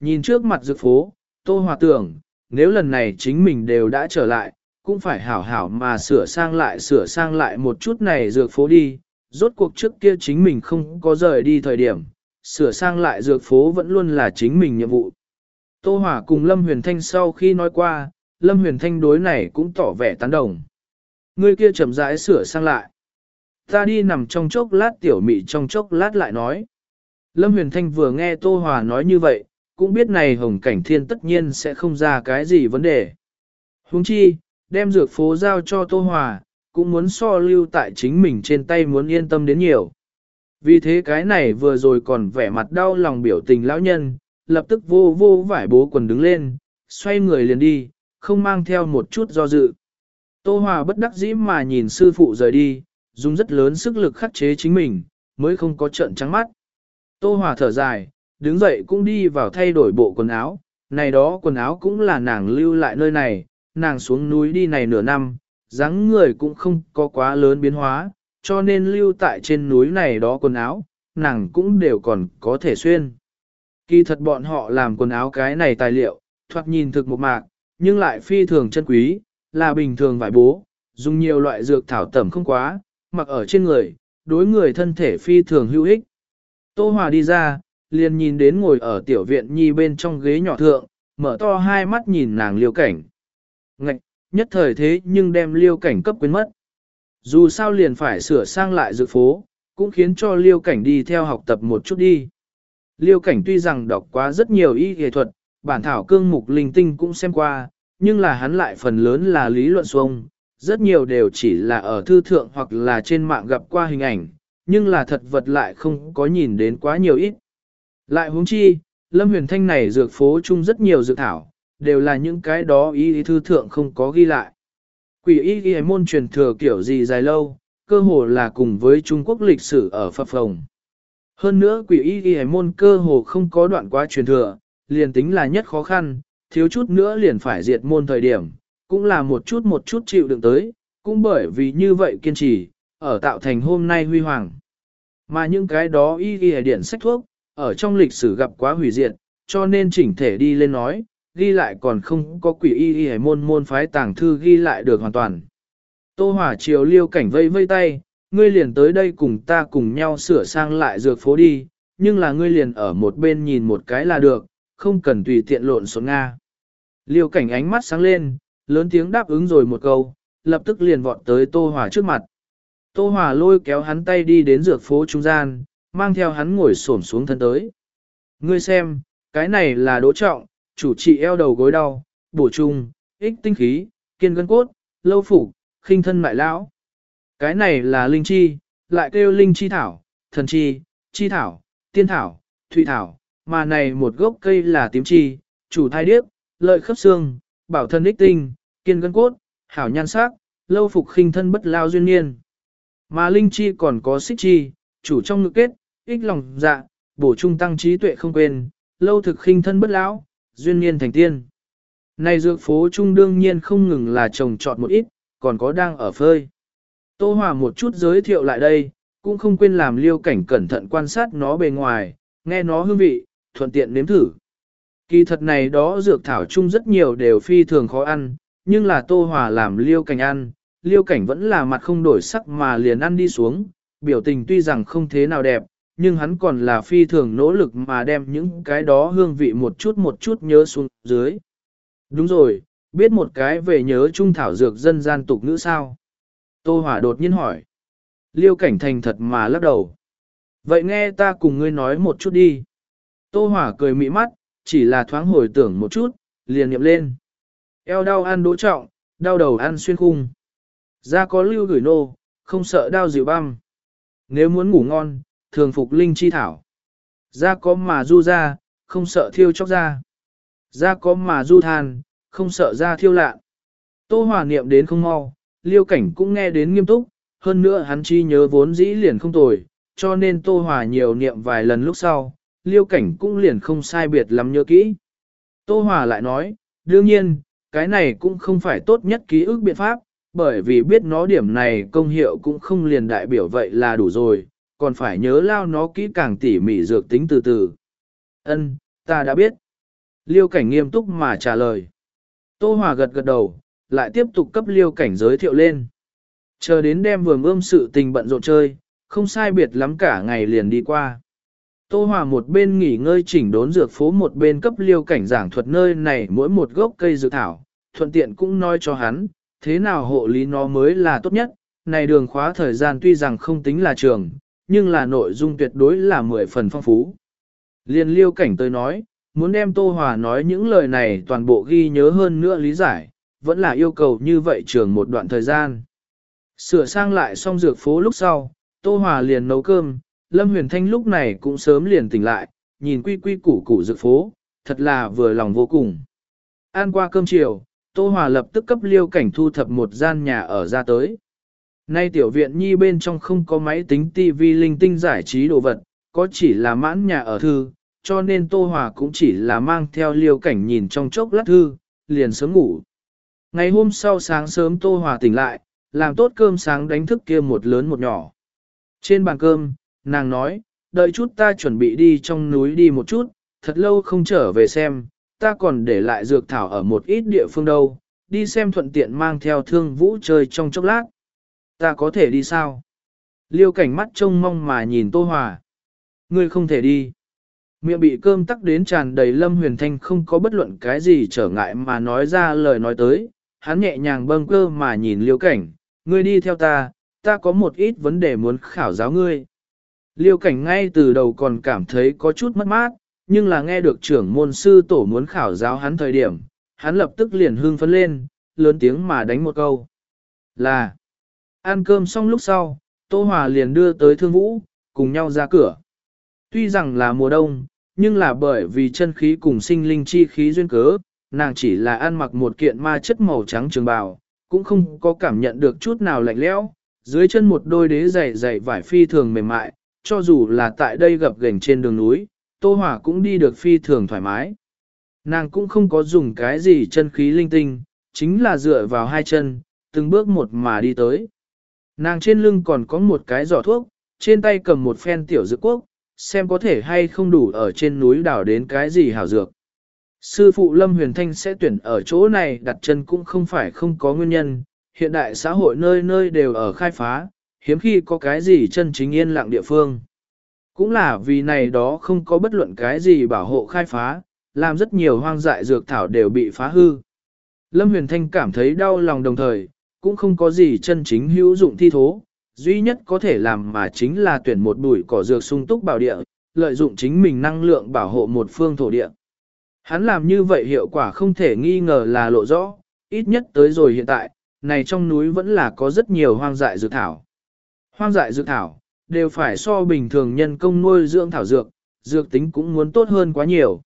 Nhìn trước mặt dược phố, Tô Hòa tưởng, nếu lần này chính mình đều đã trở lại, cũng phải hảo hảo mà sửa sang lại sửa sang lại một chút này dược phố đi, rốt cuộc trước kia chính mình không có rời đi thời điểm, sửa sang lại dược phố vẫn luôn là chính mình nhiệm vụ. Tô Hòa cùng Lâm Huyền Thanh sau khi nói qua, Lâm Huyền Thanh đối này cũng tỏ vẻ tán đồng. Người kia chậm rãi sửa sang lại. Ta đi nằm trong chốc lát tiểu mị trong chốc lát lại nói. Lâm Huyền Thanh vừa nghe Tô Hòa nói như vậy, cũng biết này hồng cảnh thiên tất nhiên sẽ không ra cái gì vấn đề. Huống chi, đem dược phố giao cho Tô Hòa, cũng muốn so lưu tại chính mình trên tay muốn yên tâm đến nhiều. Vì thế cái này vừa rồi còn vẻ mặt đau lòng biểu tình lão nhân, lập tức vô vô vải bố quần đứng lên, xoay người liền đi, không mang theo một chút do dự. Tô Hòa bất đắc dĩ mà nhìn sư phụ rời đi, dùng rất lớn sức lực khắc chế chính mình, mới không có trận trắng mắt. Tô Hòa thở dài, đứng dậy cũng đi vào thay đổi bộ quần áo, này đó quần áo cũng là nàng lưu lại nơi này, nàng xuống núi đi này nửa năm, dáng người cũng không có quá lớn biến hóa, cho nên lưu tại trên núi này đó quần áo, nàng cũng đều còn có thể xuyên. Kỳ thật bọn họ làm quần áo cái này tài liệu, thoạt nhìn thực một mạc, nhưng lại phi thường chân quý, là bình thường vải bố, dùng nhiều loại dược thảo tẩm không quá, mặc ở trên người, đối người thân thể phi thường hữu ích. Tô Hòa đi ra, liền nhìn đến ngồi ở tiểu viện nhi bên trong ghế nhỏ thượng, mở to hai mắt nhìn nàng liêu cảnh. Ngạch, nhất thời thế nhưng đem liêu cảnh cấp quên mất. Dù sao liền phải sửa sang lại dự phố, cũng khiến cho liêu cảnh đi theo học tập một chút đi. Liêu cảnh tuy rằng đọc quá rất nhiều y nghệ thuật, bản thảo cương mục linh tinh cũng xem qua, nhưng là hắn lại phần lớn là lý luận xuông, rất nhiều đều chỉ là ở thư thượng hoặc là trên mạng gặp qua hình ảnh, nhưng là thật vật lại không có nhìn đến quá nhiều ít. Lại huống chi, Lâm Huyền Thanh này dược phố chung rất nhiều dược thảo, đều là những cái đó y thư thượng không có ghi lại. Quỷ y ghi môn truyền thừa kiểu gì dài lâu, cơ hồ là cùng với Trung Quốc lịch sử ở Phật Phồng. Hơn nữa quỷ y ghi môn cơ hồ không có đoạn quá truyền thừa, liền tính là nhất khó khăn, thiếu chút nữa liền phải diệt môn thời điểm, cũng là một chút một chút chịu đựng tới, cũng bởi vì như vậy kiên trì, ở tạo thành hôm nay huy hoàng. Mà những cái đó y ghi điển sách thuốc, ở trong lịch sử gặp quá hủy diệt, cho nên chỉnh thể đi lên nói, ghi lại còn không có quỷ y y môn môn phái tàng thư ghi lại được hoàn toàn. Tô Hỏa Triều liêu cảnh vây vây tay, ngươi liền tới đây cùng ta cùng nhau sửa sang lại dược phố đi, nhưng là ngươi liền ở một bên nhìn một cái là được, không cần tùy tiện lộn xộn Nga. Liêu cảnh ánh mắt sáng lên, lớn tiếng đáp ứng rồi một câu, lập tức liền vọt tới Tô Hỏa trước mặt. Tô Hỏa lôi kéo hắn tay đi đến dược phố trung gian, mang theo hắn ngồi xổm xuống thân tới. Ngươi xem, cái này là đỗ trọng, chủ trị eo đầu gối đau, bổ trung, ích tinh khí, kiên gân cốt, lâu phủ, khinh thân mại lão. Cái này là linh chi, lại kêu linh chi thảo, thần chi, chi thảo, tiên thảo, thủy thảo, mà này một gốc cây là tím chi, chủ thai điếc, lợi khớp xương, bảo thân ích tinh, kiên gân cốt, hảo nhan sắc, lâu phục khinh thân bất lao duyên niên. Mà linh chi còn có xích chi, chủ trong ngực kết, ích lòng dạ, bổ trung tăng trí tuệ không quên, lâu thực khinh thân bất lão, duyên niên thành tiên. Này dược phố trung đương nhiên không ngừng là trồng trọt một ít, còn có đang ở phơi. Tô Hòa một chút giới thiệu lại đây, cũng không quên làm liêu cảnh cẩn thận quan sát nó bề ngoài, nghe nó hương vị, thuận tiện nếm thử. Kỳ thật này đó dược thảo chung rất nhiều đều phi thường khó ăn, nhưng là Tô Hòa làm liêu cảnh ăn, liêu cảnh vẫn là mặt không đổi sắc mà liền ăn đi xuống, biểu tình tuy rằng không thế nào đẹp, nhưng hắn còn là phi thường nỗ lực mà đem những cái đó hương vị một chút một chút nhớ xuống dưới. Đúng rồi, biết một cái về nhớ trung thảo dược dân gian tục ngữ sao? Tô Hỏa đột nhiên hỏi. Liêu cảnh thành thật mà lắc đầu. Vậy nghe ta cùng ngươi nói một chút đi. Tô Hỏa cười mị mắt, chỉ là thoáng hồi tưởng một chút, liền niệm lên. Eo đau ăn đỗ trọng, đau đầu ăn xuyên khung. Da có lưu gửi nô, không sợ đau dịu băm. Nếu muốn ngủ ngon, thường phục linh chi thảo. Da có mà du ra, không sợ thiêu chóc da. Da có mà du than, không sợ da thiêu lạ. Tô Hòa niệm đến không mau, liêu cảnh cũng nghe đến nghiêm túc, hơn nữa hắn chi nhớ vốn dĩ liền không tồi, cho nên Tô Hòa nhiều niệm vài lần lúc sau, liêu cảnh cũng liền không sai biệt lắm nhớ kỹ. Tô Hòa lại nói, đương nhiên, cái này cũng không phải tốt nhất ký ức biện pháp, bởi vì biết nó điểm này công hiệu cũng không liền đại biểu vậy là đủ rồi, còn phải nhớ lao nó kỹ càng tỉ mỉ dược tính từ từ. Ân, ta đã biết. liêu cảnh nghiêm túc mà trả lời. Tô Hòa gật gật đầu, lại tiếp tục cấp liêu cảnh giới thiệu lên. Chờ đến đêm vừa ươm sự tình bận rộn chơi, không sai biệt lắm cả ngày liền đi qua. Tô Hòa một bên nghỉ ngơi chỉnh đốn dược phố một bên cấp liêu cảnh giảng thuật nơi này mỗi một gốc cây dược thảo, thuận tiện cũng nói cho hắn, thế nào hộ lý nó mới là tốt nhất, này đường khóa thời gian tuy rằng không tính là trường, nhưng là nội dung tuyệt đối là mười phần phong phú. Liên liêu cảnh tới nói, muốn đem Tô Hòa nói những lời này toàn bộ ghi nhớ hơn nữa lý giải, vẫn là yêu cầu như vậy trường một đoạn thời gian. Sửa sang lại xong dược phố lúc sau, Tô Hòa liền nấu cơm, Lâm Huyền Thanh lúc này cũng sớm liền tỉnh lại, nhìn quy quy củ củ dược phố, thật là vừa lòng vô cùng. Ăn qua cơm chiều, Tô Hòa lập tức cấp liêu cảnh thu thập một gian nhà ở ra tới. Nay tiểu viện nhi bên trong không có máy tính tivi linh tinh giải trí đồ vật, có chỉ là mãn nhà ở thư, cho nên Tô Hòa cũng chỉ là mang theo liêu cảnh nhìn trong chốc lát thư, liền sớm ngủ. Ngày hôm sau sáng sớm Tô Hòa tỉnh lại, làm tốt cơm sáng đánh thức kia một lớn một nhỏ. Trên bàn cơm, nàng nói, đợi chút ta chuẩn bị đi trong núi đi một chút, thật lâu không trở về xem, ta còn để lại dược thảo ở một ít địa phương đâu, đi xem thuận tiện mang theo thương vũ chơi trong chốc lát. Ta có thể đi sao? Liêu cảnh mắt trông mong mà nhìn Tô Hòa. Ngươi không thể đi. Miệng bị cơm tắc đến tràn đầy lâm huyền thanh không có bất luận cái gì trở ngại mà nói ra lời nói tới. Hắn nhẹ nhàng bâng cơ mà nhìn liêu cảnh, ngươi đi theo ta, ta có một ít vấn đề muốn khảo giáo ngươi. Liêu cảnh ngay từ đầu còn cảm thấy có chút mất mát, nhưng là nghe được trưởng môn sư tổ muốn khảo giáo hắn thời điểm, hắn lập tức liền hưng phấn lên, lớn tiếng mà đánh một câu. Là, ăn cơm xong lúc sau, Tô Hòa liền đưa tới thương vũ, cùng nhau ra cửa. Tuy rằng là mùa đông, nhưng là bởi vì chân khí cùng sinh linh chi khí duyên cớ, nàng chỉ là ăn mặc một kiện ma chất màu trắng trường bào, cũng không có cảm nhận được chút nào lạnh lẽo. Dưới chân một đôi đế dày dày vải phi thường mềm mại, cho dù là tại đây gặp gành trên đường núi, Tô hòa cũng đi được phi thường thoải mái. Nàng cũng không có dùng cái gì chân khí linh tinh, chính là dựa vào hai chân, từng bước một mà đi tới. Nàng trên lưng còn có một cái giỏ thuốc, trên tay cầm một phen tiểu dược quốc, xem có thể hay không đủ ở trên núi đảo đến cái gì hảo dược. Sư phụ Lâm Huyền Thanh sẽ tuyển ở chỗ này đặt chân cũng không phải không có nguyên nhân, hiện đại xã hội nơi nơi đều ở khai phá, hiếm khi có cái gì chân chính yên lặng địa phương. Cũng là vì này đó không có bất luận cái gì bảo hộ khai phá, làm rất nhiều hoang dại dược thảo đều bị phá hư. Lâm Huyền Thanh cảm thấy đau lòng đồng thời, cũng không có gì chân chính hữu dụng thi thố, duy nhất có thể làm mà chính là tuyển một bụi cỏ dược sung túc bảo địa, lợi dụng chính mình năng lượng bảo hộ một phương thổ địa. Hắn làm như vậy hiệu quả không thể nghi ngờ là lộ rõ, ít nhất tới rồi hiện tại, này trong núi vẫn là có rất nhiều hoang dại dược thảo. Hoang dại dược thảo, đều phải so bình thường nhân công nuôi dưỡng thảo dược, dược tính cũng muốn tốt hơn quá nhiều.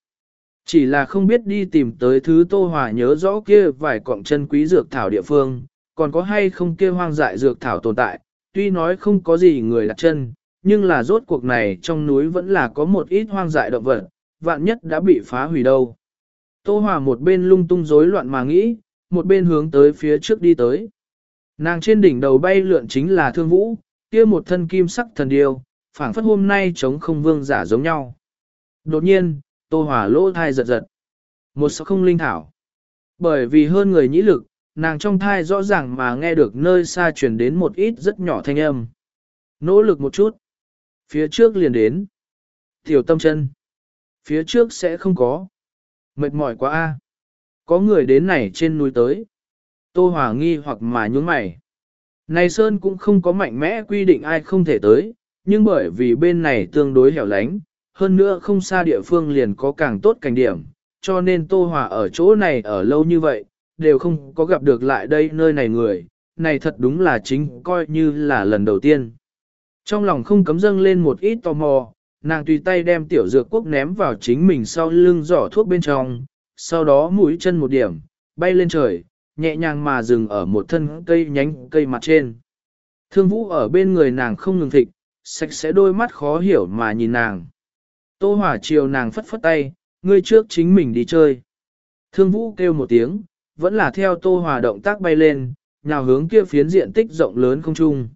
Chỉ là không biết đi tìm tới thứ Tô Hòa nhớ rõ kia vài cọng chân quý dược thảo địa phương, còn có hay không kia hoang dại dược thảo tồn tại, tuy nói không có gì người đặt chân, nhưng là rốt cuộc này trong núi vẫn là có một ít hoang dại động vật, vạn nhất đã bị phá hủy đâu. Tô Hòa một bên lung tung rối loạn mà nghĩ, một bên hướng tới phía trước đi tới. Nàng trên đỉnh đầu bay lượn chính là thương vũ, kia một thân kim sắc thần điêu, phảng phất hôm nay chống không vương giả giống nhau. Đột nhiên, Tô Hòa lỗ thai giật giật. Một số không linh thảo. Bởi vì hơn người nhĩ lực, nàng trong thai rõ ràng mà nghe được nơi xa truyền đến một ít rất nhỏ thanh âm. Nỗ lực một chút. Phía trước liền đến. Tiểu tâm chân. Phía trước sẽ không có. Mệt mỏi quá a. Có người đến này trên núi tới. Tô Hòa nghi hoặc mà nhún mày. Này Sơn cũng không có mạnh mẽ quy định ai không thể tới, nhưng bởi vì bên này tương đối hẻo lánh, hơn nữa không xa địa phương liền có càng tốt cảnh điểm, cho nên Tô Hòa ở chỗ này ở lâu như vậy, đều không có gặp được lại đây nơi này người, này thật đúng là chính coi như là lần đầu tiên. Trong lòng không cấm dâng lên một ít tò mò, nàng tùy tay đem tiểu dược quốc ném vào chính mình sau lưng giỏ thuốc bên trong, sau đó mũi chân một điểm, bay lên trời, nhẹ nhàng mà dừng ở một thân cây nhánh cây mặt trên. Thương vũ ở bên người nàng không ngừng thịt, sạch sẽ đôi mắt khó hiểu mà nhìn nàng. Tô hỏa chiều nàng phất phất tay, ngươi trước chính mình đi chơi. Thương vũ kêu một tiếng, vẫn là theo tô hòa động tác bay lên, nhào hướng kia phiến diện tích rộng lớn không trung.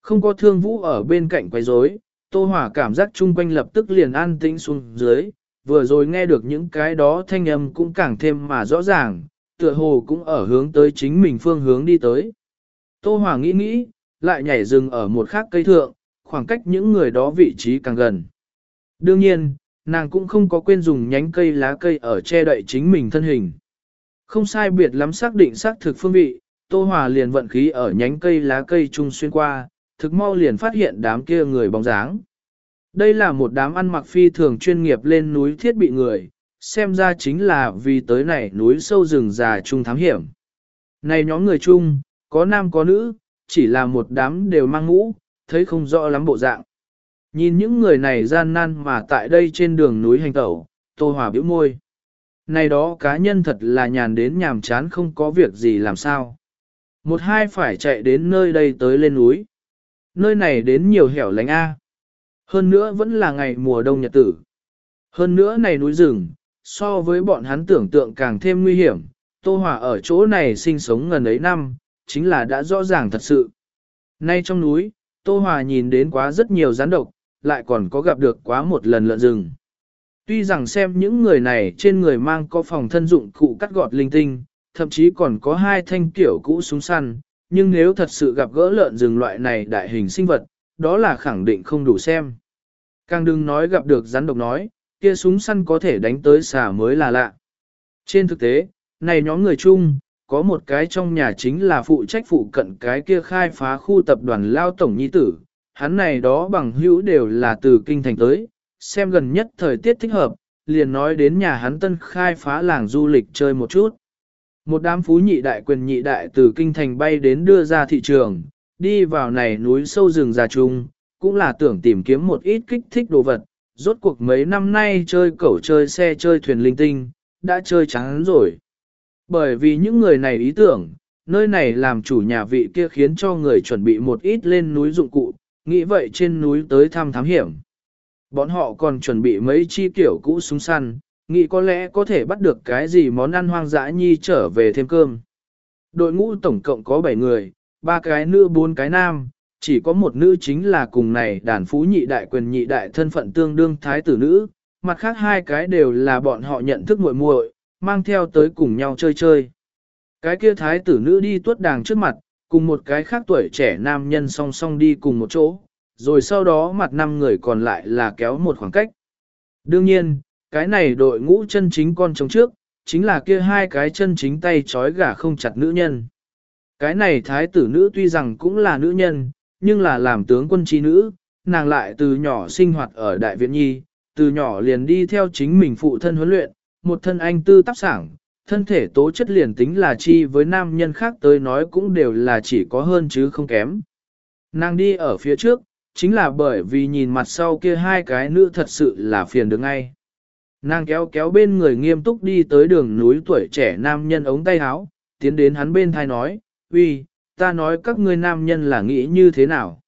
Không có thương vũ ở bên cạnh quấy rối, tô hòa cảm giác chung quanh lập tức liền an tĩnh xuống dưới, vừa rồi nghe được những cái đó thanh âm cũng càng thêm mà rõ ràng, tựa hồ cũng ở hướng tới chính mình phương hướng đi tới. Tô Hòa nghĩ nghĩ, lại nhảy dừng ở một khác cây thượng, khoảng cách những người đó vị trí càng gần. Đương nhiên, nàng cũng không có quên dùng nhánh cây lá cây ở che đậy chính mình thân hình. Không sai biệt lắm xác định xác thực phương vị, Tô Hòa liền vận khí ở nhánh cây lá cây trung xuyên qua, thực mau liền phát hiện đám kia người bóng dáng. Đây là một đám ăn mặc phi thường chuyên nghiệp lên núi thiết bị người, xem ra chính là vì tới này núi sâu rừng già chung thám hiểm. Này nhóm người chung, có nam có nữ, chỉ là một đám đều mang ngũ, thấy không rõ lắm bộ dạng. Nhìn những người này gian nan mà tại đây trên đường núi hành tẩu, Tô Hòa biểu môi. Này đó cá nhân thật là nhàn đến nhàm chán không có việc gì làm sao. Một hai phải chạy đến nơi đây tới lên núi. Nơi này đến nhiều hẻo lánh A. Hơn nữa vẫn là ngày mùa đông nhật tử. Hơn nữa này núi rừng, so với bọn hắn tưởng tượng càng thêm nguy hiểm. Tô Hòa ở chỗ này sinh sống gần ấy năm, chính là đã rõ ràng thật sự. Nay trong núi, Tô Hòa nhìn đến quá rất nhiều rắn độc, lại còn có gặp được quá một lần lợn rừng. Tuy rằng xem những người này trên người mang có phòng thân dụng cụ cắt gọt linh tinh, thậm chí còn có hai thanh kiểu cũ súng săn, nhưng nếu thật sự gặp gỡ lợn rừng loại này đại hình sinh vật, đó là khẳng định không đủ xem. Càng đừng nói gặp được rắn độc nói, kia súng săn có thể đánh tới xà mới là lạ. Trên thực tế, này nhóm người chung, có một cái trong nhà chính là phụ trách phụ cận cái kia khai phá khu tập đoàn Lao Tổng Nhi Tử, hắn này đó bằng hữu đều là từ kinh thành tới, xem gần nhất thời tiết thích hợp, liền nói đến nhà hắn tân khai phá làng du lịch chơi một chút. Một đám phú nhị đại quyền nhị đại từ kinh thành bay đến đưa ra thị trường, đi vào này núi sâu rừng già trung, cũng là tưởng tìm kiếm một ít kích thích đồ vật. Rốt cuộc mấy năm nay chơi cẩu chơi xe chơi thuyền linh tinh, đã chơi chán rồi. Bởi vì những người này ý tưởng, nơi này làm chủ nhà vị kia khiến cho người chuẩn bị một ít lên núi dụng cụ, nghĩ vậy trên núi tới thăm thám hiểm. Bọn họ còn chuẩn bị mấy chi kiểu cũ súng săn, nghĩ có lẽ có thể bắt được cái gì món ăn hoang dã nhi trở về thêm cơm. Đội ngũ tổng cộng có 7 người, ba cái nữ bốn cái nam, chỉ có một nữ chính là cùng này đàn phú nhị đại quyền nhị đại thân phận tương đương thái tử nữ, mặt khác hai cái đều là bọn họ nhận thức muội muội, mang theo tới cùng nhau chơi chơi. Cái kia thái tử nữ đi tuốt đàng trước mặt, cùng một cái khác tuổi trẻ nam nhân song song đi cùng một chỗ, rồi sau đó mặt năm người còn lại là kéo một khoảng cách. Đương nhiên, cái này đội ngũ chân chính con trống trước, chính là kia hai cái chân chính tay trói gà không chặt nữ nhân. Cái này thái tử nữ tuy rằng cũng là nữ nhân, nhưng là làm tướng quân trí nữ, nàng lại từ nhỏ sinh hoạt ở Đại Viện Nhi, từ nhỏ liền đi theo chính mình phụ thân huấn luyện, một thân anh tư tác sảng, thân thể tố chất liền tính là chi với nam nhân khác tới nói cũng đều là chỉ có hơn chứ không kém. Nàng đi ở phía trước, chính là bởi vì nhìn mặt sau kia hai cái nữ thật sự là phiền được ngay. Nàng kéo kéo bên người nghiêm túc đi tới đường núi tuổi trẻ nam nhân ống tay áo, tiến đến hắn bên thai nói, uy, ta nói các ngươi nam nhân là nghĩ như thế nào?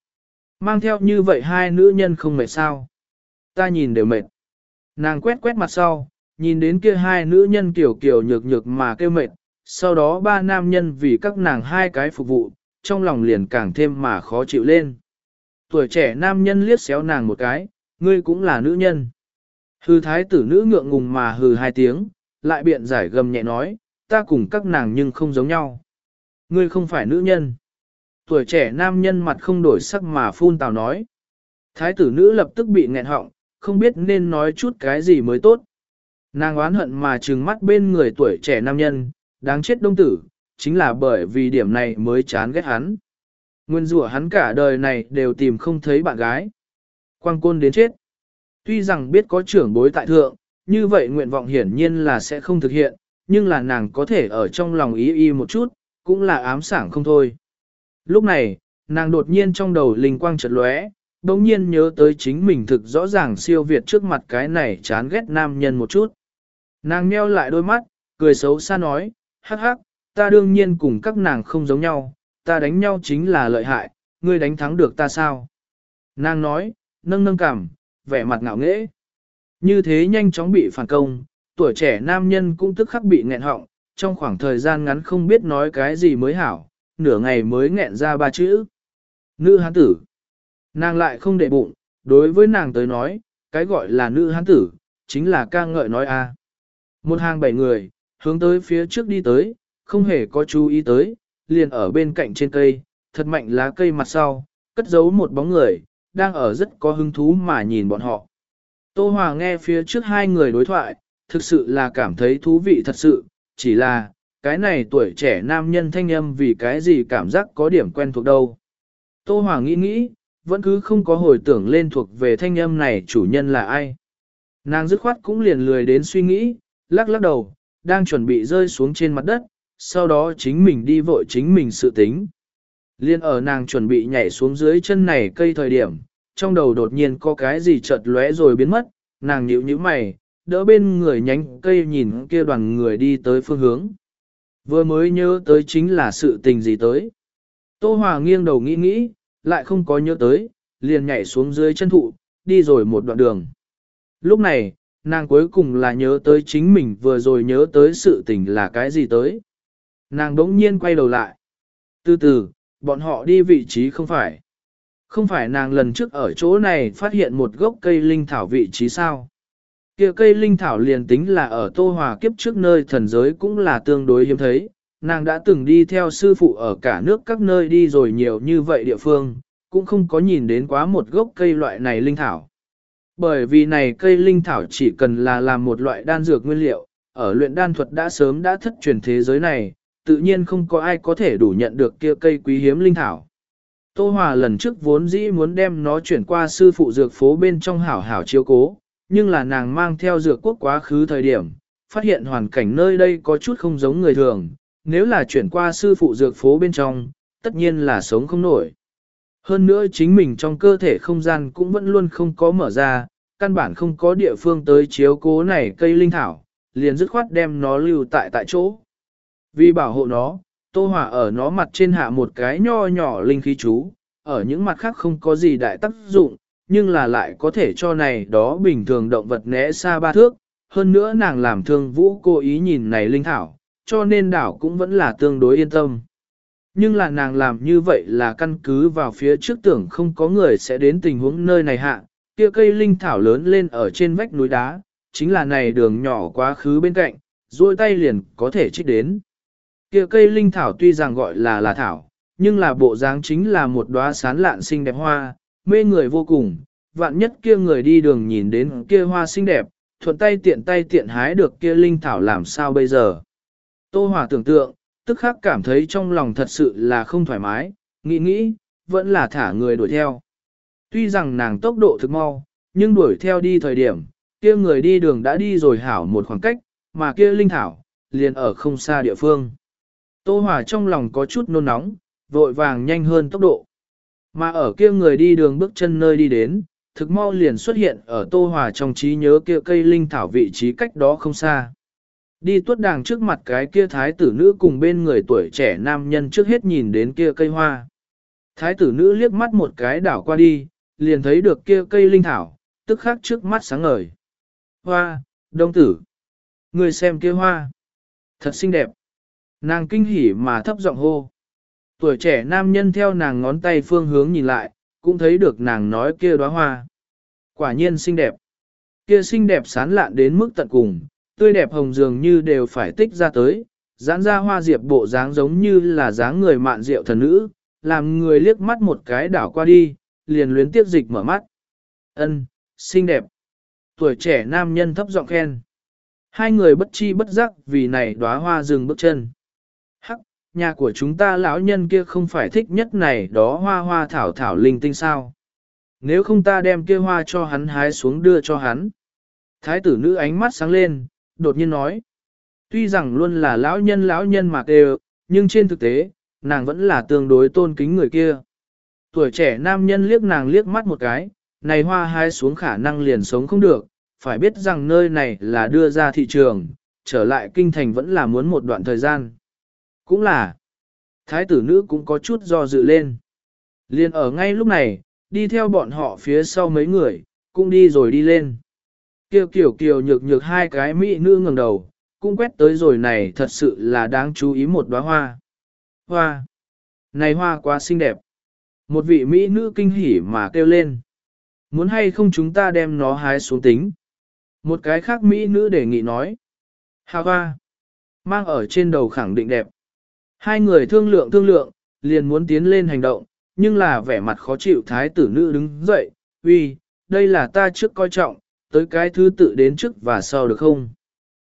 Mang theo như vậy hai nữ nhân không mệt sao? Ta nhìn đều mệt. Nàng quét quét mặt sau, nhìn đến kia hai nữ nhân kiểu kiểu nhược nhược mà kêu mệt, sau đó ba nam nhân vì các nàng hai cái phục vụ, trong lòng liền càng thêm mà khó chịu lên. Tuổi trẻ nam nhân liếc xéo nàng một cái, ngươi cũng là nữ nhân. Hư thái tử nữ ngượng ngùng mà hừ hai tiếng, lại biện giải gầm nhẹ nói, ta cùng các nàng nhưng không giống nhau. Ngươi không phải nữ nhân. Tuổi trẻ nam nhân mặt không đổi sắc mà phun tào nói. Thái tử nữ lập tức bị nghẹn họng, không biết nên nói chút cái gì mới tốt. Nàng oán hận mà trừng mắt bên người tuổi trẻ nam nhân, đáng chết đông tử, chính là bởi vì điểm này mới chán ghét hắn. Nguyên rủa hắn cả đời này đều tìm không thấy bạn gái. Quang côn đến chết. Tuy rằng biết có trưởng bối tại thượng, như vậy nguyện vọng hiển nhiên là sẽ không thực hiện, nhưng là nàng có thể ở trong lòng ý y một chút, cũng là ám sảng không thôi. Lúc này, nàng đột nhiên trong đầu linh quang chợt lóe, bỗng nhiên nhớ tới chính mình thực rõ ràng siêu việt trước mặt cái này chán ghét nam nhân một chút. Nàng nheo lại đôi mắt, cười xấu xa nói, hắc hắc, ta đương nhiên cùng các nàng không giống nhau, ta đánh nhau chính là lợi hại, ngươi đánh thắng được ta sao? Nàng nói, nâng nâng cảm, vẻ mặt ngạo nghễ. Như thế nhanh chóng bị phản công, tuổi trẻ nam nhân cũng tức khắc bị nghẹn họng, trong khoảng thời gian ngắn không biết nói cái gì mới hảo, nửa ngày mới nghẹn ra ba chữ. Nữ hán tử. Nàng lại không để bụng, đối với nàng tới nói, cái gọi là nữ hán tử, chính là ca ngợi nói a. Một hàng bảy người, hướng tới phía trước đi tới, không hề có chú ý tới, liền ở bên cạnh trên cây, thật mạnh lá cây mặt sau, cất giấu một bóng người, đang ở rất có hứng thú mà nhìn bọn họ. Tô Hòa nghe phía trước hai người đối thoại, thực sự là cảm thấy thú vị thật sự, chỉ là, cái này tuổi trẻ nam nhân thanh âm vì cái gì cảm giác có điểm quen thuộc đâu. Tô Hòa nghĩ nghĩ, vẫn cứ không có hồi tưởng lên thuộc về thanh âm này chủ nhân là ai. Nàng dứt khoát cũng liền lười đến suy nghĩ, lắc lắc đầu, đang chuẩn bị rơi xuống trên mặt đất, sau đó chính mình đi vội chính mình sự tính. Liên ở nàng chuẩn bị nhảy xuống dưới chân này cây thời điểm, trong đầu đột nhiên có cái gì chợt lóe rồi biến mất, nàng nhíu nhíu mày, đỡ bên người nhánh cây nhìn kia đoàn người đi tới phương hướng. Vừa mới nhớ tới chính là sự tình gì tới. Tô Hòa nghiêng đầu nghĩ nghĩ, lại không có nhớ tới, liền nhảy xuống dưới chân thụ, đi rồi một đoạn đường. Lúc này, nàng cuối cùng là nhớ tới chính mình vừa rồi nhớ tới sự tình là cái gì tới. Nàng đống nhiên quay đầu lại. Từ từ, bọn họ đi vị trí không phải. Không phải nàng lần trước ở chỗ này phát hiện một gốc cây linh thảo vị trí sao. Kia cây linh thảo liền tính là ở Tô Hòa kiếp trước nơi thần giới cũng là tương đối hiếm thấy, nàng đã từng đi theo sư phụ ở cả nước các nơi đi rồi nhiều như vậy địa phương, cũng không có nhìn đến quá một gốc cây loại này linh thảo. Bởi vì này cây linh thảo chỉ cần là làm một loại đan dược nguyên liệu, ở luyện đan thuật đã sớm đã thất truyền thế giới này, tự nhiên không có ai có thể đủ nhận được kia cây quý hiếm linh thảo. Tô Hòa lần trước vốn dĩ muốn đem nó chuyển qua sư phụ dược phố bên trong hảo hảo chiếu cố, nhưng là nàng mang theo dược quốc quá khứ thời điểm, phát hiện hoàn cảnh nơi đây có chút không giống người thường, nếu là chuyển qua sư phụ dược phố bên trong, tất nhiên là sống không nổi. Hơn nữa chính mình trong cơ thể không gian cũng vẫn luôn không có mở ra, căn bản không có địa phương tới chiếu cố này cây linh thảo, liền dứt khoát đem nó lưu tại tại chỗ. Vì bảo hộ nó, Tô Hỏa ở nó mặt trên hạ một cái nho nhỏ linh khí chú, ở những mặt khác không có gì đại tác dụng, nhưng là lại có thể cho này đó bình thường động vật né xa ba thước. Hơn nữa nàng làm thương vũ cố ý nhìn này linh thảo, cho nên đảo cũng vẫn là tương đối yên tâm. Nhưng là nàng làm như vậy là căn cứ vào phía trước tưởng không có người sẽ đến tình huống nơi này hạ, kia cây linh thảo lớn lên ở trên vách núi đá, chính là này đường nhỏ quá khứ bên cạnh, duỗi tay liền có thể trích đến. Kia cây linh thảo tuy rằng gọi là là thảo, nhưng là bộ dáng chính là một đóa sán lạn xinh đẹp hoa, mê người vô cùng, vạn nhất kia người đi đường nhìn đến kia hoa xinh đẹp, thuận tay tiện tay tiện hái được kia linh thảo làm sao bây giờ. Tô Hòa tưởng tượng, tức khắc cảm thấy trong lòng thật sự là không thoải mái, nghĩ nghĩ, vẫn là thả người đuổi theo. Tuy rằng nàng tốc độ thực mau, nhưng đuổi theo đi thời điểm, kia người đi đường đã đi rồi hảo một khoảng cách, mà kia linh thảo, liền ở không xa địa phương. Tô Hòa trong lòng có chút nôn nóng, vội vàng nhanh hơn tốc độ. Mà ở kia người đi đường bước chân nơi đi đến, thực mau liền xuất hiện ở Tô Hòa trong trí nhớ kia cây linh thảo vị trí cách đó không xa. Đi tuốt đàng trước mặt cái kia thái tử nữ cùng bên người tuổi trẻ nam nhân trước hết nhìn đến kia cây hoa. Thái tử nữ liếc mắt một cái đảo qua đi, liền thấy được kia cây linh thảo, tức khắc trước mắt sáng ngời. Hoa, đông tử. Người xem kia hoa. Thật xinh đẹp. Nàng kinh hỉ mà thấp giọng hô. Tuổi trẻ nam nhân theo nàng ngón tay phương hướng nhìn lại, cũng thấy được nàng nói kia đóa hoa. Quả nhiên xinh đẹp. Kia xinh đẹp sán lạn đến mức tận cùng, tươi đẹp hồng dường như đều phải tích ra tới, giãn ra hoa diệp bộ dáng giống như là dáng người mạn rượu thần nữ, làm người liếc mắt một cái đảo qua đi, liền luyến tiếp dịch mở mắt. Ân, xinh đẹp. Tuổi trẻ nam nhân thấp giọng khen. Hai người bất chi bất giác vì này đóa hoa dừng bước chân. Nhà của chúng ta lão nhân kia không phải thích nhất này đó hoa hoa thảo thảo linh tinh sao. Nếu không ta đem kia hoa cho hắn hái xuống đưa cho hắn. Thái tử nữ ánh mắt sáng lên, đột nhiên nói. Tuy rằng luôn là lão nhân lão nhân mà đều, nhưng trên thực tế, nàng vẫn là tương đối tôn kính người kia. Tuổi trẻ nam nhân liếc nàng liếc mắt một cái, này hoa hái xuống khả năng liền sống không được, phải biết rằng nơi này là đưa ra thị trường, trở lại kinh thành vẫn là muốn một đoạn thời gian. Cũng là, thái tử nữ cũng có chút do dự lên. Liền ở ngay lúc này, đi theo bọn họ phía sau mấy người, cũng đi rồi đi lên. Kiều kiều kiều nhược nhược hai cái mỹ nữ ngẩng đầu, cũng quét tới rồi này thật sự là đáng chú ý một đóa hoa. Hoa! Này hoa quá xinh đẹp. Một vị mỹ nữ kinh hỉ mà kêu lên. Muốn hay không chúng ta đem nó hái xuống tính. Một cái khác Mỹ nữ đề nghị nói. Hà hoa, mang ở trên đầu khẳng định đẹp. Hai người thương lượng thương lượng, liền muốn tiến lên hành động, nhưng là vẻ mặt khó chịu thái tử nữ đứng dậy, uy, đây là ta trước coi trọng, tới cái thứ tự đến trước và sau được không?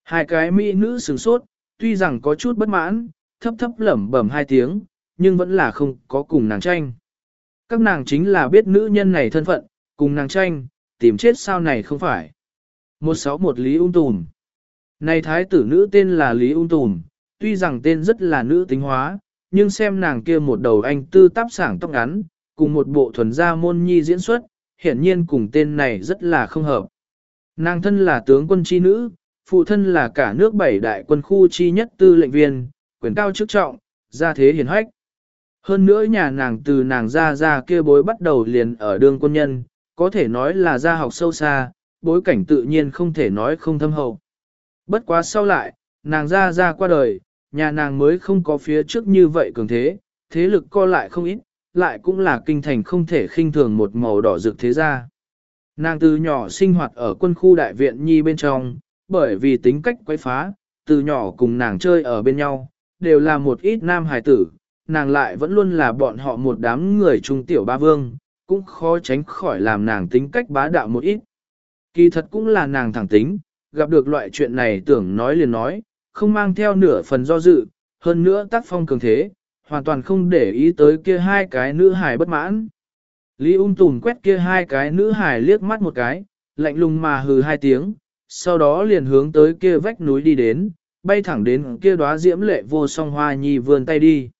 Hai cái mỹ nữ sửng sốt, tuy rằng có chút bất mãn, thấp thấp lẩm bẩm hai tiếng, nhưng vẫn là không có cùng nàng tranh. Các nàng chính là biết nữ nhân này thân phận, cùng nàng tranh, tìm chết sao này không phải. 161 Lý Ung Tùm Này thái tử nữ tên là Lý Ung Tùm, tuy rằng tên rất là nữ tính hóa, nhưng xem nàng kia một đầu anh tư táp sảng tóc ngắn, cùng một bộ thuần gia môn nhi diễn xuất, hiển nhiên cùng tên này rất là không hợp. Nàng thân là tướng quân chi nữ, phụ thân là cả nước bảy đại quân khu chi nhất tư lệnh viên, quyền cao chức trọng, gia thế hiền hách. Hơn nữa nhà nàng từ nàng ra ra kia bối bắt đầu liền ở đương quân nhân, có thể nói là gia học sâu xa, bối cảnh tự nhiên không thể nói không thâm hậu. Bất quá sau lại, nàng ra ra qua đời, nhà nàng mới không có phía trước như vậy cường thế, thế lực co lại không ít, lại cũng là kinh thành không thể khinh thường một màu đỏ rực thế gia. Nàng từ nhỏ sinh hoạt ở quân khu đại viện nhi bên trong, bởi vì tính cách quấy phá, từ nhỏ cùng nàng chơi ở bên nhau, đều là một ít nam hài tử, nàng lại vẫn luôn là bọn họ một đám người trung tiểu ba vương, cũng khó tránh khỏi làm nàng tính cách bá đạo một ít. Kỳ thật cũng là nàng thẳng tính, gặp được loại chuyện này tưởng nói liền nói, không mang theo nửa phần do dự, hơn nữa tác phong cường thế, hoàn toàn không để ý tới kia hai cái nữ hài bất mãn. Lý ung tùn quét kia hai cái nữ hài liếc mắt một cái, lạnh lùng mà hừ hai tiếng, sau đó liền hướng tới kia vách núi đi đến, bay thẳng đến kia đóa diễm lệ vô song hoa nhi vươn tay đi.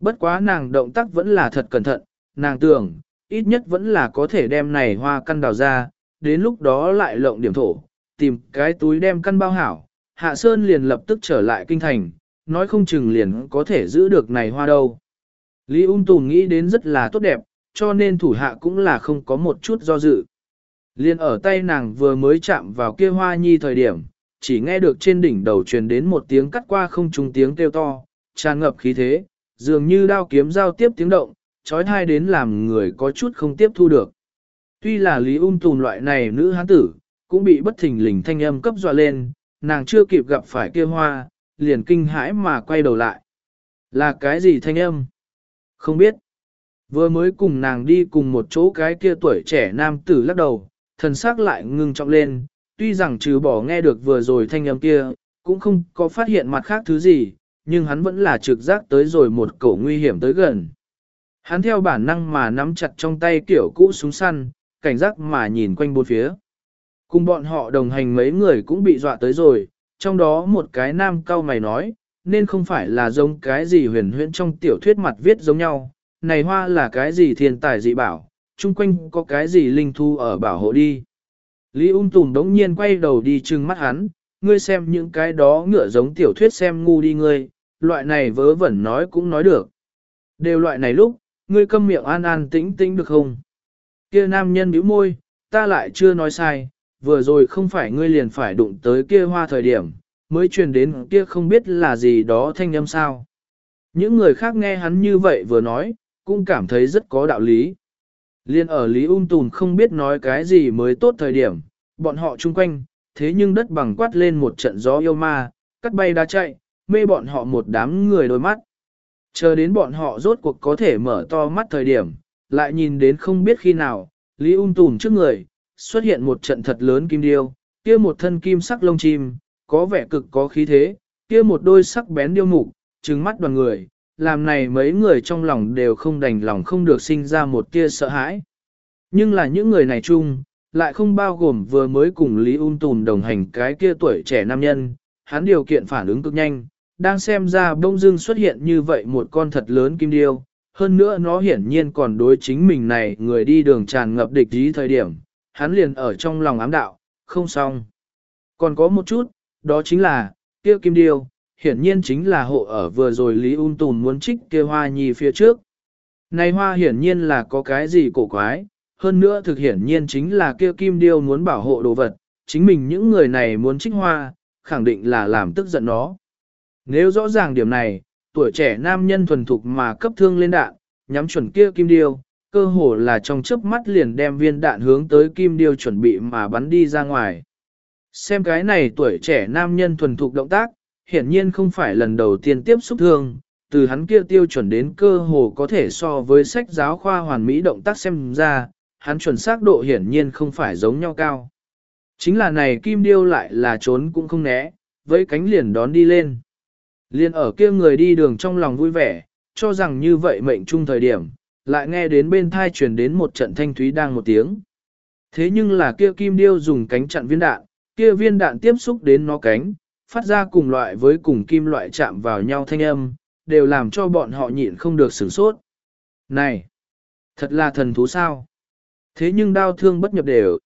Bất quá nàng động tác vẫn là thật cẩn thận, nàng tưởng, ít nhất vẫn là có thể đem này hoa căn đào ra, đến lúc đó lại lộng điểm thổ, tìm cái túi đem căn bao hảo, Hạ Sơn liền lập tức trở lại kinh thành, nói không chừng liền có thể giữ được này hoa đâu. Lý ung tùn nghĩ đến rất là tốt đẹp, cho nên thủ hạ cũng là không có một chút do dự. Liên ở tay nàng vừa mới chạm vào kia hoa nhi thời điểm, chỉ nghe được trên đỉnh đầu truyền đến một tiếng cắt qua không trùng tiếng kêu to, tràn ngập khí thế, dường như đao kiếm giao tiếp tiếng động, trói thai đến làm người có chút không tiếp thu được. Tuy là Lý ung tùn loại này nữ hán tử, cũng bị bất thình lình thanh âm cấp dọa lên, nàng chưa kịp gặp phải kia hoa, liền kinh hãi mà quay đầu lại. Là cái gì thanh âm? Không biết. Vừa mới cùng nàng đi cùng một chỗ cái kia tuổi trẻ nam tử lắc đầu, thần sắc lại ngưng trọng lên, tuy rằng trừ bỏ nghe được vừa rồi thanh âm kia, cũng không có phát hiện mặt khác thứ gì, nhưng hắn vẫn là trực giác tới rồi một cổ nguy hiểm tới gần. Hắn theo bản năng mà nắm chặt trong tay kiểu cũ súng săn, cảnh giác mà nhìn quanh bốn phía. Cùng bọn họ đồng hành mấy người cũng bị dọa tới rồi, trong đó một cái nam cao mày nói, nên không phải là giống cái gì huyền huyễn trong tiểu thuyết mặt viết giống nhau, này hoa là cái gì thiên tài dị bảo, chung quanh có cái gì linh thu ở bảo hộ đi. Lý ung tùm đống nhiên quay đầu đi trừng mắt hắn, ngươi xem những cái đó ngựa giống tiểu thuyết xem ngu đi ngươi, loại này vớ vẩn nói cũng nói được. Đều loại này lúc, ngươi câm miệng an an tĩnh tĩnh được không? Kia nam nhân bĩu môi, ta lại chưa nói sai, vừa rồi không phải ngươi liền phải đụng tới kia hoa thời điểm, mới truyền đến kia không biết là gì đó thanh âm sao. Những người khác nghe hắn như vậy vừa nói, cũng cảm thấy rất có đạo lý. Liên ở Lý Ung Tùn không biết nói cái gì mới tốt thời điểm, bọn họ chung quanh, thế nhưng đất bằng quát lên một trận gió yêu ma, cắt bay đá chạy, mê bọn họ một đám người đôi mắt. Chờ đến bọn họ rốt cuộc có thể mở to mắt thời điểm, lại nhìn đến không biết khi nào, Lý Ung Tùn trước người, xuất hiện một trận thật lớn kim điêu, kia một thân kim sắc lông chim, có vẻ cực có khí thế, kia một đôi sắc bén điêu mục, trừng mắt đoàn người, làm này mấy người trong lòng đều không đành lòng không được sinh ra một tia sợ hãi. Nhưng là những người này chung, lại không bao gồm vừa mới cùng Lý Un Tùn đồng hành cái kia tuổi trẻ nam nhân, hắn điều kiện phản ứng cực nhanh, đang xem ra bông dưng xuất hiện như vậy một con thật lớn kim điêu, hơn nữa nó hiển nhiên còn đối chính mình này người đi đường tràn ngập địch ý thời điểm, hắn liền ở trong lòng ám đạo, không xong. Còn có một chút, đó chính là, kia kim điêu, hiển nhiên chính là hộ ở vừa rồi Lý Un Tùn muốn trích kia hoa nhì phía trước. Này hoa hiển nhiên là có cái gì cổ quái, hơn nữa thực hiển nhiên chính là kia kim điêu muốn bảo hộ đồ vật, chính mình những người này muốn trích hoa, khẳng định là làm tức giận nó. Nếu rõ ràng điểm này, tuổi trẻ nam nhân thuần thục mà cấp thương lên đạn, nhắm chuẩn kia kim điêu, cơ hồ là trong chớp mắt liền đem viên đạn hướng tới kim điêu chuẩn bị mà bắn đi ra ngoài. Xem cái này tuổi trẻ nam nhân thuần thục động tác, hiển nhiên không phải lần đầu tiên tiếp xúc thương, từ hắn kia tiêu chuẩn đến cơ hồ có thể so với sách giáo khoa hoàn mỹ động tác xem ra, hắn chuẩn xác độ hiển nhiên không phải giống nhau cao. Chính là này kim điêu lại là trốn cũng không né, với cánh liền đón đi lên. Liên ở kia người đi đường trong lòng vui vẻ, cho rằng như vậy mệnh chung thời điểm, lại nghe đến bên thai truyền đến một trận thanh thúy đang một tiếng. Thế nhưng là kia kim điêu dùng cánh chặn viên đạn, kia viên đạn tiếp xúc đến nó cánh, phát ra cùng loại với cùng kim loại chạm vào nhau thanh âm, đều làm cho bọn họ nhịn không được sửng sốt. Này, thật là thần thú sao? Thế nhưng đau thương bất nhập đều.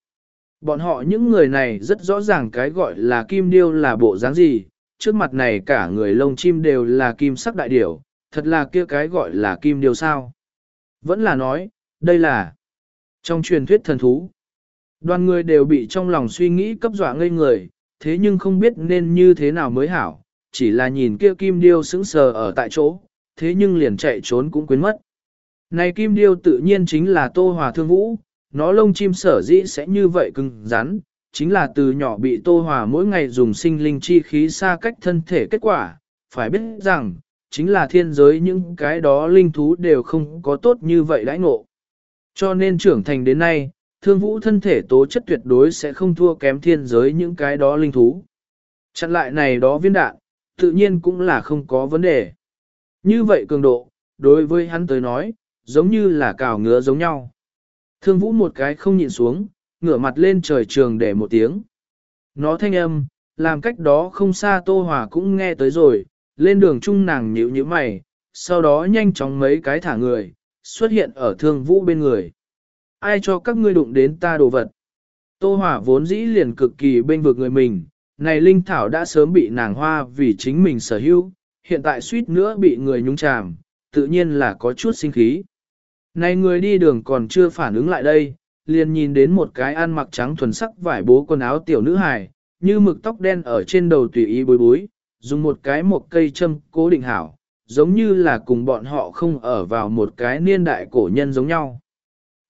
Bọn họ những người này rất rõ ràng cái gọi là kim điêu là bộ dáng gì, trước mặt này cả người lông chim đều là kim sắc đại điểu, thật là kia cái gọi là kim điêu sao. Vẫn là nói, đây là trong truyền thuyết thần thú. Đoàn người đều bị trong lòng suy nghĩ cấp dọa ngây người, thế nhưng không biết nên như thế nào mới hảo, chỉ là nhìn kia kim điêu sững sờ ở tại chỗ, thế nhưng liền chạy trốn cũng quên mất. Này kim điêu tự nhiên chính là Tô Hòa Thương Vũ, nó lông chim sở dĩ sẽ như vậy cứng rắn, chính là từ nhỏ bị Tô Hòa mỗi ngày dùng sinh linh chi khí xa cách thân thể kết quả, phải biết rằng, chính là thiên giới những cái đó linh thú đều không có tốt như vậy đãi ngộ. Cho nên trưởng thành đến nay, thương vũ thân thể tố chất tuyệt đối sẽ không thua kém thiên giới những cái đó linh thú. Chặn lại này đó viên đạn, tự nhiên cũng là không có vấn đề. Như vậy cường độ, đối với hắn tới nói, giống như là cào ngứa giống nhau. Thương vũ một cái không nhịn xuống, ngửa mặt lên trời trường để một tiếng. Nó thanh âm, làm cách đó không xa Tô Hòa cũng nghe tới rồi, lên đường chung nàng nhíu nhíu mày, sau đó nhanh chóng mấy cái thả người, xuất hiện ở thương vũ bên người. Ai cho các ngươi đụng đến ta đồ vật? Tô hỏa vốn dĩ liền cực kỳ bên vực người mình, này Linh Thảo đã sớm bị nàng hoa vì chính mình sở hữu, hiện tại suýt nữa bị người nhúng chàm, tự nhiên là có chút sinh khí. Này người đi đường còn chưa phản ứng lại đây, liền nhìn đến một cái ăn mặc trắng thuần sắc vải bố quần áo tiểu nữ hài, như mực tóc đen ở trên đầu tùy ý bối bối, dùng một cái một cây châm cố định hảo, giống như là cùng bọn họ không ở vào một cái niên đại cổ nhân giống nhau.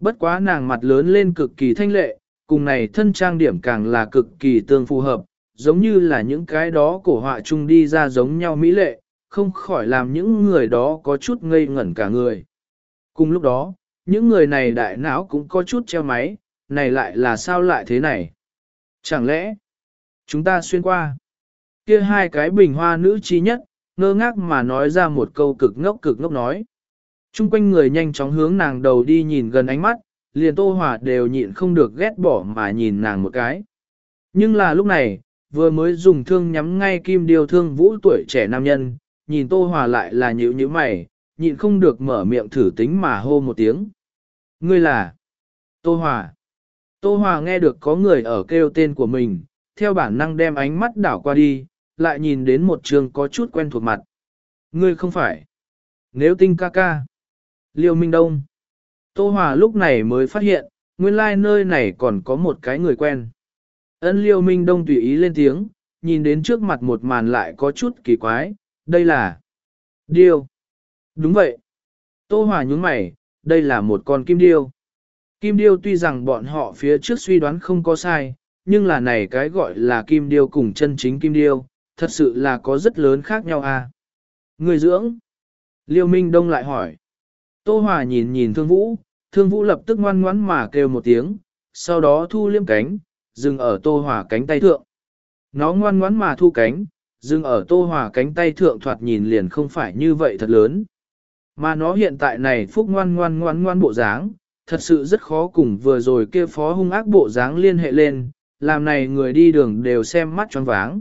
Bất quá nàng mặt lớn lên cực kỳ thanh lệ, cùng này thân trang điểm càng là cực kỳ tương phù hợp, giống như là những cái đó cổ họa chung đi ra giống nhau mỹ lệ, không khỏi làm những người đó có chút ngây ngẩn cả người. Cùng lúc đó, những người này đại não cũng có chút treo máy, này lại là sao lại thế này? Chẳng lẽ, chúng ta xuyên qua? Kia hai cái bình hoa nữ chi nhất, ngơ ngác mà nói ra một câu cực ngốc cực ngốc nói. Trung quanh người nhanh chóng hướng nàng đầu đi nhìn gần ánh mắt, liền tô hỏa đều nhịn không được ghét bỏ mà nhìn nàng một cái. Nhưng là lúc này, vừa mới dùng thương nhắm ngay kim điều thương vũ tuổi trẻ nam nhân, nhìn tô hỏa lại là nhữ nhữ mày, nhịn không được mở miệng thử tính mà hô một tiếng. Ngươi là Tô Hòa. Tô Hòa nghe được có người ở kêu tên của mình, theo bản năng đem ánh mắt đảo qua đi, lại nhìn đến một trường có chút quen thuộc mặt. Ngươi không phải. Nếu tinh ca ca. Liêu Minh Đông. Tô Hòa lúc này mới phát hiện, nguyên lai like nơi này còn có một cái người quen. Ân Liêu Minh Đông tùy ý lên tiếng, nhìn đến trước mặt một màn lại có chút kỳ quái, đây là Điêu. Đúng vậy. Tô Hòa nhúng mày, đây là một con kim điêu. Kim điêu tuy rằng bọn họ phía trước suy đoán không có sai, nhưng là này cái gọi là kim điêu cùng chân chính kim điêu, thật sự là có rất lớn khác nhau à. Người dưỡng. Liêu Minh Đông lại hỏi. Tô Hòa nhìn nhìn Thương Vũ, Thương Vũ lập tức ngoan ngoãn mà kêu một tiếng, sau đó thu liêm cánh, dừng ở Tô Hòa cánh tay thượng. Nó ngoan ngoãn mà thu cánh, dừng ở Tô Hòa cánh tay thượng thoạt nhìn liền không phải như vậy thật lớn. Mà nó hiện tại này phúc ngoan ngoan ngoan ngoan bộ dáng, thật sự rất khó cùng vừa rồi kia phó hung ác bộ dáng liên hệ lên, làm này người đi đường đều xem mắt choáng váng.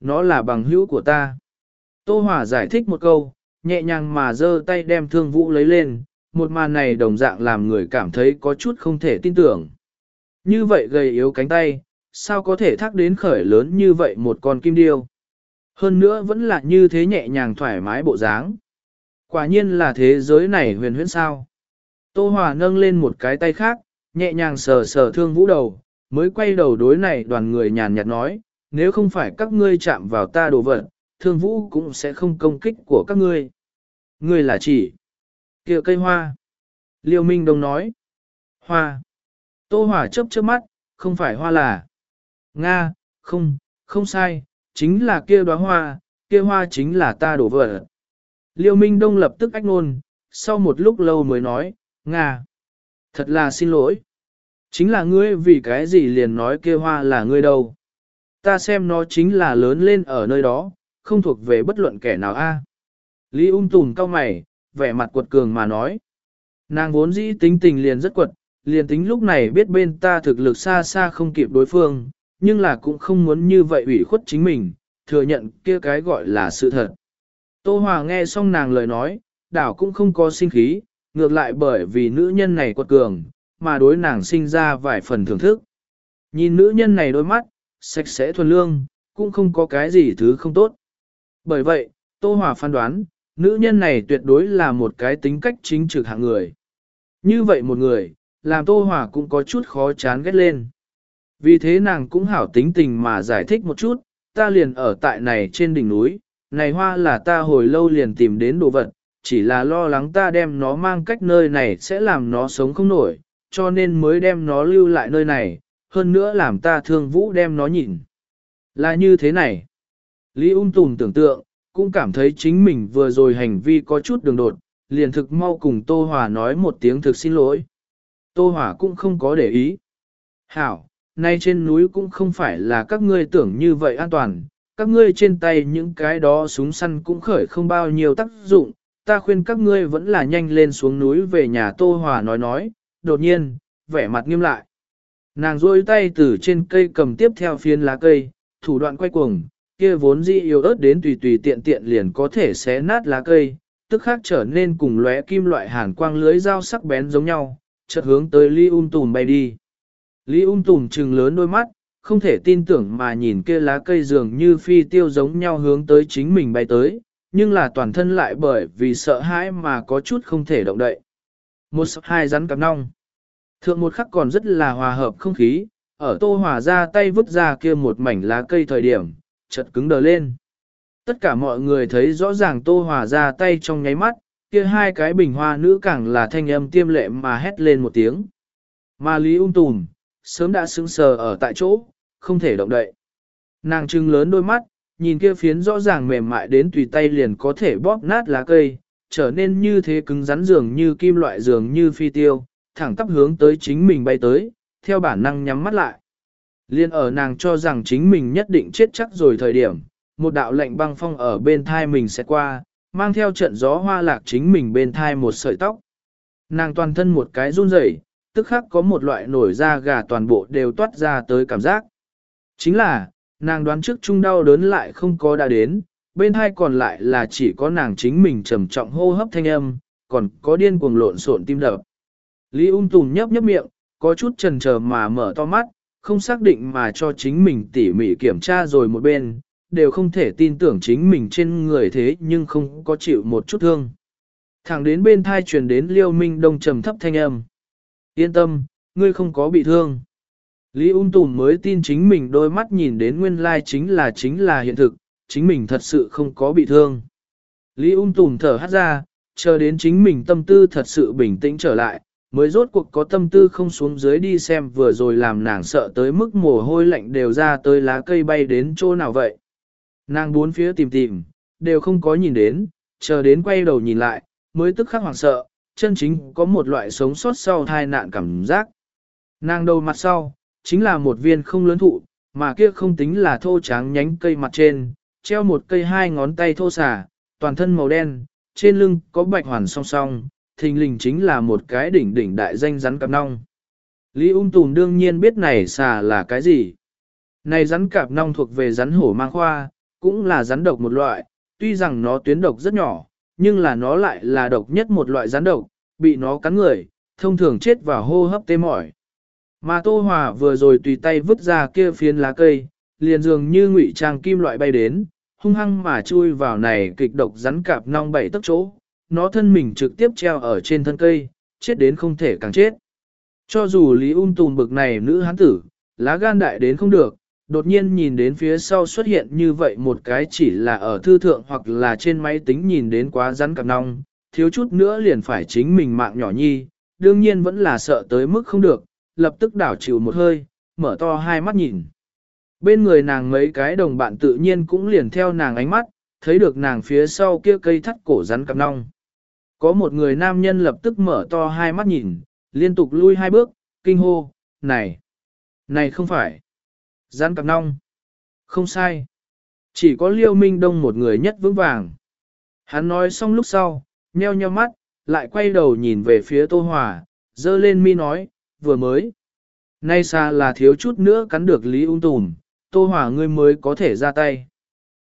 Nó là bằng hữu của ta. Tô Hòa giải thích một câu, nhẹ nhàng mà giơ tay đem thương vũ lấy lên, một màn này đồng dạng làm người cảm thấy có chút không thể tin tưởng. Như vậy gầy yếu cánh tay, sao có thể thác đến khởi lớn như vậy một con kim điêu. Hơn nữa vẫn là như thế nhẹ nhàng thoải mái bộ dáng. Quả nhiên là thế giới này huyền huyễn sao. Tô Hòa nâng lên một cái tay khác, nhẹ nhàng sờ sờ thương vũ đầu, mới quay đầu đối này đoàn người nhàn nhạt nói, nếu không phải các ngươi chạm vào ta đồ vật, thương vũ cũng sẽ không công kích của các ngươi. Ngươi là chỉ kia cây hoa. Liêu Minh Đông nói, hoa. Tô hỏa chớp chớp mắt, không phải hoa là. Nga, không, không sai, chính là kia đóa hoa, kia hoa chính là ta đổ vỡ. Liêu Minh Đông lập tức ách nôn, sau một lúc lâu mới nói, Nga, thật là xin lỗi. Chính là ngươi vì cái gì liền nói kia hoa là ngươi đâu. Ta xem nó chính là lớn lên ở nơi đó, không thuộc về bất luận kẻ nào a. À? Lý ung tùm cao mày, vẻ mặt quật cường mà nói. Nàng vốn dĩ tính tình liền rất quật, liền tính lúc này biết bên ta thực lực xa xa không kịp đối phương, nhưng là cũng không muốn như vậy ủy khuất chính mình, thừa nhận kia cái gọi là sự thật. Tô Hòa nghe xong nàng lời nói, đảo cũng không có sinh khí, ngược lại bởi vì nữ nhân này quật cường, mà đối nàng sinh ra vài phần thưởng thức. Nhìn nữ nhân này đôi mắt, sạch sẽ thuần lương, cũng không có cái gì thứ không tốt. Bởi vậy, Tô Hòa phán đoán, nữ nhân này tuyệt đối là một cái tính cách chính trực hạng người. Như vậy một người, làm Tô Hòa cũng có chút khó chán ghét lên. Vì thế nàng cũng hảo tính tình mà giải thích một chút, ta liền ở tại này trên đỉnh núi, này hoa là ta hồi lâu liền tìm đến đồ vật, chỉ là lo lắng ta đem nó mang cách nơi này sẽ làm nó sống không nổi, cho nên mới đem nó lưu lại nơi này, hơn nữa làm ta thương vũ đem nó nhìn. Là như thế này. Lý ung tùm tưởng tượng, cũng cảm thấy chính mình vừa rồi hành vi có chút đường đột, liền thực mau cùng Tô Hòa nói một tiếng thực xin lỗi. Tô Hòa cũng không có để ý. Hảo, nay trên núi cũng không phải là các ngươi tưởng như vậy an toàn, các ngươi trên tay những cái đó súng săn cũng khởi không bao nhiêu tác dụng, ta khuyên các ngươi vẫn là nhanh lên xuống núi về nhà Tô Hòa nói nói, đột nhiên, vẻ mặt nghiêm lại. Nàng rôi tay từ trên cây cầm tiếp theo phiến lá cây, thủ đoạn quay cuồng, kia vốn dĩ yếu ớt đến tùy tùy tiện tiện liền có thể xé nát lá cây, tức khác trở nên cùng lóe kim loại hàn quang lưới dao sắc bén giống nhau, chợt hướng tới Lý Um Tùm bay đi. Lý Um Tùm trừng lớn đôi mắt, không thể tin tưởng mà nhìn kia lá cây dường như phi tiêu giống nhau hướng tới chính mình bay tới, nhưng là toàn thân lại bởi vì sợ hãi mà có chút không thể động đậy. Một hai rắn cặp nong. Thượng một khắc còn rất là hòa hợp không khí, ở tô hòa ra tay vứt ra kia một mảnh lá cây thời điểm, chợt cứng đờ lên. Tất cả mọi người thấy rõ ràng tô hòa ra tay trong nháy mắt, kia hai cái bình hoa nữ càng là thanh âm tiêm lệ mà hét lên một tiếng. Mà Lý ung tùm, sớm đã sững sờ ở tại chỗ, không thể động đậy. Nàng trưng lớn đôi mắt, nhìn kia phiến rõ ràng mềm mại đến tùy tay liền có thể bóp nát lá cây, trở nên như thế cứng rắn dường như kim loại dường như phi tiêu, thẳng tắp hướng tới chính mình bay tới, theo bản năng nhắm mắt lại. Liên ở nàng cho rằng chính mình nhất định chết chắc rồi thời điểm, một đạo lệnh băng phong ở bên thai mình sẽ qua, mang theo trận gió hoa lạc chính mình bên thai một sợi tóc. Nàng toàn thân một cái run rẩy, tức khắc có một loại nổi da gà toàn bộ đều toát ra tới cảm giác. Chính là, nàng đoán trước chung đau đớn lại không có đã đến, bên hai còn lại là chỉ có nàng chính mình trầm trọng hô hấp thanh âm, còn có điên cuồng lộn xộn tim đập. Lý ung tùm nhấp nhấp miệng, có chút chần chờ mà mở to mắt, không xác định mà cho chính mình tỉ mỉ kiểm tra rồi một bên, đều không thể tin tưởng chính mình trên người thế nhưng không có chịu một chút thương. Thẳng đến bên thai truyền đến liêu minh đông trầm thấp thanh âm. Yên tâm, ngươi không có bị thương. Lý ung tùm mới tin chính mình đôi mắt nhìn đến nguyên lai chính là chính là hiện thực, chính mình thật sự không có bị thương. Lý ung tùm thở hắt ra, chờ đến chính mình tâm tư thật sự bình tĩnh trở lại, mới rốt cuộc có tâm tư không xuống dưới đi xem vừa rồi làm nàng sợ tới mức mồ hôi lạnh đều ra tới lá cây bay đến chỗ nào vậy. Nàng bốn phía tìm tìm, đều không có nhìn đến, chờ đến quay đầu nhìn lại, mới tức khắc hoảng sợ, chân chính có một loại sống sót sau tai nạn cảm giác. Nàng đầu mặt sau, chính là một viên không lớn thụ, mà kia không tính là thô tráng nhánh cây mặt trên, treo một cây hai ngón tay thô xả, toàn thân màu đen, trên lưng có bạch hoàn song song, thình lình chính là một cái đỉnh đỉnh đại danh rắn cạp nong. Lý ung tùm đương nhiên biết này xà là cái gì. Này rắn cạp nong thuộc về rắn hổ mang khoa, cũng là rắn độc một loại, tuy rằng nó tuyến độc rất nhỏ, nhưng là nó lại là độc nhất một loại rắn độc, bị nó cắn người, thông thường chết vào hô hấp tê mỏi. Mà Tô Hòa vừa rồi tùy tay vứt ra kia phiến lá cây, liền dường như ngụy trang kim loại bay đến, hung hăng mà chui vào này kịch độc rắn cạp nong bảy tấc chỗ, nó thân mình trực tiếp treo ở trên thân cây, chết đến không thể càng chết. Cho dù Lý ung tùm bực này nữ hán tử, lá gan đại đến không được, đột nhiên nhìn đến phía sau xuất hiện như vậy một cái chỉ là ở thư thượng hoặc là trên máy tính nhìn đến quá rắn cặp nong, thiếu chút nữa liền phải chính mình mạng nhỏ nhi, đương nhiên vẫn là sợ tới mức không được, lập tức đảo chịu một hơi, mở to hai mắt nhìn. Bên người nàng mấy cái đồng bạn tự nhiên cũng liền theo nàng ánh mắt, thấy được nàng phía sau kia cây thắt cổ rắn cặp nong. Có một người nam nhân lập tức mở to hai mắt nhìn, liên tục lui hai bước, kinh hô, này, này không phải, rắn cặp nong, không sai. Chỉ có liêu minh đông một người nhất vững vàng. Hắn nói xong lúc sau, nheo nheo mắt, lại quay đầu nhìn về phía Tô Hòa, dơ lên mi nói, vừa mới. Nay xa là thiếu chút nữa cắn được Lý ung tùm, Tô Hòa ngươi mới có thể ra tay.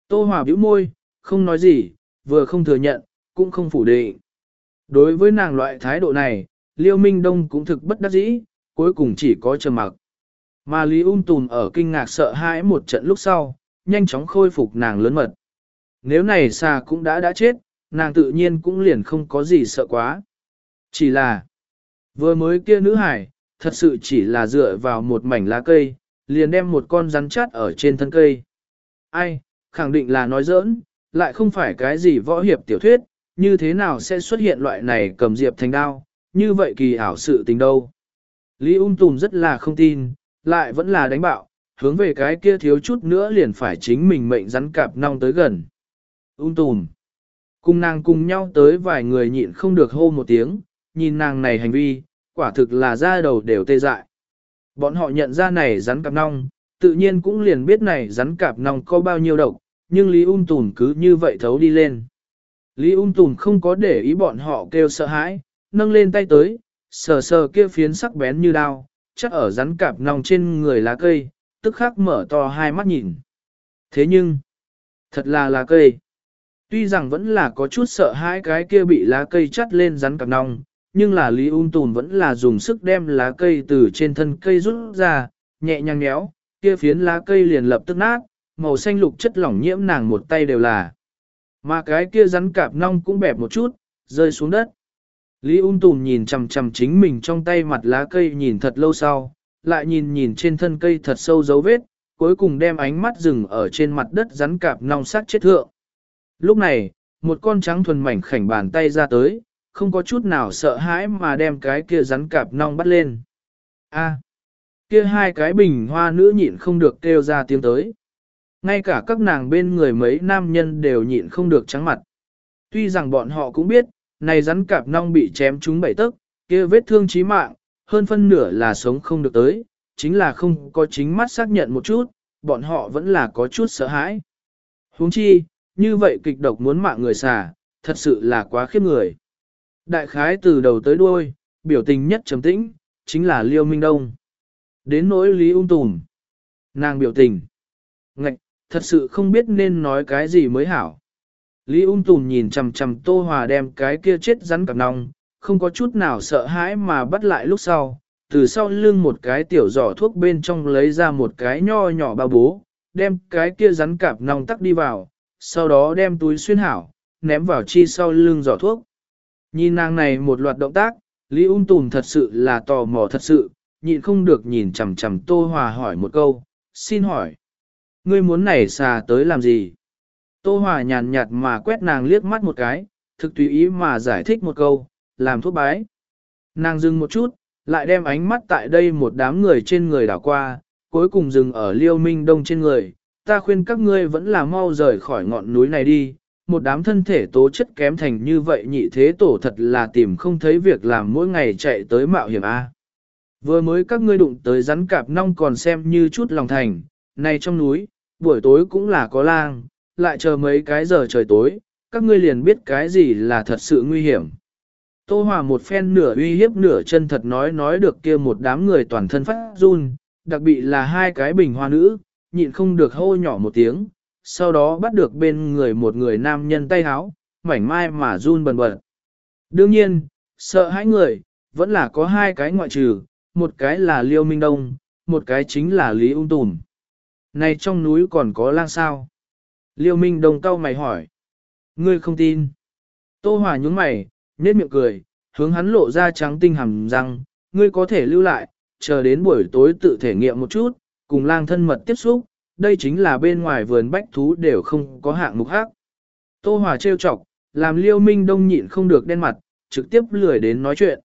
Tô Hòa bĩu môi, không nói gì, vừa không thừa nhận, cũng không phủ định. Đối với nàng loại thái độ này, Liêu Minh Đông cũng thực bất đắc dĩ, cuối cùng chỉ có trầm mặc. Mà Lý ung tùm ở kinh ngạc sợ hãi một trận lúc sau, nhanh chóng khôi phục nàng lớn mật. Nếu này xà cũng đã đã chết, nàng tự nhiên cũng liền không có gì sợ quá. Chỉ là, vừa mới kia nữ hải, thật sự chỉ là dựa vào một mảnh lá cây, liền đem một con rắn chát ở trên thân cây. Ai, khẳng định là nói giỡn, lại không phải cái gì võ hiệp tiểu thuyết, như thế nào sẽ xuất hiện loại này cầm diệp thành đao, như vậy kỳ ảo sự tình đâu. Lý ung tùm rất là không tin, lại vẫn là đánh bạo, hướng về cái kia thiếu chút nữa liền phải chính mình mệnh rắn cạp nong tới gần. Ung tùm. Cùng nàng cùng nhau tới vài người nhịn không được hô một tiếng, nhìn nàng này hành vi, quả thực là da đầu đều tê dại. Bọn họ nhận ra này rắn cạp nong, tự nhiên cũng liền biết này rắn cạp nong có bao nhiêu độc, nhưng Lý ung tùm cứ như vậy thấu đi lên. Lý ung tùm không có để ý bọn họ kêu sợ hãi, nâng lên tay tới, sờ sờ kia phiến sắc bén như đao, chắc ở rắn cạp nong trên người lá cây, tức khắc mở to hai mắt nhìn. Thế nhưng, thật là lá cây. Tuy rằng vẫn là có chút sợ hãi cái kia bị lá cây chắt lên rắn cạp nong, nhưng là Lý ung tùn vẫn là dùng sức đem lá cây từ trên thân cây rút ra, nhẹ nhàng nhéo, kia phiến lá cây liền lập tức nát, màu xanh lục chất lỏng nhiễm nàng một tay đều là. Mà cái kia rắn cạp nong cũng bẹp một chút, rơi xuống đất. Lý ung tùm nhìn chằm chằm chính mình trong tay mặt lá cây nhìn thật lâu sau, lại nhìn nhìn trên thân cây thật sâu dấu vết, cuối cùng đem ánh mắt dừng ở trên mặt đất rắn cạp nong sắc chết thượng. Lúc này, một con trắng thuần mảnh khảnh bàn tay ra tới, không có chút nào sợ hãi mà đem cái kia rắn cạp nong bắt lên. A, kia hai cái bình hoa nữ nhịn không được kêu ra tiếng tới. Ngay cả các nàng bên người mấy nam nhân đều nhịn không được trắng mặt. Tuy rằng bọn họ cũng biết, này rắn cạp nong bị chém trúng bảy tấc, kia vết thương chí mạng, hơn phân nửa là sống không được tới, chính là không có chính mắt xác nhận một chút, bọn họ vẫn là có chút sợ hãi. huống chi, như vậy kịch độc muốn mạng người xả, thật sự là quá khiếp người. Đại khái từ đầu tới đuôi, biểu tình nhất trầm tĩnh, chính là Liêu Minh Đông. Đến nỗi Lý ung tùm. Nàng biểu tình. Ngạch, thật sự không biết nên nói cái gì mới hảo. Lý ung tùm nhìn chằm chằm Tô Hòa đem cái kia chết rắn cặp nòng, không có chút nào sợ hãi mà bắt lại lúc sau, từ sau lưng một cái tiểu giỏ thuốc bên trong lấy ra một cái nho nhỏ bao bố, đem cái kia rắn cạp nòng tắc đi vào, sau đó đem túi xuyên hảo, ném vào chi sau lưng giỏ thuốc. Nhìn nàng này một loạt động tác, Lý ung tùm thật sự là tò mò thật sự, nhịn không được nhìn chằm chằm Tô Hòa hỏi một câu, xin hỏi, ngươi muốn nảy xà tới làm gì? Tô Hòa nhàn nhạt mà quét nàng liếc mắt một cái, thực tùy ý mà giải thích một câu, làm thuốc bái. Nàng dừng một chút, lại đem ánh mắt tại đây một đám người trên người đảo qua, cuối cùng dừng ở liêu minh đông trên người. Ta khuyên các ngươi vẫn là mau rời khỏi ngọn núi này đi, một đám thân thể tố chất kém thành như vậy nhị thế tổ thật là tìm không thấy việc làm mỗi ngày chạy tới mạo hiểm A. Vừa mới các ngươi đụng tới rắn cạp nong còn xem như chút lòng thành, này trong núi, buổi tối cũng là có lang, lại chờ mấy cái giờ trời tối, các ngươi liền biết cái gì là thật sự nguy hiểm. Tô Hòa một phen nửa uy hiếp nửa chân thật nói nói được kia một đám người toàn thân phát run, đặc biệt là hai cái bình hoa nữ, nhịn không được hô nhỏ một tiếng, sau đó bắt được bên người một người nam nhân tay háo, mảnh mai mà run bần bật. Đương nhiên, sợ hãi người, vẫn là có hai cái ngoại trừ, một cái là Liêu Minh Đông, một cái chính là Lý Ung Tùm. Này trong núi còn có lang sao? Liêu Minh Đông cau mày hỏi. Ngươi không tin. Tô Hòa nhúng mày, Nét miệng cười, hướng hắn lộ ra trắng tinh hàm răng, ngươi có thể lưu lại, chờ đến buổi tối tự thể nghiệm một chút, cùng lang thân mật tiếp xúc, đây chính là bên ngoài vườn bách thú đều không có hạng mục khác. Tô Hòa trêu chọc, làm liêu minh đông nhịn không được đen mặt, trực tiếp lười đến nói chuyện.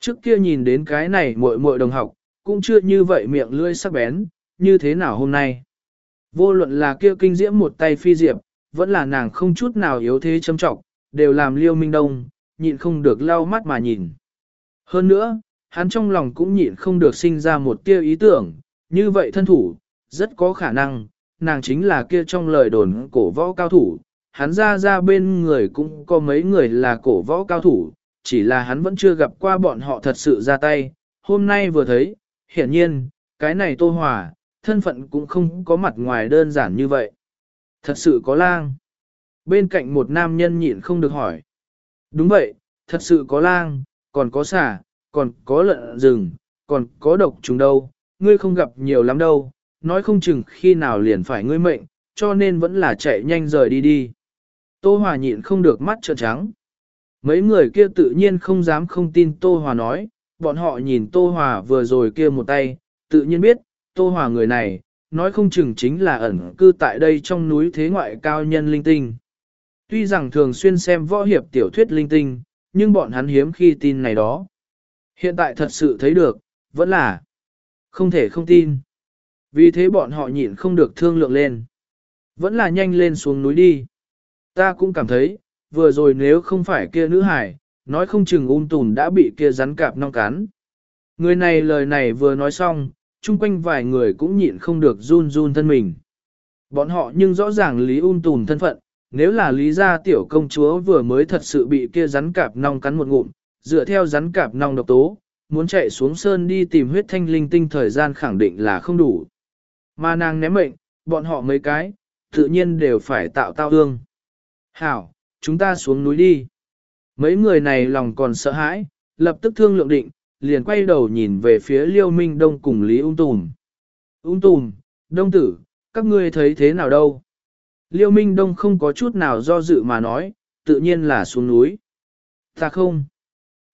Trước kia nhìn đến cái này muội muội đồng học, cũng chưa như vậy miệng lưỡi sắc bén, như thế nào hôm nay. Vô luận là kia kinh diễm một tay phi diệp, vẫn là nàng không chút nào yếu thế châm trọng, đều làm liêu minh đông, nhịn không được lau mắt mà nhìn. Hơn nữa, hắn trong lòng cũng nhịn không được sinh ra một tia ý tưởng, như vậy thân thủ, rất có khả năng, nàng chính là kia trong lời đồn cổ võ cao thủ, hắn ra ra bên người cũng có mấy người là cổ võ cao thủ, chỉ là hắn vẫn chưa gặp qua bọn họ thật sự ra tay, hôm nay vừa thấy, hiển nhiên, cái này tô hỏa thân phận cũng không có mặt ngoài đơn giản như vậy. Thật sự có lang. Bên cạnh một nam nhân nhịn không được hỏi. Đúng vậy, thật sự có lang, còn có xà, còn có lợn rừng, còn có độc trùng đâu, ngươi không gặp nhiều lắm đâu, nói không chừng khi nào liền phải ngươi mệnh, cho nên vẫn là chạy nhanh rời đi đi. Tô Hòa nhịn không được mắt trợn trắng. Mấy người kia tự nhiên không dám không tin Tô Hòa nói, bọn họ nhìn Tô Hòa vừa rồi kia một tay, tự nhiên biết, Tô Hòa người này, nói không chừng chính là ẩn cư tại đây trong núi thế ngoại cao nhân linh tinh. Tuy rằng thường xuyên xem võ hiệp tiểu thuyết linh tinh, nhưng bọn hắn hiếm khi tin này đó. Hiện tại thật sự thấy được, vẫn là không thể không tin. Vì thế bọn họ nhịn không được thương lượng lên. Vẫn là nhanh lên xuống núi đi. Ta cũng cảm thấy, vừa rồi nếu không phải kia nữ hải, nói không chừng ung tùn đã bị kia rắn cạp nong cắn. Người này lời này vừa nói xong, chung quanh vài người cũng nhịn không được run run thân mình. Bọn họ nhưng rõ ràng Lý ung tùn thân phận, nếu là Lý gia tiểu công chúa vừa mới thật sự bị kia rắn cạp nong cắn một ngụm, dựa theo rắn cạp nong độc tố, muốn chạy xuống sơn đi tìm huyết thanh linh tinh thời gian khẳng định là không đủ. Mà nàng ném mệnh, bọn họ mấy cái, tự nhiên đều phải tạo tao ương. Hảo, chúng ta xuống núi đi. Mấy người này lòng còn sợ hãi, lập tức thương lượng định, liền quay đầu nhìn về phía Liêu Minh Đông cùng Lý Ung Tùm. Ung Tùm, Đông Tử, các ngươi thấy thế nào đâu? Liêu Minh Đông không có chút nào do dự mà nói, tự nhiên là xuống núi. Ta không.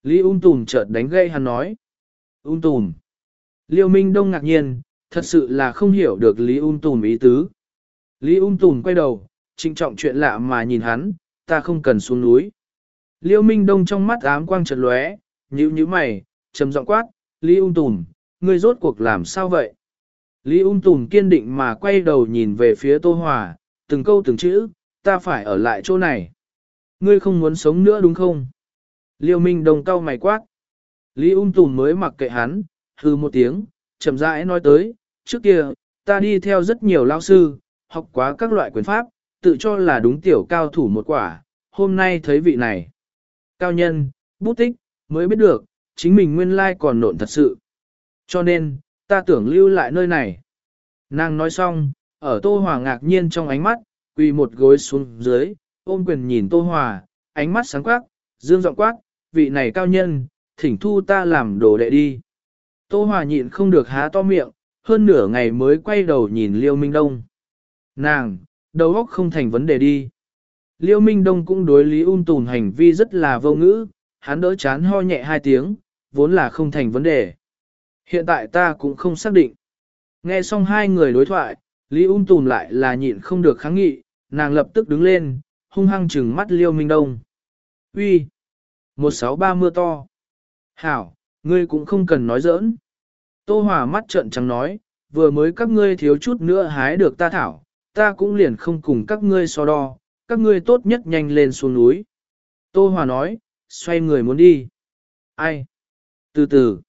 Lý Ung Tùm chợt đánh gây hắn nói. Ung Tùm. Liêu Minh Đông ngạc nhiên, thật sự là không hiểu được Lý Ung Tùm ý tứ. Lý Ung Tùm quay đầu, trinh trọng chuyện lạ mà nhìn hắn, ta không cần xuống núi. Liêu Minh Đông trong mắt ám quang chợt lóe, nhíu nhíu mày, trầm giọng quát, Lý Ung Tùm, ngươi rốt cuộc làm sao vậy? Lý Ung Tùm kiên định mà quay đầu nhìn về phía Tô Hòa, từng câu từng chữ, ta phải ở lại chỗ này. Ngươi không muốn sống nữa đúng không? Liêu Minh Đông cau mày quát. Lý Ung Tùm mới mặc kệ hắn, hư một tiếng, chậm rãi nói tới, trước kia, ta đi theo rất nhiều lao sư, học quá các loại quyền pháp, tự cho là đúng tiểu cao thủ một quả, hôm nay thấy vị này. Cao nhân, bút tích, mới biết được, chính mình nguyên lai còn nộn thật sự. Cho nên, ta tưởng lưu lại nơi này. Nàng nói xong, ở Tô Hòa ngạc nhiên trong ánh mắt, quỳ một gối xuống dưới, ôm quyền nhìn Tô Hòa, ánh mắt sáng quắc, dương giọng quát, vị này cao nhân, thỉnh thu ta làm đồ đệ đi. Tô Hòa nhịn không được há to miệng, hơn nửa ngày mới quay đầu nhìn Liêu Minh Đông. Nàng, đầu óc không thành vấn đề đi. Liêu Minh Đông cũng đối Lý Un Tùn hành vi rất là vô ngữ, hắn đỡ chán ho nhẹ hai tiếng, vốn là không thành vấn đề. Hiện tại ta cũng không xác định. Nghe xong hai người đối thoại, Lý Un Tùn lại là nhịn không được kháng nghị, nàng lập tức đứng lên, hung hăng trừng mắt Liêu Minh Đông. Uy, một sáu ba mưa to. Hảo, ngươi cũng không cần nói giỡn. Tô Hòa mắt trợn trắng nói, vừa mới các ngươi thiếu chút nữa hái được ta thảo, ta cũng liền không cùng các ngươi so đo, các ngươi tốt nhất nhanh lên xuống núi. Tô Hòa nói, xoay người muốn đi. Ai? Từ từ.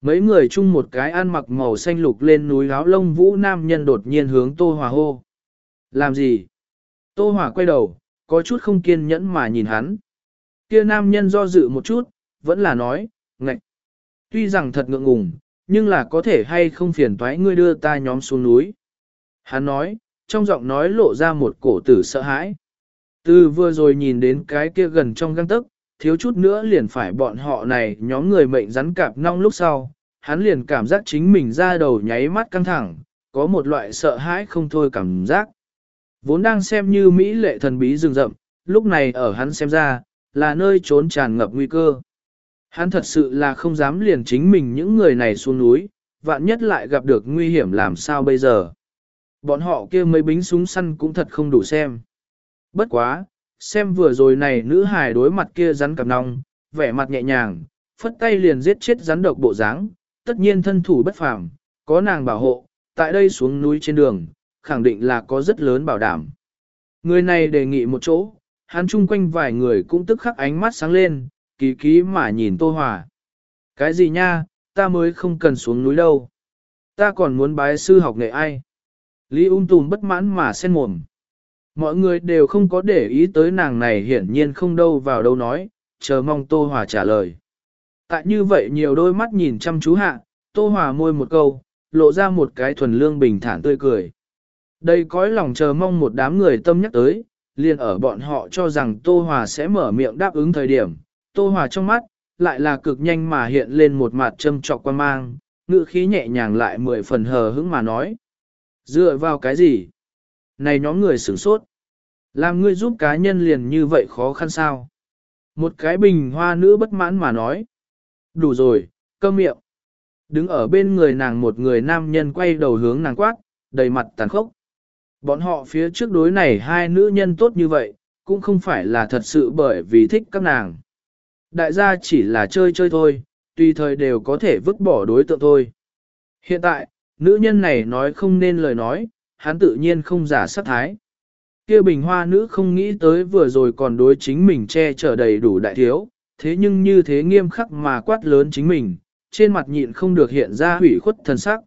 Mấy người chung một cái ăn mặc màu xanh lục lên núi áo lông vũ nam nhân đột nhiên hướng Tô Hòa hô. Làm gì? Tô Hòa quay đầu, có chút không kiên nhẫn mà nhìn hắn. Kia nam nhân do dự một chút, vẫn là nói, ngạch. Tuy rằng thật ngượng ngùng, nhưng là có thể hay không phiền toái ngươi đưa ta nhóm xuống núi. Hắn nói, trong giọng nói lộ ra một cổ tử sợ hãi. Từ vừa rồi nhìn đến cái kia gần trong găng tức, thiếu chút nữa liền phải bọn họ này nhóm người mệnh rắn cạp nong lúc sau, hắn liền cảm giác chính mình ra đầu nháy mắt căng thẳng, có một loại sợ hãi không thôi cảm giác. Vốn đang xem như Mỹ lệ thần bí rừng rậm, lúc này ở hắn xem ra, là nơi trốn tràn ngập nguy cơ. Hắn thật sự là không dám liền chính mình những người này xuống núi, vạn nhất lại gặp được nguy hiểm làm sao bây giờ. Bọn họ kia mấy bính súng săn cũng thật không đủ xem. Bất quá, xem vừa rồi này nữ hài đối mặt kia rắn cặp nong, vẻ mặt nhẹ nhàng, phất tay liền giết chết rắn độc bộ dáng, tất nhiên thân thủ bất phàm, có nàng bảo hộ, tại đây xuống núi trên đường, khẳng định là có rất lớn bảo đảm. Người này đề nghị một chỗ, hắn chung quanh vài người cũng tức khắc ánh mắt sáng lên, kỳ ký mà nhìn Tô Hòa. Cái gì nha, ta mới không cần xuống núi đâu. Ta còn muốn bái sư học nghệ ai. Lý ung tùm bất mãn mà sen mồm. Mọi người đều không có để ý tới nàng này hiển nhiên không đâu vào đâu nói, chờ mong Tô Hòa trả lời. Tại như vậy nhiều đôi mắt nhìn chăm chú hạ, Tô Hòa môi một câu, lộ ra một cái thuần lương bình thản tươi cười. Đây cõi lòng chờ mong một đám người tâm nhắc tới, liền ở bọn họ cho rằng Tô Hòa sẽ mở miệng đáp ứng thời điểm. Tô Hòa trong mắt, lại là cực nhanh mà hiện lên một mặt châm trọc quan mang, ngữ khí nhẹ nhàng lại mười phần hờ hững mà nói. Dựa vào cái gì? Này nhóm người sửng sốt. Làm ngươi giúp cá nhân liền như vậy khó khăn sao? Một cái bình hoa nữ bất mãn mà nói. Đủ rồi, cơm miệng. Đứng ở bên người nàng một người nam nhân quay đầu hướng nàng quát, đầy mặt tàn khốc. Bọn họ phía trước đối này hai nữ nhân tốt như vậy, cũng không phải là thật sự bởi vì thích các nàng. Đại gia chỉ là chơi chơi thôi, tùy thời đều có thể vứt bỏ đối tượng thôi. Hiện tại, nữ nhân này nói không nên lời nói, hắn tự nhiên không giả sát thái. kia bình hoa nữ không nghĩ tới vừa rồi còn đối chính mình che chở đầy đủ đại thiếu, thế nhưng như thế nghiêm khắc mà quát lớn chính mình, trên mặt nhịn không được hiện ra hủy khuất thần sắc.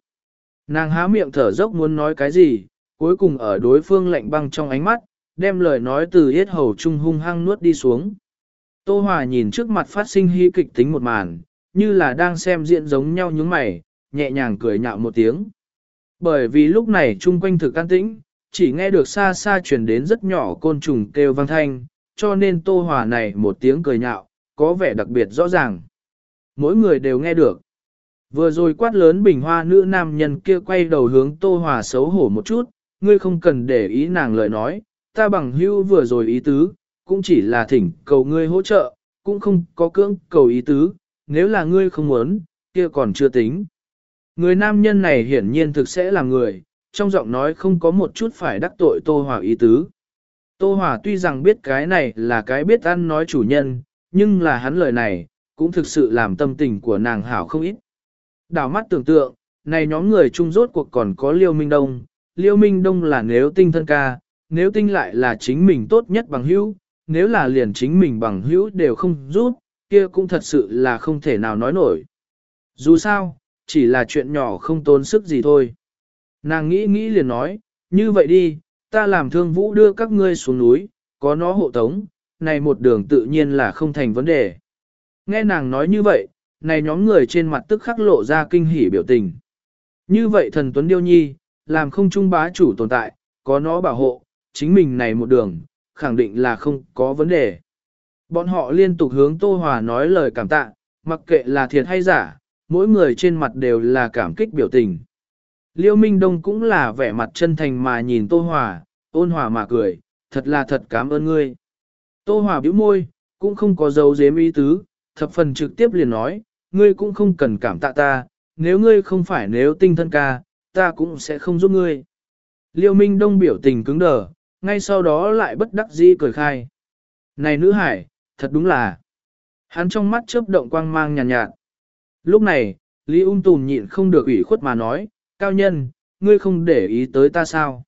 Nàng há miệng thở dốc muốn nói cái gì, cuối cùng ở đối phương lạnh băng trong ánh mắt, đem lời nói từ yết hầu trung hung hăng nuốt đi xuống. Tô Hòa nhìn trước mặt phát sinh hy kịch tính một màn, như là đang xem diễn giống nhau những mày, nhẹ nhàng cười nhạo một tiếng. Bởi vì lúc này chung quanh thực an tĩnh, chỉ nghe được xa xa truyền đến rất nhỏ côn trùng kêu vang thanh, cho nên Tô Hòa này một tiếng cười nhạo, có vẻ đặc biệt rõ ràng. Mỗi người đều nghe được. Vừa rồi quát lớn bình hoa nữ nam nhân kia quay đầu hướng Tô Hòa xấu hổ một chút, ngươi không cần để ý nàng lời nói, ta bằng hưu vừa rồi ý tứ, cũng chỉ là thỉnh cầu ngươi hỗ trợ, cũng không có cưỡng cầu ý tứ, nếu là ngươi không muốn, kia còn chưa tính. Người nam nhân này hiển nhiên thực sẽ là người, trong giọng nói không có một chút phải đắc tội Tô Hòa ý tứ. Tô Hòa tuy rằng biết cái này là cái biết ăn nói chủ nhân, nhưng là hắn lời này, cũng thực sự làm tâm tình của nàng hảo không ít. Đảo mắt tưởng tượng, này nhóm người chung rốt cuộc còn có Liêu Minh Đông, Liêu Minh Đông là nếu tinh thân ca, nếu tinh lại là chính mình tốt nhất bằng hữu, nếu là liền chính mình bằng hữu đều không rút, kia cũng thật sự là không thể nào nói nổi. Dù sao, chỉ là chuyện nhỏ không tốn sức gì thôi. Nàng nghĩ nghĩ liền nói, như vậy đi, ta làm thương vũ đưa các ngươi xuống núi, có nó hộ tống, này một đường tự nhiên là không thành vấn đề. Nghe nàng nói như vậy, này nhóm người trên mặt tức khắc lộ ra kinh hỉ biểu tình. Như vậy thần Tuấn Điêu Nhi, làm không trung bá chủ tồn tại, có nó bảo hộ, chính mình này một đường, khẳng định là không có vấn đề. Bọn họ liên tục hướng Tô Hòa nói lời cảm tạ, mặc kệ là thiệt hay giả, mỗi người trên mặt đều là cảm kích biểu tình. Liêu Minh Đông cũng là vẻ mặt chân thành mà nhìn Tô Hòa, ôn hòa mà cười, thật là thật cảm ơn ngươi. Tô Hòa bĩu môi, cũng không có dấu dếm ý tứ, thập phần trực tiếp liền nói, ngươi cũng không cần cảm tạ ta, nếu ngươi không phải nếu tinh thân ca, ta cũng sẽ không giúp ngươi. Liêu Minh Đông biểu tình cứng đờ, ngay sau đó lại bất đắc dĩ cười khai. Này nữ hải, thật đúng là. Hắn trong mắt chớp động quang mang nhàn nhạt, nhạt. Lúc này, Lý ung tùm nhịn không được ủy khuất mà nói, cao nhân, ngươi không để ý tới ta sao.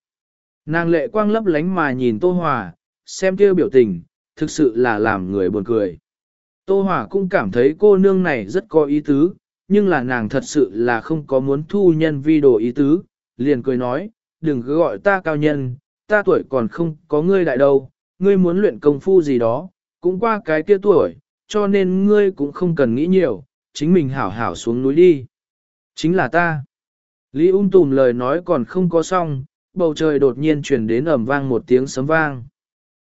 Nàng lệ quang lấp lánh mà nhìn Tô Hòa, xem kia biểu tình, thực sự là làm người buồn cười. Tô Hòa cũng cảm thấy cô nương này rất có ý tứ, nhưng là nàng thật sự là không có muốn thu nhân vi đồ ý tứ, liền cười nói, đừng cứ gọi ta cao nhân, ta tuổi còn không có ngươi đại đâu, ngươi muốn luyện công phu gì đó, cũng qua cái kia tuổi, cho nên ngươi cũng không cần nghĩ nhiều, chính mình hảo hảo xuống núi đi. Chính là ta. Lý ung tùm lời nói còn không có xong, bầu trời đột nhiên chuyển đến ầm vang một tiếng sấm vang.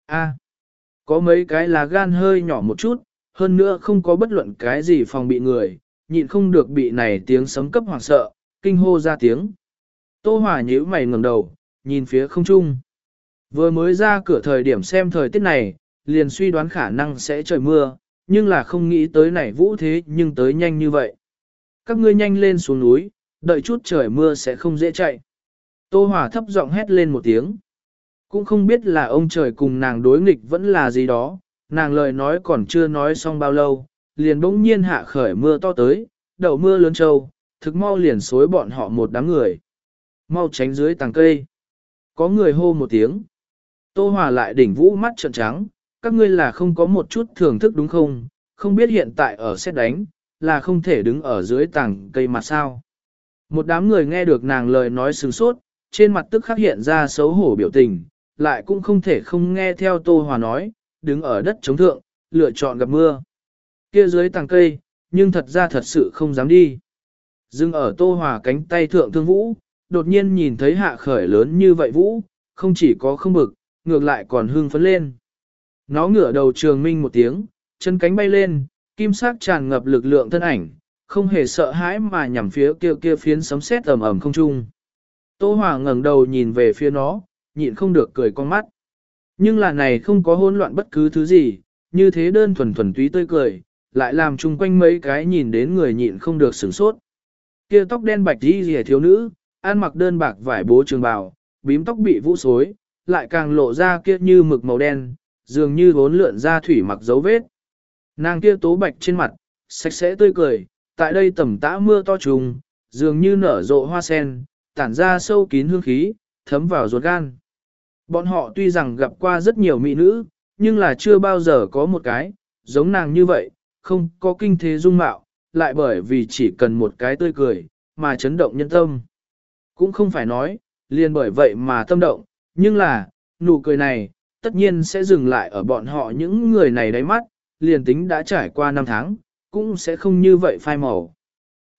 A, có mấy cái là gan hơi nhỏ một chút, hơn nữa không có bất luận cái gì phòng bị người, nhịn không được bị này tiếng sấm cấp hoảng sợ, kinh hô ra tiếng. Tô Hòa nhíu mày ngẩng đầu, nhìn phía không trung. Vừa mới ra cửa thời điểm xem thời tiết này, liền suy đoán khả năng sẽ trời mưa, nhưng là không nghĩ tới này vũ thế nhưng tới nhanh như vậy. Các ngươi nhanh lên xuống núi, đợi chút trời mưa sẽ không dễ chạy. Tô Hòa thấp giọng hét lên một tiếng. Cũng không biết là ông trời cùng nàng đối nghịch vẫn là gì đó, nàng lời nói còn chưa nói xong bao lâu, liền bỗng nhiên hạ khởi mưa to tới, đậu mưa lớn trâu, thực mau liền xối bọn họ một đám người. Mau tránh dưới tàng cây. có người hô một tiếng. Tô Hòa lại đỉnh vũ mắt trợn trắng, các ngươi là không có một chút thưởng thức đúng không, không biết hiện tại ở xét đánh, là không thể đứng ở dưới tảng cây mặt sao. Một đám người nghe được nàng lời nói sừng sốt, trên mặt tức khắc hiện ra xấu hổ biểu tình, lại cũng không thể không nghe theo Tô Hòa nói, đứng ở đất chống thượng, lựa chọn gặp mưa. Kia dưới tàng cây, nhưng thật ra thật sự không dám đi. Dưng ở Tô Hòa cánh tay thượng thương vũ, đột nhiên nhìn thấy hạ khởi lớn như vậy vũ, không chỉ có không bực, ngược lại còn hưng phấn lên. Nó ngửa đầu trường minh một tiếng, chân cánh bay lên, kim sắc tràn ngập lực lượng thân ảnh, không hề sợ hãi mà nhằm phía kia kia phiến sấm sét ầm ầm không trung. Tô Hòa ngẩng đầu nhìn về phía nó, nhịn không được cười con mắt. Nhưng là này không có hỗn loạn bất cứ thứ gì, như thế đơn thuần thuần túy tươi cười, lại làm chung quanh mấy cái nhìn đến người nhịn không được sửng sốt. Kia tóc đen bạch đi rìa thiếu nữ, ăn mặc đơn bạc vải bố trường bào, bím tóc bị vũ xối, lại càng lộ ra kia như mực màu đen, dường như vốn lượn ra thủy mặc dấu vết. Nàng kia tố bạch trên mặt, sạch sẽ tươi cười, tại đây tầm tã mưa to trùng, dường như nở rộ hoa sen, tản ra sâu kín hương khí, thấm vào ruột gan. Bọn họ tuy rằng gặp qua rất nhiều mỹ nữ, nhưng là chưa bao giờ có một cái, giống nàng như vậy, không có kinh thế dung mạo, lại bởi vì chỉ cần một cái tươi cười, mà chấn động nhân tâm. Cũng không phải nói, liền bởi vậy mà tâm động, nhưng là, nụ cười này, tất nhiên sẽ dừng lại ở bọn họ những người này đáy mắt, liền tính đã trải qua năm tháng, cũng sẽ không như vậy phai màu.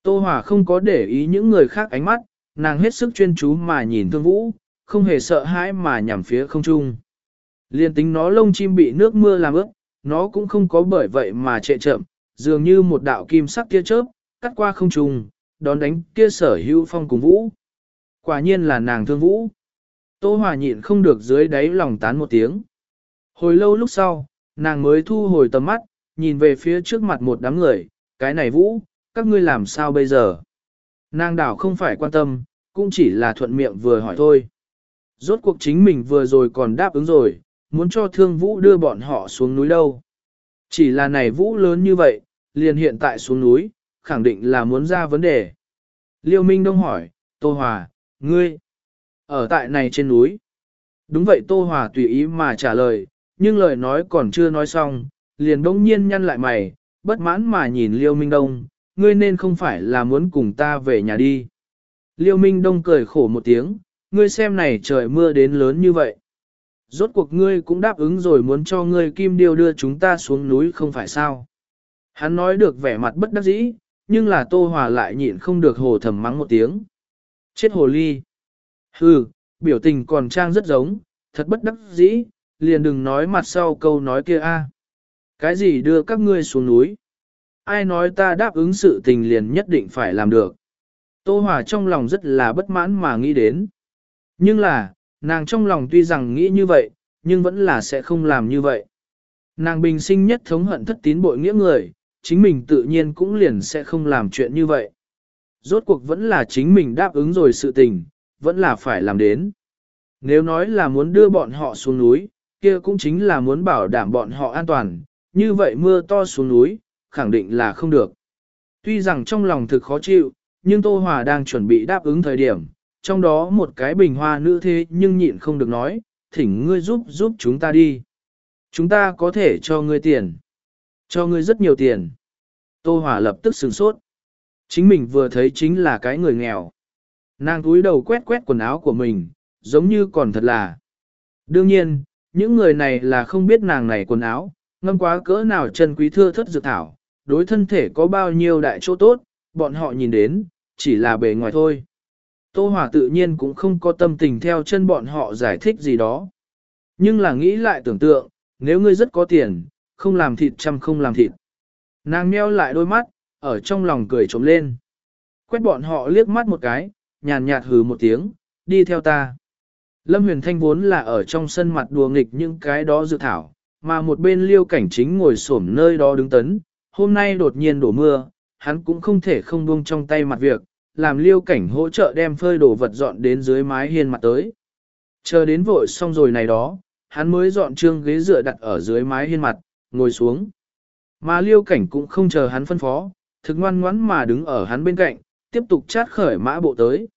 Tô Hòa không có để ý những người khác ánh mắt, nàng hết sức chuyên chú mà nhìn thương vũ, không hề sợ hãi mà nhằm phía không trung. Liên tính nó lông chim bị nước mưa làm ướt, nó cũng không có bởi vậy mà trệ chậm, dường như một đạo kim sắc tia chớp, cắt qua không trung, đón đánh kia sở hữu phong cùng vũ. Quả nhiên là nàng thương vũ. Tô Hòa nhịn không được dưới đáy lòng tán một tiếng. Hồi lâu lúc sau, nàng mới thu hồi tầm mắt, nhìn về phía trước mặt một đám người, cái này vũ, các ngươi làm sao bây giờ? Nàng đảo không phải quan tâm, cũng chỉ là thuận miệng vừa hỏi thôi. Rốt cuộc chính mình vừa rồi còn đáp ứng rồi, muốn cho thương vũ đưa bọn họ xuống núi đâu. Chỉ là này vũ lớn như vậy, liền hiện tại xuống núi, khẳng định là muốn ra vấn đề. Liêu Minh Đông hỏi, Tô Hòa, ngươi, ở tại này trên núi. Đúng vậy Tô Hòa tùy ý mà trả lời, nhưng lời nói còn chưa nói xong, liền đông nhiên nhăn lại mày, bất mãn mà nhìn Liêu Minh Đông, ngươi nên không phải là muốn cùng ta về nhà đi. Liêu Minh Đông cười khổ một tiếng, ngươi xem này trời mưa đến lớn như vậy. Rốt cuộc ngươi cũng đáp ứng rồi muốn cho ngươi kim điêu đưa chúng ta xuống núi không phải sao. Hắn nói được vẻ mặt bất đắc dĩ, nhưng là Tô Hòa lại nhịn không được hồ thầm mắng một tiếng. Chết hồ ly. Hừ, biểu tình còn trang rất giống, thật bất đắc dĩ, liền đừng nói mặt sau câu nói kia a. Cái gì đưa các ngươi xuống núi? Ai nói ta đáp ứng sự tình liền nhất định phải làm được? Tô Hòa trong lòng rất là bất mãn mà nghĩ đến. Nhưng là, nàng trong lòng tuy rằng nghĩ như vậy, nhưng vẫn là sẽ không làm như vậy. Nàng bình sinh nhất thống hận thất tín bội nghĩa người, chính mình tự nhiên cũng liền sẽ không làm chuyện như vậy. Rốt cuộc vẫn là chính mình đáp ứng rồi sự tình, vẫn là phải làm đến. Nếu nói là muốn đưa bọn họ xuống núi, kia cũng chính là muốn bảo đảm bọn họ an toàn, như vậy mưa to xuống núi, khẳng định là không được. Tuy rằng trong lòng thực khó chịu, nhưng Tô Hòa đang chuẩn bị đáp ứng thời điểm, trong đó một cái bình hoa nữ thế nhưng nhịn không được nói, thỉnh ngươi giúp giúp chúng ta đi. Chúng ta có thể cho ngươi tiền. Cho ngươi rất nhiều tiền. Tô Hòa lập tức sửng sốt. Chính mình vừa thấy chính là cái người nghèo. Nàng túi đầu quét quét quần áo của mình, giống như còn thật là. Đương nhiên, những người này là không biết nàng này quần áo, ngâm quá cỡ nào chân quý thưa thất dược thảo, đối thân thể có bao nhiêu đại chỗ tốt, bọn họ nhìn đến, chỉ là bề ngoài thôi. Tô Hòa tự nhiên cũng không có tâm tình theo chân bọn họ giải thích gì đó. Nhưng là nghĩ lại tưởng tượng, nếu ngươi rất có tiền, không làm thịt chăm không làm thịt. Nàng meo lại đôi mắt, ở trong lòng cười trống lên. Quét bọn họ liếc mắt một cái, nhàn nhạt hừ một tiếng, đi theo ta. Lâm huyền thanh vốn là ở trong sân mặt đùa nghịch những cái đó dự thảo, mà một bên liêu cảnh chính ngồi xổm nơi đó đứng tấn. Hôm nay đột nhiên đổ mưa, hắn cũng không thể không buông trong tay mặt việc, làm liêu cảnh hỗ trợ đem phơi đồ vật dọn đến dưới mái hiên mặt tới. Chờ đến vội xong rồi này đó, hắn mới dọn trương ghế dựa đặt ở dưới mái hiên mặt, ngồi xuống. Mà liêu cảnh cũng không chờ hắn phân phó, thực ngoan ngoãn mà đứng ở hắn bên cạnh, tiếp tục chát khởi mã bộ tới.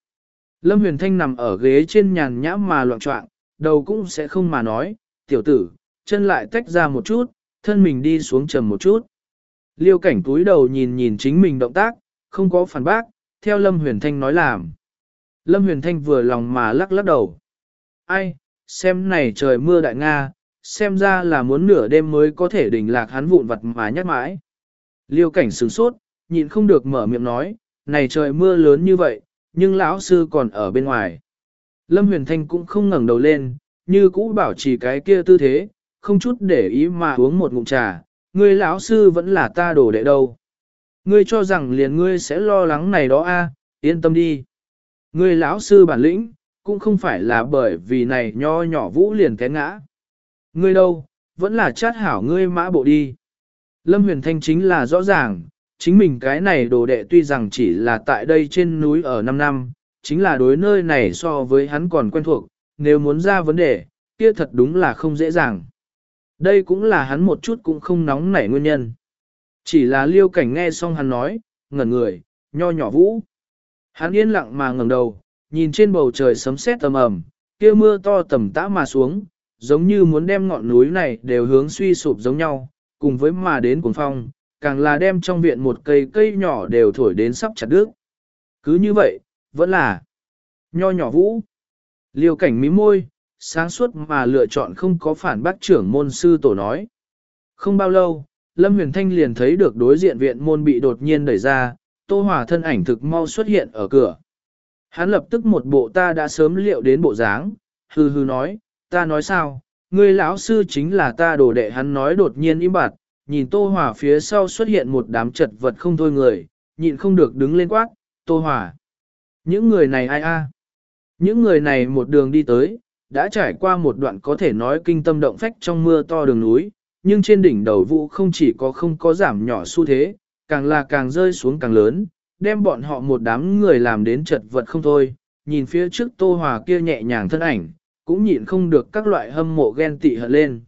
Lâm Huyền Thanh nằm ở ghế trên nhàn nhã mà loạn trọng, đầu cũng sẽ không mà nói, tiểu tử, chân lại tách ra một chút, thân mình đi xuống trầm một chút. Liêu cảnh túi đầu nhìn nhìn chính mình động tác, không có phản bác, theo Lâm Huyền Thanh nói làm. Lâm Huyền Thanh vừa lòng mà lắc lắc đầu. Ai, xem này trời mưa đại Nga, xem ra là muốn nửa đêm mới có thể đỉnh lạc hắn vụn vặt mà nhắc mãi. Liêu cảnh sửng sốt, nhịn không được mở miệng nói, này trời mưa lớn như vậy, nhưng lão sư còn ở bên ngoài. Lâm Huyền Thanh cũng không ngẩng đầu lên, như cũ bảo trì cái kia tư thế, không chút để ý mà uống một ngụm trà, ngươi lão sư vẫn là ta đổ đệ đâu. Ngươi cho rằng liền ngươi sẽ lo lắng này đó a, à, yên tâm đi. Ngươi lão sư bản lĩnh, cũng không phải là bởi vì này nho nhỏ vũ liền té ngã. Ngươi đâu, vẫn là chát hảo ngươi mã bộ đi. Lâm Huyền Thanh chính là rõ ràng, chính mình cái này đồ đệ tuy rằng chỉ là tại đây trên núi ở 5 năm, chính là đối nơi này so với hắn còn quen thuộc, nếu muốn ra vấn đề, kia thật đúng là không dễ dàng. Đây cũng là hắn một chút cũng không nóng nảy nguyên nhân. Chỉ là liêu cảnh nghe xong hắn nói, ngẩn người, nho nhỏ vũ. Hắn yên lặng mà ngẩng đầu, nhìn trên bầu trời sấm sét tầm ầm, kia mưa to tầm tã mà xuống, giống như muốn đem ngọn núi này đều hướng suy sụp giống nhau, cùng với mà đến cuồng phong, càng là đem trong viện một cây cây nhỏ đều thổi đến sắp chặt đứt. Cứ như vậy, vẫn là nho nhỏ vũ. Liêu cảnh mí môi, sáng suốt mà lựa chọn không có phản bác trưởng môn sư tổ nói. Không bao lâu, Lâm Huyền Thanh liền thấy được đối diện viện môn bị đột nhiên đẩy ra, Tô Hòa thân ảnh thực mau xuất hiện ở cửa. Hắn lập tức một bộ ta đã sớm liệu đến bộ dáng, hư hư nói, ta nói sao, người lão sư chính là ta đồ đệ hắn nói đột nhiên im bặt, nhìn Tô Hòa phía sau xuất hiện một đám chật vật không thôi người, nhịn không được đứng lên quát, Tô Hòa. Những người này ai a? Những người này một đường đi tới, đã trải qua một đoạn có thể nói kinh tâm động phách trong mưa to đường núi, nhưng trên đỉnh đầu vũ không chỉ có không có giảm nhỏ xu thế, càng là càng rơi xuống càng lớn, đem bọn họ một đám người làm đến chật vật không thôi, nhìn phía trước Tô Hòa kia nhẹ nhàng thân ảnh, cũng nhịn không được các loại hâm mộ ghen tị hận lên.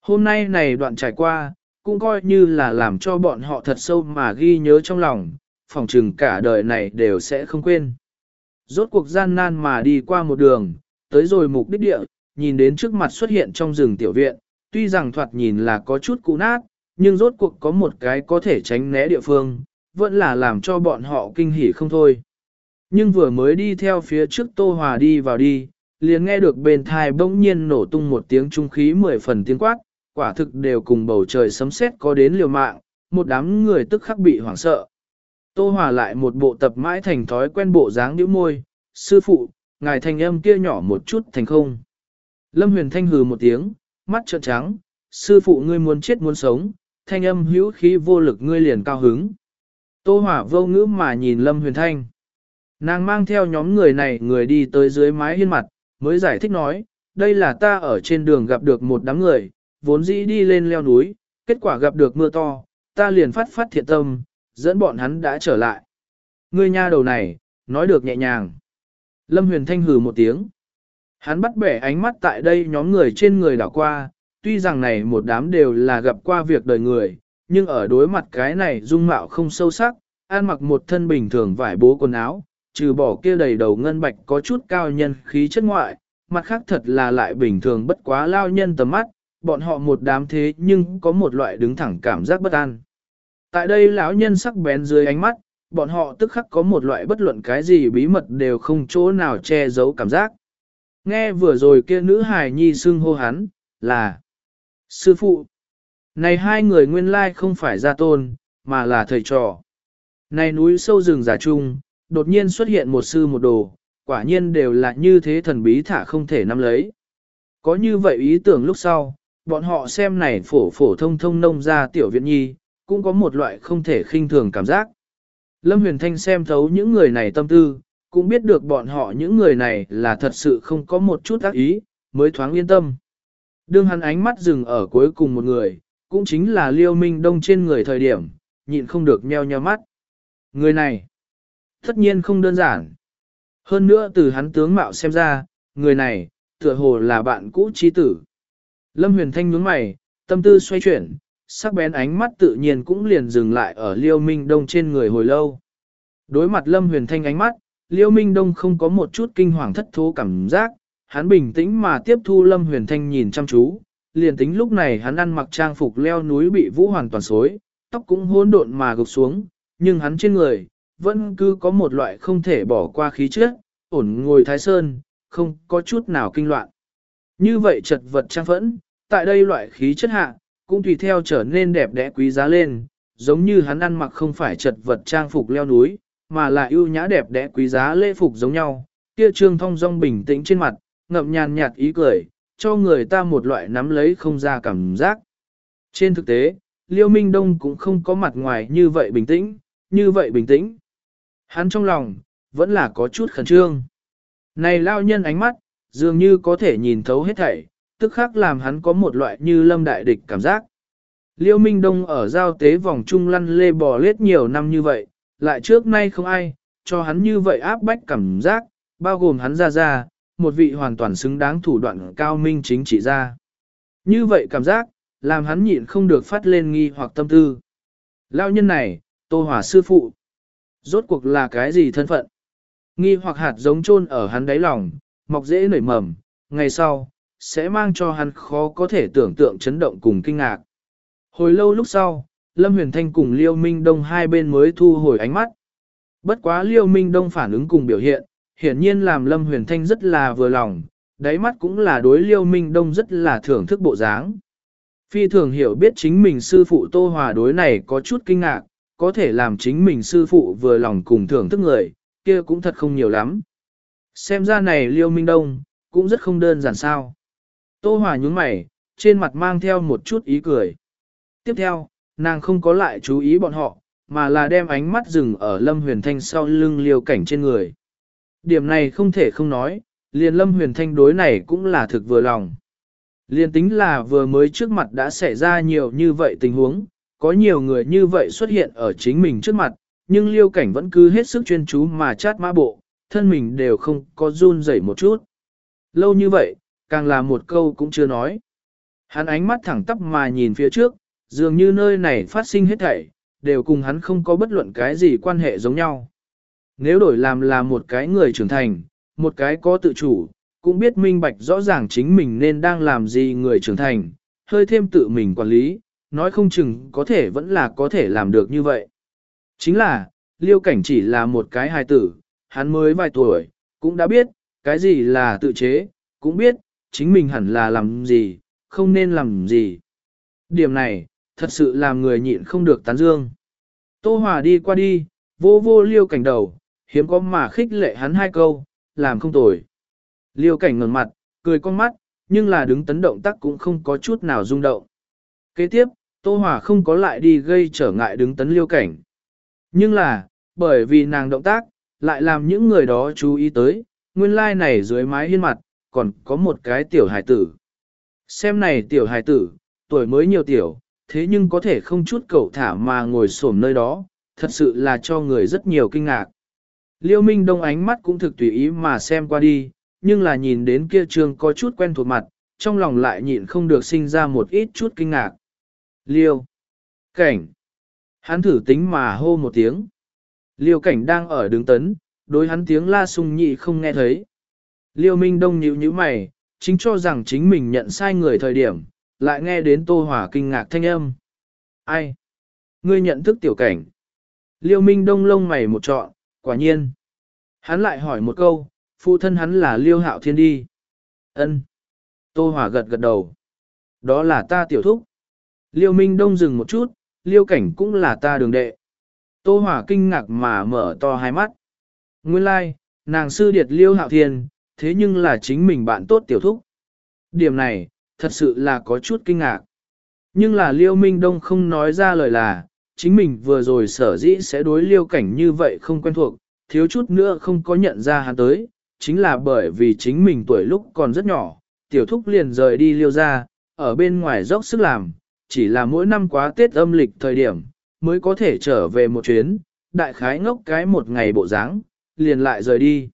Hôm nay này đoạn trải qua, cũng coi như là làm cho bọn họ thật sâu mà ghi nhớ trong lòng, phòng trừng cả đời này đều sẽ không quên. Rốt cuộc gian nan mà đi qua một đường, tới rồi mục đích địa, nhìn đến trước mặt xuất hiện trong rừng tiểu viện, tuy rằng thoạt nhìn là có chút cũ nát, nhưng rốt cuộc có một cái có thể tránh né địa phương, vẫn là làm cho bọn họ kinh hỉ không thôi. Nhưng vừa mới đi theo phía trước Tô Hòa đi vào đi, liền nghe được bên thai bỗng nhiên nổ tung một tiếng trung khí mười phần tiếng quát, quả thực đều cùng bầu trời sấm sét có đến liều mạng, một đám người tức khắc bị hoảng sợ. Tô Hòa lại một bộ tập mãi thành thói quen bộ dáng nhíu môi, sư phụ, ngài thanh âm kia nhỏ một chút thành không. Lâm huyền thanh hừ một tiếng, mắt trợn trắng, sư phụ ngươi muốn chết muốn sống, thanh âm hữu khí vô lực ngươi liền cao hứng. Tô Hòa vô ngữ mà nhìn Lâm huyền thanh. Nàng mang theo nhóm người này người đi tới dưới mái hiên mặt, mới giải thích nói, đây là ta ở trên đường gặp được một đám người, vốn dĩ đi lên leo núi, kết quả gặp được mưa to, ta liền phát phát thiện tâm, dẫn bọn hắn đã trở lại. Ngươi nha đầu này, nói được nhẹ nhàng. Lâm Huyền Thanh hừ một tiếng. Hắn bắt bẻ ánh mắt tại đây nhóm người trên người đảo qua, tuy rằng này một đám đều là gặp qua việc đời người, nhưng ở đối mặt cái này dung mạo không sâu sắc, an mặc một thân bình thường vải bố quần áo, trừ bỏ kia đầy đầu ngân bạch có chút cao nhân khí chất ngoại, mặt khác thật là lại bình thường bất quá lao nhân tầm mắt, bọn họ một đám thế nhưng có một loại đứng thẳng cảm giác bất an. Tại đây lão nhân sắc bén dưới ánh mắt, bọn họ tức khắc có một loại bất luận cái gì bí mật đều không chỗ nào che giấu cảm giác. Nghe vừa rồi kia nữ hài nhi xưng hô hắn, là Sư phụ. Này hai người nguyên lai không phải gia tôn, mà là thầy trò. Này núi sâu rừng giả trung, đột nhiên xuất hiện một sư một đồ, quả nhiên đều là như thế thần bí thả không thể nắm lấy. Có như vậy ý tưởng lúc sau, bọn họ xem này phổ phổ thông thông nông ra tiểu viện nhi, cũng có một loại không thể khinh thường cảm giác. Lâm Huyền Thanh xem thấu những người này tâm tư, cũng biết được bọn họ những người này là thật sự không có một chút ác ý, mới thoáng yên tâm. Đương hắn ánh mắt dừng ở cuối cùng một người, cũng chính là Liêu Minh Đông trên người thời điểm, nhịn không được nheo nheo mắt. Người này, tất nhiên không đơn giản. Hơn nữa từ hắn tướng mạo xem ra, người này, tựa hồ là bạn cũ trí tử. Lâm Huyền Thanh nhướng mày, tâm tư xoay chuyển, sắc bén ánh mắt tự nhiên cũng liền dừng lại ở Liêu Minh Đông trên người hồi lâu. Đối mặt Lâm Huyền Thanh ánh mắt, Liêu Minh Đông không có một chút kinh hoàng thất thố cảm giác, hắn bình tĩnh mà tiếp thu Lâm Huyền Thanh nhìn chăm chú, liền tính lúc này hắn ăn mặc trang phục leo núi bị vũ hoàn toàn xối, tóc cũng hỗn độn mà gục xuống, nhưng hắn trên người, vẫn cứ có một loại không thể bỏ qua khí chất, ổn ngồi thái sơn, không có chút nào kinh loạn. Như vậy chật vật trang phẫn, tại đây loại khí chất hạ, cũng tùy theo trở nên đẹp đẽ quý giá lên, giống như hắn ăn mặc không phải chật vật trang phục leo núi, mà là ưu nhã đẹp đẽ quý giá lễ phục giống nhau, kia trương thông dong bình tĩnh trên mặt, ngậm nhàn nhạt ý cười, cho người ta một loại nắm lấy không ra cảm giác. Trên thực tế, Liêu Minh Đông cũng không có mặt ngoài như vậy bình tĩnh, như vậy bình tĩnh. Hắn trong lòng, vẫn là có chút khẩn trương. Này lao nhân ánh mắt, dường như có thể nhìn thấu hết thảy, tức khắc làm hắn có một loại như lâm đại địch cảm giác. Liêu Minh Đông ở giao tế vòng trung lăn lê bò lết nhiều năm như vậy, lại trước nay không ai, cho hắn như vậy áp bách cảm giác, bao gồm hắn ra ra, một vị hoàn toàn xứng đáng thủ đoạn cao minh chính trị ra. Như vậy cảm giác, làm hắn nhịn không được phát lên nghi hoặc tâm tư. Lao nhân này, Tô hỏa sư phụ. Rốt cuộc là cái gì thân phận? Nghi hoặc hạt giống chôn ở hắn đáy lòng, mọc dễ nảy mầm, ngày sau, sẽ mang cho hắn khó có thể tưởng tượng chấn động cùng kinh ngạc. Hồi lâu lúc sau, Lâm Huyền Thanh cùng Liêu Minh Đông hai bên mới thu hồi ánh mắt. Bất quá Liêu Minh Đông phản ứng cùng biểu hiện, hiển nhiên làm Lâm Huyền Thanh rất là vừa lòng, đáy mắt cũng là đối Liêu Minh Đông rất là thưởng thức bộ dáng. Phi thường hiểu biết chính mình sư phụ Tô Hòa đối này có chút kinh ngạc, có thể làm chính mình sư phụ vừa lòng cùng thưởng thức người, kia cũng thật không nhiều lắm. Xem ra này Liêu Minh Đông, cũng rất không đơn giản sao. Tô Hòa nhúng mày, trên mặt mang theo một chút ý cười. Tiếp theo, nàng không có lại chú ý bọn họ, mà là đem ánh mắt dừng ở Lâm Huyền Thanh sau lưng liêu cảnh trên người. Điểm này không thể không nói, liền Lâm Huyền Thanh đối này cũng là thực vừa lòng. Liên tính là vừa mới trước mặt đã xảy ra nhiều như vậy tình huống, có nhiều người như vậy xuất hiện ở chính mình trước mặt, nhưng liêu cảnh vẫn cứ hết sức chuyên chú mà chát mã bộ, thân mình đều không có run rẩy một chút. Lâu như vậy, càng là một câu cũng chưa nói. Hắn ánh mắt thẳng tắp mà nhìn phía trước, dường như nơi này phát sinh hết thảy, đều cùng hắn không có bất luận cái gì quan hệ giống nhau. Nếu đổi làm là một cái người trưởng thành, một cái có tự chủ, cũng biết minh bạch rõ ràng chính mình nên đang làm gì người trưởng thành, hơi thêm tự mình quản lý, nói không chừng có thể vẫn là có thể làm được như vậy. Chính là, liêu cảnh chỉ là một cái hài tử, hắn mới vài tuổi, cũng đã biết, cái gì là tự chế, cũng biết, chính mình hẳn là làm gì, không nên làm gì. Điểm này, thật sự làm người nhịn không được tán dương. Tô Hòa đi qua đi, vô vô liêu cảnh đầu, hiếm có mà khích lệ hắn hai câu, làm không tồi. Liêu cảnh ngẩng mặt, cười con mắt, nhưng là đứng tấn động tác cũng không có chút nào rung động. Kế tiếp, Tô Hòa không có lại đi gây trở ngại đứng tấn liêu cảnh. Nhưng là, bởi vì nàng động tác, lại làm những người đó chú ý tới, nguyên lai like này dưới mái hiên mặt, còn có một cái tiểu hài tử. Xem này tiểu hài tử, tuổi mới nhiều tiểu, thế nhưng có thể không chút cầu thả mà ngồi xổm nơi đó, thật sự là cho người rất nhiều kinh ngạc. Liêu Minh Đông ánh mắt cũng thực tùy ý mà xem qua đi, nhưng là nhìn đến kia trường có chút quen thuộc mặt, trong lòng lại nhịn không được sinh ra một ít chút kinh ngạc. Liêu. Cảnh. Hắn thử tính mà hô một tiếng. Liêu cảnh đang ở đứng tấn, đối hắn tiếng la sung nhị không nghe thấy. Liêu Minh Đông nhíu nhíu mày, chính cho rằng chính mình nhận sai người thời điểm, lại nghe đến Tô Hỏa kinh ngạc thanh âm. Ai? Ngươi nhận thức tiểu cảnh. Liêu Minh Đông lông mày một trọn, quả nhiên. Hắn lại hỏi một câu, phụ thân hắn là Liêu Hạo Thiên đi. Ân. Tô Hỏa gật gật đầu. Đó là ta tiểu thúc. Liêu Minh Đông dừng một chút, Liêu Cảnh cũng là ta đường đệ. Tô Hỏa kinh ngạc mà mở to hai mắt. Nguyên lai, like, nàng sư điệt Liêu Hạo Thiên, thế nhưng là chính mình bạn tốt tiểu thúc. Điểm này, thật sự là có chút kinh ngạc. Nhưng là Liêu Minh Đông không nói ra lời là, chính mình vừa rồi sở dĩ sẽ đối Liêu Cảnh như vậy không quen thuộc, thiếu chút nữa không có nhận ra hắn tới, chính là bởi vì chính mình tuổi lúc còn rất nhỏ, tiểu thúc liền rời đi Liêu ra, ở bên ngoài dốc sức làm, chỉ là mỗi năm quá Tết âm lịch thời điểm, mới có thể trở về một chuyến, đại khái ngốc cái một ngày bộ dáng liền lại rời đi.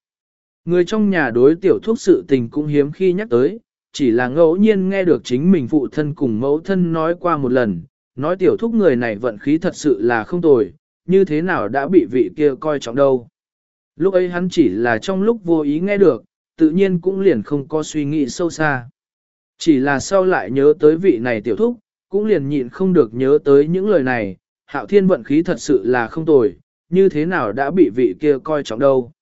Người trong nhà đối tiểu thuốc sự tình cũng hiếm khi nhắc tới, chỉ là ngẫu nhiên nghe được chính mình phụ thân cùng mẫu thân nói qua một lần, nói tiểu thúc người này vận khí thật sự là không tồi, như thế nào đã bị vị kia coi trọng đâu. Lúc ấy hắn chỉ là trong lúc vô ý nghe được, tự nhiên cũng liền không có suy nghĩ sâu xa. Chỉ là sau lại nhớ tới vị này tiểu thúc, cũng liền nhịn không được nhớ tới những lời này, hạo thiên vận khí thật sự là không tồi, như thế nào đã bị vị kia coi trọng đâu.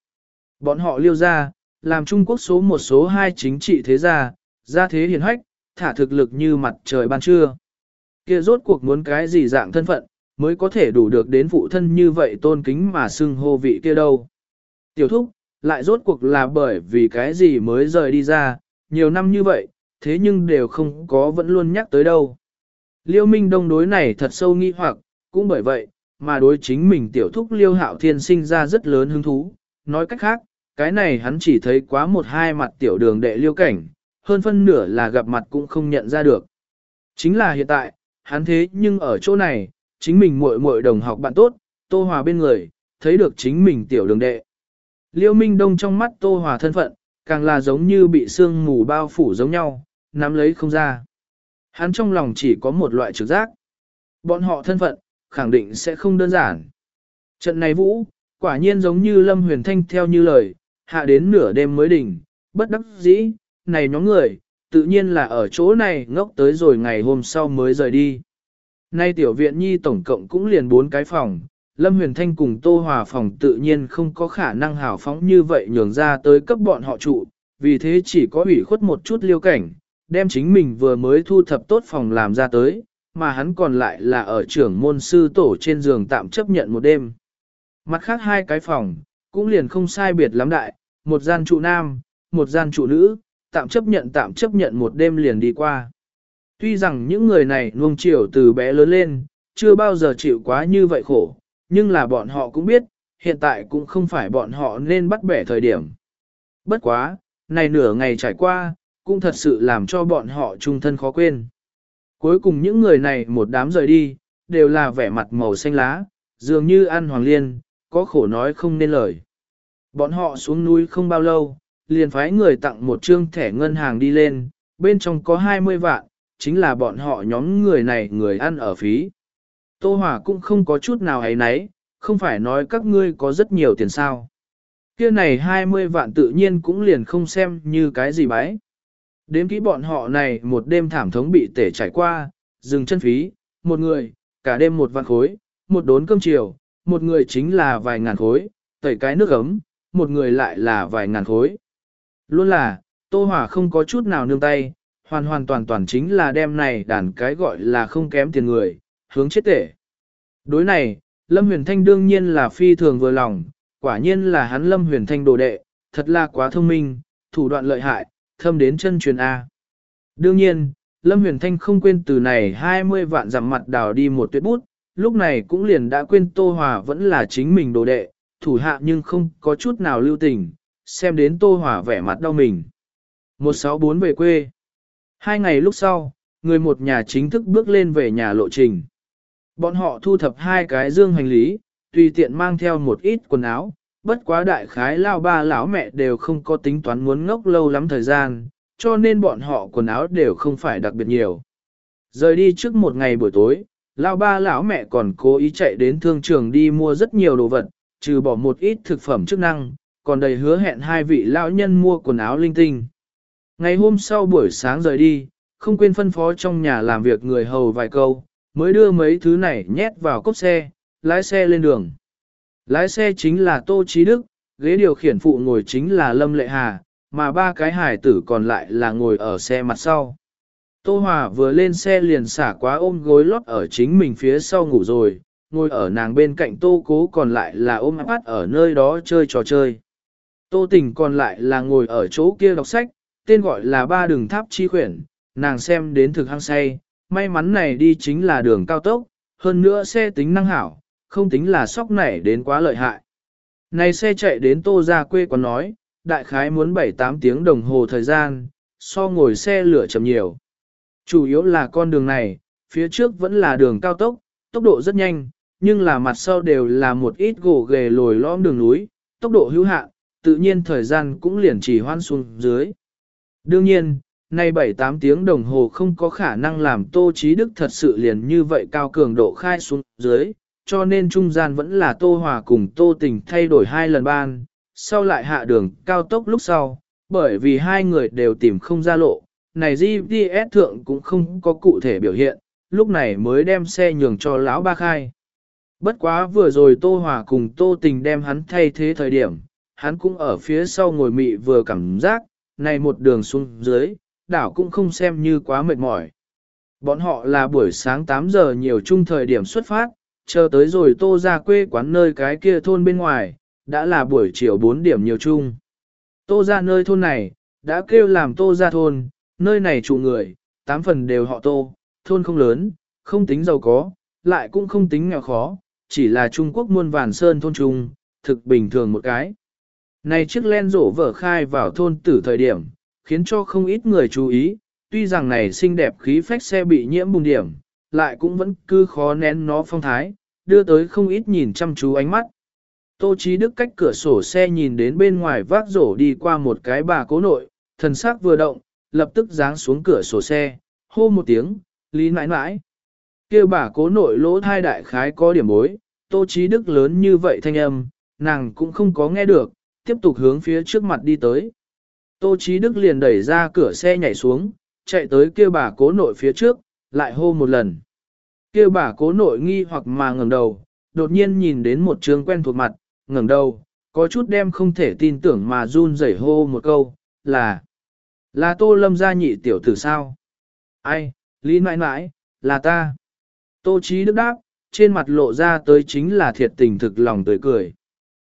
Bọn họ liêu ra, làm Trung Quốc số một số hai chính trị thế gia, gia thế hiền hách, thả thực lực như mặt trời ban trưa. Kia rốt cuộc muốn cái gì dạng thân phận, mới có thể đủ được đến phụ thân như vậy tôn kính mà xưng hô vị kia đâu. Tiểu thúc, lại rốt cuộc là bởi vì cái gì mới rời đi ra, nhiều năm như vậy, thế nhưng đều không có vẫn luôn nhắc tới đâu. Liêu Minh Đông đối này thật sâu nghi hoặc, cũng bởi vậy, mà đối chính mình tiểu thúc Liêu Hạo Thiên sinh ra rất lớn hứng thú. Nói cách khác, cái này hắn chỉ thấy quá một hai mặt tiểu đường đệ liêu cảnh, hơn phân nửa là gặp mặt cũng không nhận ra được. Chính là hiện tại, hắn thế nhưng ở chỗ này, chính mình muội muội đồng học bạn tốt, Tô Hòa bên người, thấy được chính mình tiểu đường đệ. Liêu Minh Đông trong mắt Tô Hòa thân phận, càng là giống như bị sương mù bao phủ giống nhau, nắm lấy không ra. Hắn trong lòng chỉ có một loại trực giác. Bọn họ thân phận, khẳng định sẽ không đơn giản. Trận này vũ, quả nhiên giống như Lâm Huyền Thanh theo như lời, hạ đến nửa đêm mới đỉnh, bất đắc dĩ, này nhóm người, tự nhiên là ở chỗ này ngốc tới rồi ngày hôm sau mới rời đi. Nay tiểu viện nhi tổng cộng cũng liền bốn cái phòng, Lâm Huyền Thanh cùng Tô Hòa phòng tự nhiên không có khả năng hào phóng như vậy nhường ra tới cấp bọn họ trụ, vì thế chỉ có ủy khuất một chút liêu cảnh, đem chính mình vừa mới thu thập tốt phòng làm ra tới, mà hắn còn lại là ở trưởng môn sư tổ trên giường tạm chấp nhận một đêm. Mặt khác hai cái phòng, cũng liền không sai biệt lắm đại, một gian trụ nam, một gian trụ nữ, tạm chấp nhận tạm chấp nhận một đêm liền đi qua. Tuy rằng những người này nuông chiều từ bé lớn lên, chưa bao giờ chịu quá như vậy khổ, nhưng là bọn họ cũng biết, hiện tại cũng không phải bọn họ nên bắt bẻ thời điểm. Bất quá, này nửa ngày trải qua, cũng thật sự làm cho bọn họ trung thân khó quên. Cuối cùng những người này một đám rời đi, đều là vẻ mặt màu xanh lá, dường như ăn hoàng liên, có khổ nói không nên lời. Bọn họ xuống núi không bao lâu, liền phái người tặng một trương thẻ ngân hàng đi lên, bên trong có 20 vạn, chính là bọn họ nhóm người này người ăn ở phí. Tô Hòa cũng không có chút nào ấy nấy, không phải nói các ngươi có rất nhiều tiền sao. Kia này 20 vạn tự nhiên cũng liền không xem như cái gì bái. Đếm kỹ bọn họ này một đêm thảm thống bị tể trải qua, dừng chân phí, một người, cả đêm một vạn khối, một đốn cơm chiều, một người chính là vài ngàn khối, tẩy cái nước ấm, một người lại là vài ngàn khối. Luôn là, Tô Hòa không có chút nào nương tay, hoàn hoàn toàn toàn chính là đem này đàn cái gọi là không kém tiền người, hướng chết tể. Đối này, Lâm Huyền Thanh đương nhiên là phi thường vừa lòng, quả nhiên là hắn Lâm Huyền Thanh đồ đệ, thật là quá thông minh, thủ đoạn lợi hại, thâm đến chân truyền A. Đương nhiên, Lâm Huyền Thanh không quên từ này 20 vạn giảm mặt đào đi một tuyết bút, lúc này cũng liền đã quên Tô Hòa vẫn là chính mình đồ đệ, thủ hạ nhưng không có chút nào lưu tình, xem đến Tô Hòa vẻ mặt đau mình. 164 về quê. Hai ngày lúc sau, người một nhà chính thức bước lên về nhà lộ trình. Bọn họ thu thập hai cái dương hành lý, tùy tiện mang theo một ít quần áo, bất quá đại khái lao ba lão mẹ đều không có tính toán muốn ngốc lâu lắm thời gian, cho nên bọn họ quần áo đều không phải đặc biệt nhiều. Rời đi trước một ngày buổi tối, lao ba lão mẹ còn cố ý chạy đến thương trường đi mua rất nhiều đồ vật, trừ bỏ một ít thực phẩm chức năng, còn đầy hứa hẹn hai vị lão nhân mua quần áo linh tinh. Ngày hôm sau buổi sáng rời đi, không quên phân phó trong nhà làm việc người hầu vài câu, mới đưa mấy thứ này nhét vào cốp xe, lái xe lên đường. Lái xe chính là Tô Chí Đức, ghế điều khiển phụ ngồi chính là Lâm Lệ Hà, mà ba cái hải tử còn lại là ngồi ở xe mặt sau. Tô Hòa vừa lên xe liền xả quá ôm gối lót ở chính mình phía sau ngủ rồi, ngồi ở nàng bên cạnh Tô Cố còn lại là ôm áp ở nơi đó chơi trò chơi. Tô Tình còn lại là ngồi ở chỗ kia đọc sách, tên gọi là ba đường tháp chi khuyển, nàng xem đến thực hăng say, may mắn này đi chính là đường cao tốc, hơn nữa xe tính năng hảo, không tính là sóc nảy đến quá lợi hại. Này xe chạy đến tô ra quê còn nói, đại khái muốn 7-8 tiếng đồng hồ thời gian, so ngồi xe lửa chậm nhiều. Chủ yếu là con đường này, phía trước vẫn là đường cao tốc, tốc độ rất nhanh, nhưng là mặt sau đều là một ít gỗ ghề lồi lõm đường núi, tốc độ hữu hạn, tự nhiên thời gian cũng liền chỉ hoan xuống dưới. Đương nhiên, nay 7-8 tiếng đồng hồ không có khả năng làm Tô Chí Đức thật sự liền như vậy cao cường độ khai xuống dưới, cho nên trung gian vẫn là Tô Hòa cùng Tô Tình thay đổi hai lần ban, sau lại hạ đường cao tốc lúc sau, bởi vì hai người đều tìm không ra lộ, này GPS thượng cũng không có cụ thể biểu hiện, lúc này mới đem xe nhường cho lão ba khai. Bất quá vừa rồi Tô Hòa cùng Tô Tình đem hắn thay thế thời điểm, hắn cũng ở phía sau ngồi mị vừa cảm giác, này một đường xuống dưới, đảo cũng không xem như quá mệt mỏi. Bọn họ là buổi sáng 8 giờ nhiều chung thời điểm xuất phát, chờ tới rồi Tô ra quê quán nơi cái kia thôn bên ngoài, đã là buổi chiều 4 điểm nhiều chung. Tô ra nơi thôn này, đã kêu làm Tô ra thôn, nơi này chủ người, tám phần đều họ Tô, thôn không lớn, không tính giàu có, lại cũng không tính nghèo khó, chỉ là Trung Quốc muôn vàn sơn thôn trung, thực bình thường một cái. Này chiếc len rổ vở khai vào thôn tử thời điểm, khiến cho không ít người chú ý, tuy rằng này xinh đẹp khí phách xe bị nhiễm bùng điểm, lại cũng vẫn cứ khó nén nó phong thái, đưa tới không ít nhìn chăm chú ánh mắt. Tô Chí Đức cách cửa sổ xe nhìn đến bên ngoài vác rổ đi qua một cái bà cố nội, thần sắc vừa động, lập tức giáng xuống cửa sổ xe, hô một tiếng, lý nãi nãi. kêu bà cố nội lỗ thai đại khái có điểm bối, Tô Chí Đức lớn như vậy thanh âm, nàng cũng không có nghe được, tiếp tục hướng phía trước mặt đi tới. Tô Chí Đức liền đẩy ra cửa xe nhảy xuống, chạy tới kêu bà cố nội phía trước, lại hô một lần kia bà cố nội nghi hoặc mà ngẩng đầu, đột nhiên nhìn đến một trường quen thuộc mặt, ngẩng đầu, có chút đem không thể tin tưởng mà run rẩy hô một câu, là là Tô Lâm gia nhị tiểu tử sao? Ai, Lý mãi mãi, là ta. Tô trí Đức đáp, trên mặt lộ ra tới chính là thiệt tình thực lòng tươi cười.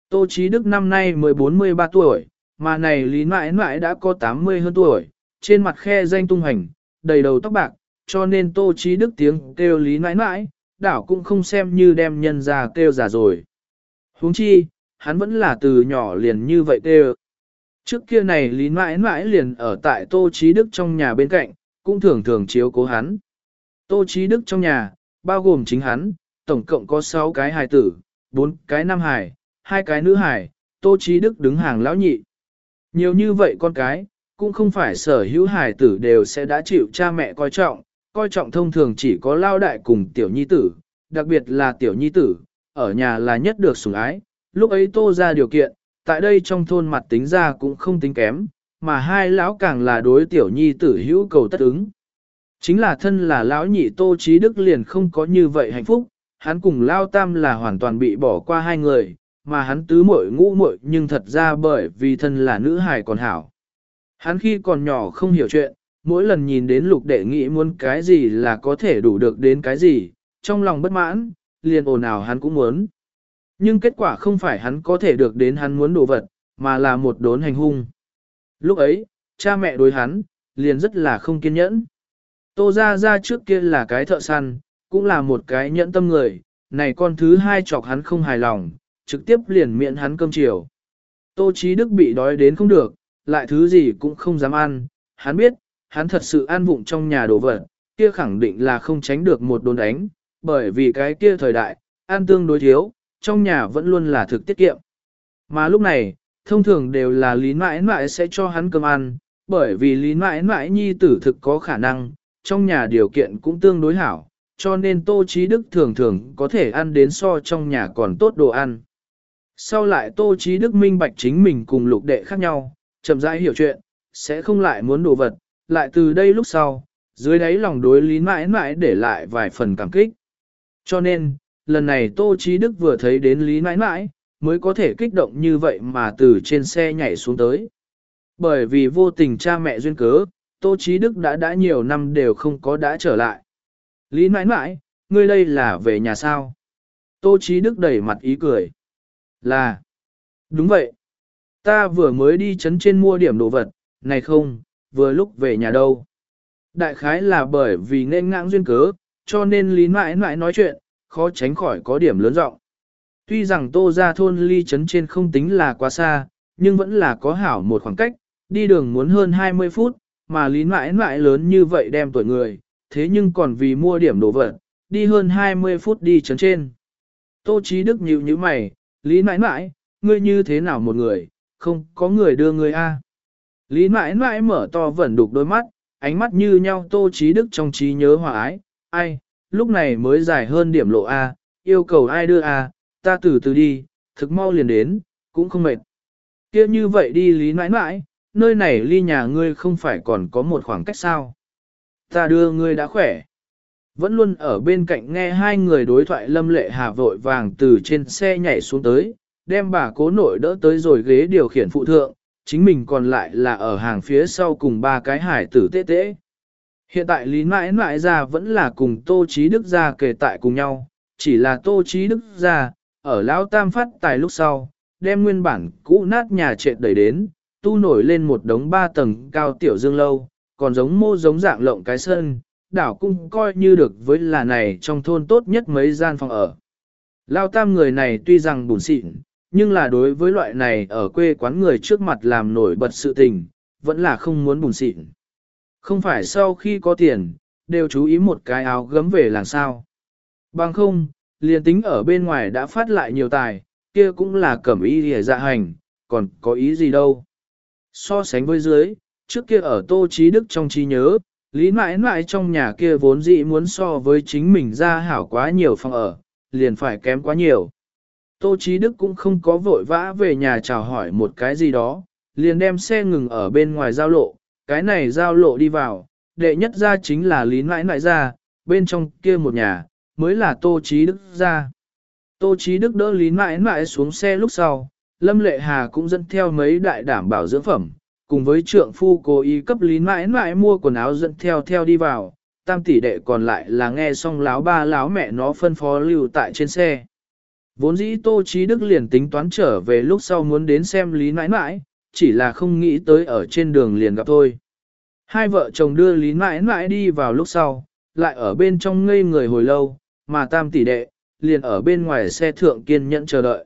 Tô trí Đức năm nay mới 43 tuổi, mà này Lý mãi mãi đã có 80 hơn tuổi, trên mặt khe danh tung hành, đầy đầu tóc bạc, cho nên Tô Chí Đức tiếng kêu Lý mãi mãi, đảo cũng không xem như đem nhân ra kêu già rồi. huống chi, hắn vẫn là từ nhỏ liền như vậy kêu. Trước kia này Lý mãi mãi liền ở tại Tô Chí Đức trong nhà bên cạnh, cũng thường thường chiếu cố hắn. Tô Chí Đức trong nhà, bao gồm chính hắn, tổng cộng có 6 cái hài tử, 4 cái nam hài, 2 cái nữ hài, Tô Chí Đức đứng hàng lão nhị. Nhiều như vậy con cái, cũng không phải sở hữu hài tử đều sẽ đã chịu cha mẹ coi trọng, coi trọng thông thường chỉ có lao đại cùng tiểu nhi tử, đặc biệt là tiểu nhi tử, ở nhà là nhất được sủng ái. Lúc ấy Tô ra điều kiện, tại đây trong thôn mặt tính ra cũng không tính kém, mà hai lão càng là đối tiểu nhi tử hữu cầu tất ứng. Chính là thân là lão nhị Tô Chí Đức liền không có như vậy hạnh phúc, hắn cùng Lao Tam là hoàn toàn bị bỏ qua hai người, mà hắn tứ muội ngũ muội nhưng thật ra bởi vì thân là nữ hài còn hảo. Hắn khi còn nhỏ không hiểu chuyện, mỗi lần nhìn đến lục đệ nghĩ muốn cái gì là có thể đủ được đến cái gì, trong lòng bất mãn, liền ồn ào hắn cũng muốn. Nhưng kết quả không phải hắn có thể được đến hắn muốn đồ vật, mà là một đốn hành hung. Lúc ấy, cha mẹ đối hắn, liền rất là không kiên nhẫn. Tô ra ra trước kia là cái thợ săn, cũng là một cái nhẫn tâm người, này con thứ hai chọc hắn không hài lòng, trực tiếp liền miệng hắn cơm chiều. Tô Chí Đức bị đói đến không được, lại thứ gì cũng không dám ăn, hắn biết, hắn thật sự an vụng trong nhà đồ vật, kia khẳng định là không tránh được một đồn đánh, bởi vì cái kia thời đại, an tương đối thiếu, trong nhà vẫn luôn là thực tiết kiệm. Mà lúc này, thông thường đều là lý mãi mãi sẽ cho hắn cơm ăn, bởi vì lý mãi mãi nhi tử thực có khả năng, trong nhà điều kiện cũng tương đối hảo, cho nên Tô Chí Đức thường thường có thể ăn đến so trong nhà còn tốt đồ ăn. Sau lại Tô Chí Đức minh bạch chính mình cùng lục đệ khác nhau, chậm rãi hiểu chuyện, sẽ không lại muốn đồ vật, lại từ đây lúc sau, dưới đáy lòng đối lý mãi mãi để lại vài phần cảm kích. Cho nên, lần này Tô Chí Đức vừa thấy đến lý mãi mãi, mới có thể kích động như vậy mà từ trên xe nhảy xuống tới. Bởi vì vô tình cha mẹ duyên cớ, Tô Chí Đức đã đã nhiều năm đều không có đã trở lại. Lý mãi mãi, ngươi đây là về nhà sao? Tô Chí Đức đẩy mặt ý cười. Là. Đúng vậy. Ta vừa mới đi chấn trên mua điểm đồ vật, này không, vừa lúc về nhà đâu. Đại khái là bởi vì nên ngãng duyên cớ, cho nên Lý mãi mãi nói chuyện, khó tránh khỏi có điểm lớn rộng. Tuy rằng tô ra thôn ly chấn trên không tính là quá xa, nhưng vẫn là có hảo một khoảng cách, đi đường muốn hơn 20 phút, mà lý mãi mãi lớn như vậy đem tuổi người, thế nhưng còn vì mua điểm đồ vật, đi hơn 20 phút đi chấn trên. Tô Chí Đức nhíu như mày, lý mãi mãi, ngươi như thế nào một người, không có người đưa ngươi a Lý mãi mãi mở to vẩn đục đôi mắt, ánh mắt như nhau Tô trí Đức trong trí nhớ hòa ái, ai, lúc này mới dài hơn điểm lộ A, yêu cầu ai đưa A, ta từ từ đi, thực mau liền đến, cũng không mệt. kia như vậy đi lý mãi mãi, nơi này ly nhà ngươi không phải còn có một khoảng cách sao. Ta đưa ngươi đã khỏe. Vẫn luôn ở bên cạnh nghe hai người đối thoại lâm lệ hà vội vàng từ trên xe nhảy xuống tới, đem bà cố nội đỡ tới rồi ghế điều khiển phụ thượng, chính mình còn lại là ở hàng phía sau cùng ba cái hải tử tê tê. Hiện tại Lý mãi mãi ra vẫn là cùng Tô Chí Đức ra kề tại cùng nhau, chỉ là Tô Chí Đức ra, ở Lão Tam phát tài lúc sau, đem nguyên bản cũ nát nhà trệt đẩy đến, tu nổi lên một đống ba tầng cao tiểu dương lâu, còn giống mô giống dạng lộng cái sân, đảo cung coi như được với là này trong thôn tốt nhất mấy gian phòng ở. Lao tam người này tuy rằng bùn xịn, nhưng là đối với loại này ở quê quán người trước mặt làm nổi bật sự tình, vẫn là không muốn bùn xịn. Không phải sau khi có tiền, đều chú ý một cái áo gấm về làng sao. Bằng không, liền tính ở bên ngoài đã phát lại nhiều tài, kia cũng là cẩm ý hề dạ hành, còn có ý gì đâu. So sánh với dưới, trước kia ở Tô Trí Đức trong trí nhớ, Lý mãi mãi trong nhà kia vốn dĩ muốn so với chính mình ra hảo quá nhiều phòng ở, liền phải kém quá nhiều. Tô Chí Đức cũng không có vội vã về nhà chào hỏi một cái gì đó, liền đem xe ngừng ở bên ngoài giao lộ, cái này giao lộ đi vào, đệ nhất ra chính là Lý mãi Nãi ra, bên trong kia một nhà, mới là Tô Chí Đức ra. Tô Chí Đức đỡ Lý mãi Nãi xuống xe lúc sau, Lâm Lệ Hà cũng dẫn theo mấy đại đảm bảo dưỡng phẩm, cùng với trượng phu cố ý cấp lý mãi Nãi mua quần áo dẫn theo theo đi vào, tam tỷ đệ còn lại là nghe xong láo ba láo mẹ nó phân phó lưu tại trên xe. Vốn dĩ Tô Chí Đức liền tính toán trở về lúc sau muốn đến xem lý nãi nãi, chỉ là không nghĩ tới ở trên đường liền gặp thôi. Hai vợ chồng đưa lý nãi nãi đi vào lúc sau, lại ở bên trong ngây người hồi lâu, mà tam tỷ đệ, liền ở bên ngoài xe thượng kiên nhẫn chờ đợi.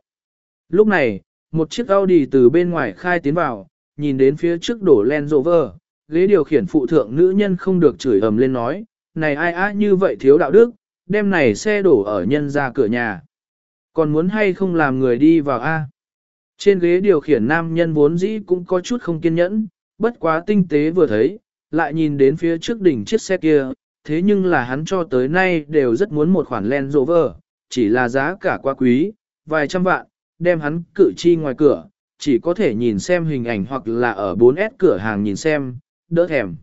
Lúc này, một chiếc Audi từ bên ngoài khai tiến vào, nhìn đến phía trước đổ Land Rover, ghế điều khiển phụ thượng nữ nhân không được chửi ầm lên nói, này ai á như vậy thiếu đạo đức, đem này xe đổ ở nhân ra cửa nhà. Còn muốn hay không làm người đi vào A. Trên ghế điều khiển nam nhân vốn dĩ cũng có chút không kiên nhẫn, bất quá tinh tế vừa thấy, lại nhìn đến phía trước đỉnh chiếc xe kia, thế nhưng là hắn cho tới nay đều rất muốn một khoản Land Rover, chỉ là giá cả quá quý, vài trăm vạn, đem hắn cử chi ngoài cửa, chỉ có thể nhìn xem hình ảnh hoặc là ở 4S cửa hàng nhìn xem, đỡ thèm.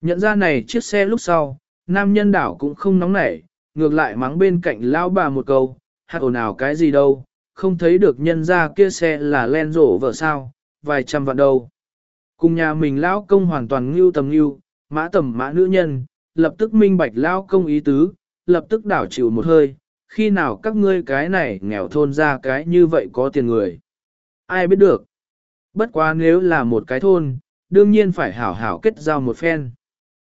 Nhận ra này chiếc xe lúc sau, nam nhân đảo cũng không nóng nảy, ngược lại mắng bên cạnh lao bà một câu, hạt ồn ào cái gì đâu, không thấy được nhân ra kia xe là len rổ vợ sao, vài trăm vạn đâu. Cùng nhà mình lão công hoàn toàn ngưu tầm ngưu, mã tầm mã nữ nhân, lập tức minh bạch lão công ý tứ, lập tức đảo chịu một hơi, khi nào các ngươi cái này nghèo thôn ra cái như vậy có tiền người ai biết được. Bất quá nếu là một cái thôn, đương nhiên phải hảo hảo kết giao một phen.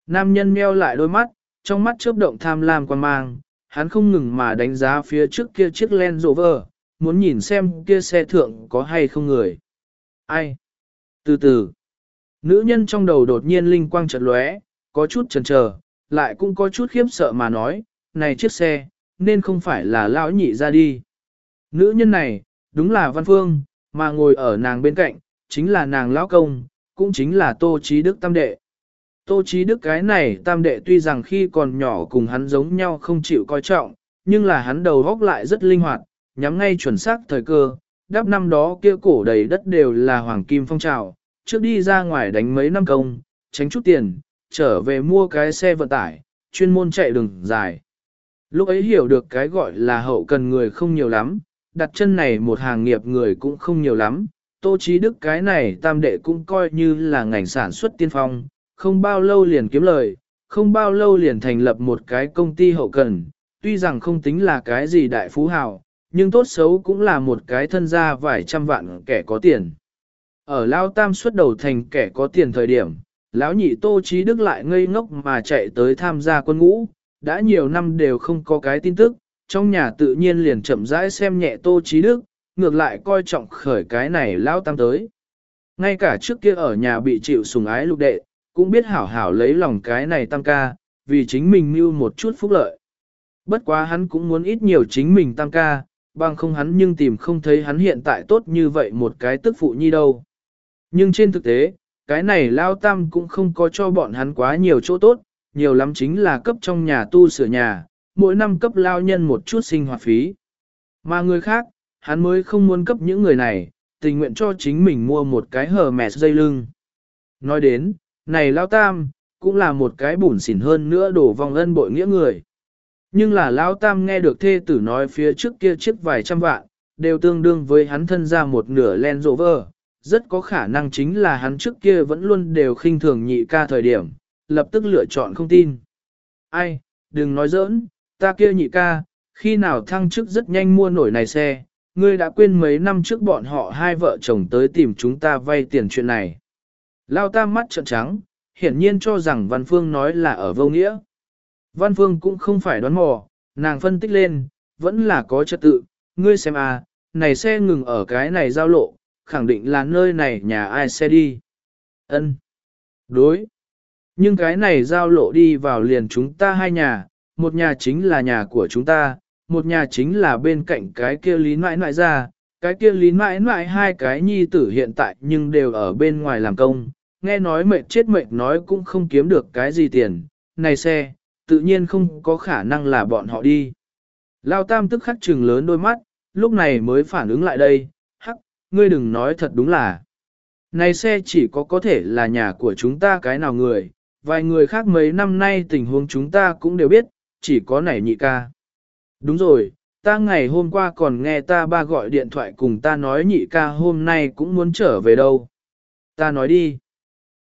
Nam nhân meo lại đôi mắt, trong mắt chớp động tham lam quan mang, hắn không ngừng mà đánh giá phía trước kia chiếc Land Rover, muốn nhìn xem kia xe thượng có hay không người. Ai? Từ từ, nữ nhân trong đầu đột nhiên linh quang chợt lóe, có chút chần chờ, lại cũng có chút khiếp sợ mà nói, này chiếc xe, nên không phải là lão nhị ra đi. Nữ nhân này, đúng là Văn Phương, mà ngồi ở nàng bên cạnh, chính là nàng lão công, cũng chính là Tô Chí Đức tam đệ. Tô Chí Đức cái này tam đệ tuy rằng khi còn nhỏ cùng hắn giống nhau không chịu coi trọng, nhưng là hắn đầu góc lại rất linh hoạt, nhắm ngay chuẩn xác thời cơ, đáp năm đó kia cổ đầy đất đều là hoàng kim phong trào, trước đi ra ngoài đánh mấy năm công, tránh chút tiền, trở về mua cái xe vận tải, chuyên môn chạy đường dài. Lúc ấy hiểu được cái gọi là hậu cần người không nhiều lắm, đặt chân này một hàng nghiệp người cũng không nhiều lắm, Tô Chí Đức cái này tam đệ cũng coi như là ngành sản xuất tiên phong, không bao lâu liền kiếm lời, không bao lâu liền thành lập một cái công ty hậu cần, tuy rằng không tính là cái gì đại phú hào, nhưng tốt xấu cũng là một cái thân gia vài trăm vạn kẻ có tiền. Ở Lao Tam xuất đầu thành kẻ có tiền thời điểm, lão nhị Tô Chí Đức lại ngây ngốc mà chạy tới tham gia quân ngũ, đã nhiều năm đều không có cái tin tức, trong nhà tự nhiên liền chậm rãi xem nhẹ Tô Chí Đức, ngược lại coi trọng khởi cái này lao tam tới. Ngay cả trước kia ở nhà bị chịu sùng ái lục đệ, cũng biết hảo hảo lấy lòng cái này tam ca, vì chính mình mưu một chút phúc lợi. Bất quá hắn cũng muốn ít nhiều chính mình tam ca, bằng không hắn nhưng tìm không thấy hắn hiện tại tốt như vậy một cái tức phụ nhi đâu. Nhưng trên thực tế, cái này lao tam cũng không có cho bọn hắn quá nhiều chỗ tốt, nhiều lắm chính là cấp trong nhà tu sửa nhà, mỗi năm cấp lao nhân một chút sinh hoạt phí. Mà người khác, hắn mới không muốn cấp những người này, tình nguyện cho chính mình mua một cái hờ mẹ dây lưng. Nói đến, này Lao Tam, cũng là một cái bùn xỉn hơn nữa đổ vòng ân bội nghĩa người. Nhưng là Lão Tam nghe được thê tử nói phía trước kia chiếc vài trăm vạn, đều tương đương với hắn thân ra một nửa len rộ vơ, rất có khả năng chính là hắn trước kia vẫn luôn đều khinh thường nhị ca thời điểm, lập tức lựa chọn không tin. Ai, đừng nói giỡn, ta kia nhị ca, khi nào thăng chức rất nhanh mua nổi này xe, ngươi đã quên mấy năm trước bọn họ hai vợ chồng tới tìm chúng ta vay tiền chuyện này. Lao tam mắt trợn trắng, hiển nhiên cho rằng Văn Phương nói là ở vô nghĩa. Văn Phương cũng không phải đoán mò, nàng phân tích lên, vẫn là có trật tự, ngươi xem à, này xe ngừng ở cái này giao lộ, khẳng định là nơi này nhà ai xe đi. Ân, Đối. Nhưng cái này giao lộ đi vào liền chúng ta hai nhà, một nhà chính là nhà của chúng ta, một nhà chính là bên cạnh cái kia lý nãi nãi ra, cái kia lý mãi mãi hai cái nhi tử hiện tại nhưng đều ở bên ngoài làm công, nghe nói mệt chết mệt nói cũng không kiếm được cái gì tiền, này xe, tự nhiên không có khả năng là bọn họ đi. Lao tam tức khắc trừng lớn đôi mắt, lúc này mới phản ứng lại đây, hắc, ngươi đừng nói thật đúng là. Này xe chỉ có có thể là nhà của chúng ta cái nào người, vài người khác mấy năm nay tình huống chúng ta cũng đều biết, chỉ có nảy nhị ca. Đúng rồi, ta ngày hôm qua còn nghe ta ba gọi điện thoại cùng ta nói nhị ca hôm nay cũng muốn trở về đâu. Ta nói đi.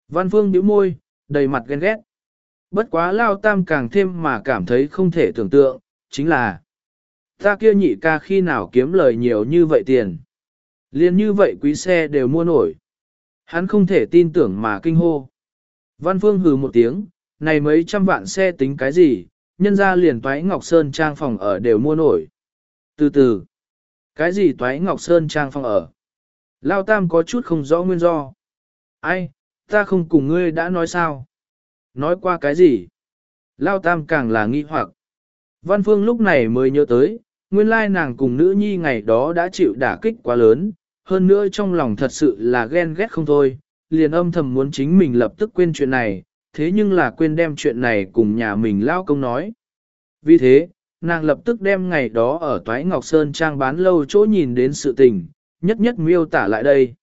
Văn Phương nhíu môi, đầy mặt ghen ghét. Bất quá lao tam càng thêm mà cảm thấy không thể tưởng tượng, chính là ta kia nhị ca khi nào kiếm lời nhiều như vậy tiền. Liên như vậy quý xe đều mua nổi. Hắn không thể tin tưởng mà kinh hô. Văn Phương hừ một tiếng, này mấy trăm vạn xe tính cái gì, nhân ra liền toái Ngọc Sơn trang phòng ở đều mua nổi. Từ từ, cái gì toái Ngọc Sơn trang phong ở? Lao Tam có chút không rõ nguyên do. Ai, ta không cùng ngươi đã nói sao? Nói qua cái gì? Lao Tam càng là nghi hoặc. Văn Phương lúc này mới nhớ tới, nguyên lai nàng cùng nữ nhi ngày đó đã chịu đả kích quá lớn, hơn nữa trong lòng thật sự là ghen ghét không thôi, liền âm thầm muốn chính mình lập tức quên chuyện này, thế nhưng là quên đem chuyện này cùng nhà mình lao công nói. Vì thế, nàng lập tức đem ngày đó ở Toái Ngọc Sơn Trang bán lâu chỗ nhìn đến sự tình, nhất nhất miêu tả lại đây.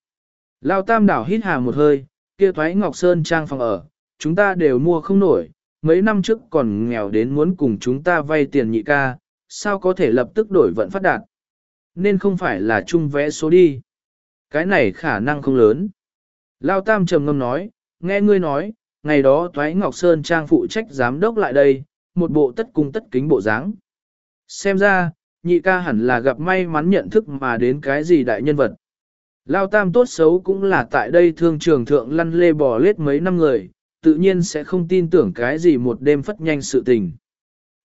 Lao Tam đảo hít hà một hơi, kia Toái Ngọc Sơn Trang phòng ở, chúng ta đều mua không nổi, mấy năm trước còn nghèo đến muốn cùng chúng ta vay tiền nhị ca, sao có thể lập tức đổi vận phát đạt. Nên không phải là chung vẽ số đi. Cái này khả năng không lớn. Lao Tam trầm ngâm nói, nghe ngươi nói, ngày đó Toái Ngọc Sơn Trang phụ trách giám đốc lại đây, một bộ tất cung tất kính bộ dáng. Xem ra, nhị ca hẳn là gặp may mắn nhận thức mà đến cái gì đại nhân vật. Lao Tam tốt xấu cũng là tại đây thương trường thượng lăn lê bò lết mấy năm người, tự nhiên sẽ không tin tưởng cái gì một đêm phất nhanh sự tình.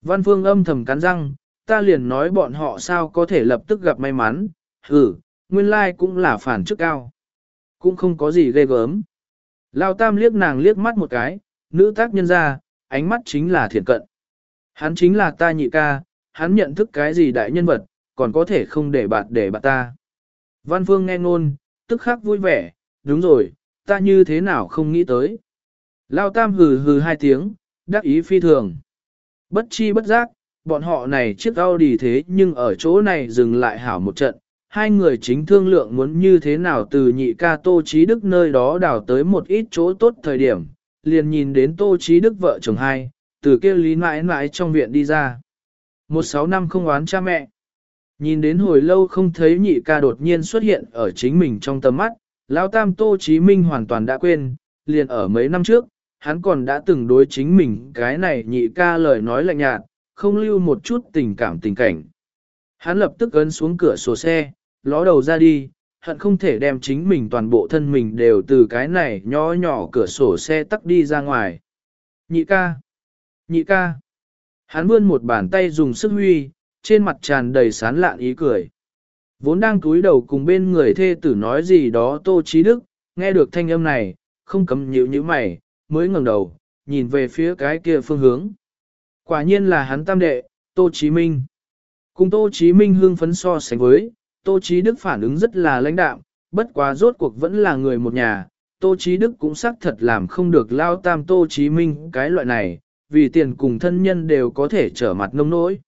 Văn Phương âm thầm cắn răng, ta liền nói bọn họ sao có thể lập tức gặp may mắn, hử, nguyên lai cũng là phản chức cao. Cũng không có gì ghê gớm. Lao Tam liếc nàng liếc mắt một cái, nữ tác nhân ra, ánh mắt chính là thiện cận. Hắn chính là ta nhị ca, hắn nhận thức cái gì đại nhân vật, còn có thể không để bạt để bạt ta. Văn Phương nghe ngôn, tức khắc vui vẻ, đúng rồi, ta như thế nào không nghĩ tới. Lao Tam hừ hừ hai tiếng, đắc ý phi thường. Bất chi bất giác, bọn họ này chiếc Audi thế nhưng ở chỗ này dừng lại hảo một trận, hai người chính thương lượng muốn như thế nào từ nhị ca Tô Chí Đức nơi đó đào tới một ít chỗ tốt thời điểm, liền nhìn đến Tô Chí Đức vợ chồng hai, từ kia lý mãi mãi trong viện đi ra. Một sáu năm không oán cha mẹ. Nhìn đến hồi lâu không thấy nhị ca đột nhiên xuất hiện ở chính mình trong tầm mắt, Lão Tam Tô Chí Minh hoàn toàn đã quên, liền ở mấy năm trước, hắn còn đã từng đối chính mình cái này nhị ca lời nói lạnh nhạt, không lưu một chút tình cảm tình cảnh. Hắn lập tức ấn xuống cửa sổ xe, ló đầu ra đi, hận không thể đem chính mình toàn bộ thân mình đều từ cái này nhỏ nhỏ cửa sổ xe tắt đi ra ngoài. Nhị ca! Nhị ca! Hắn vươn một bàn tay dùng sức huy, trên mặt tràn đầy sán lạn ý cười. Vốn đang cúi đầu cùng bên người thê tử nói gì đó Tô Chí Đức, nghe được thanh âm này, không cấm nhíu nhíu mày, mới ngẩng đầu, nhìn về phía cái kia phương hướng. Quả nhiên là hắn tam đệ, Tô Chí Minh. Cùng Tô Chí Minh hương phấn so sánh với, Tô Chí Đức phản ứng rất là lãnh đạm, bất quá rốt cuộc vẫn là người một nhà. Tô Chí Đức cũng xác thật làm không được lao tam Tô Chí Minh cái loại này, vì tiền cùng thân nhân đều có thể trở mặt nông nỗi.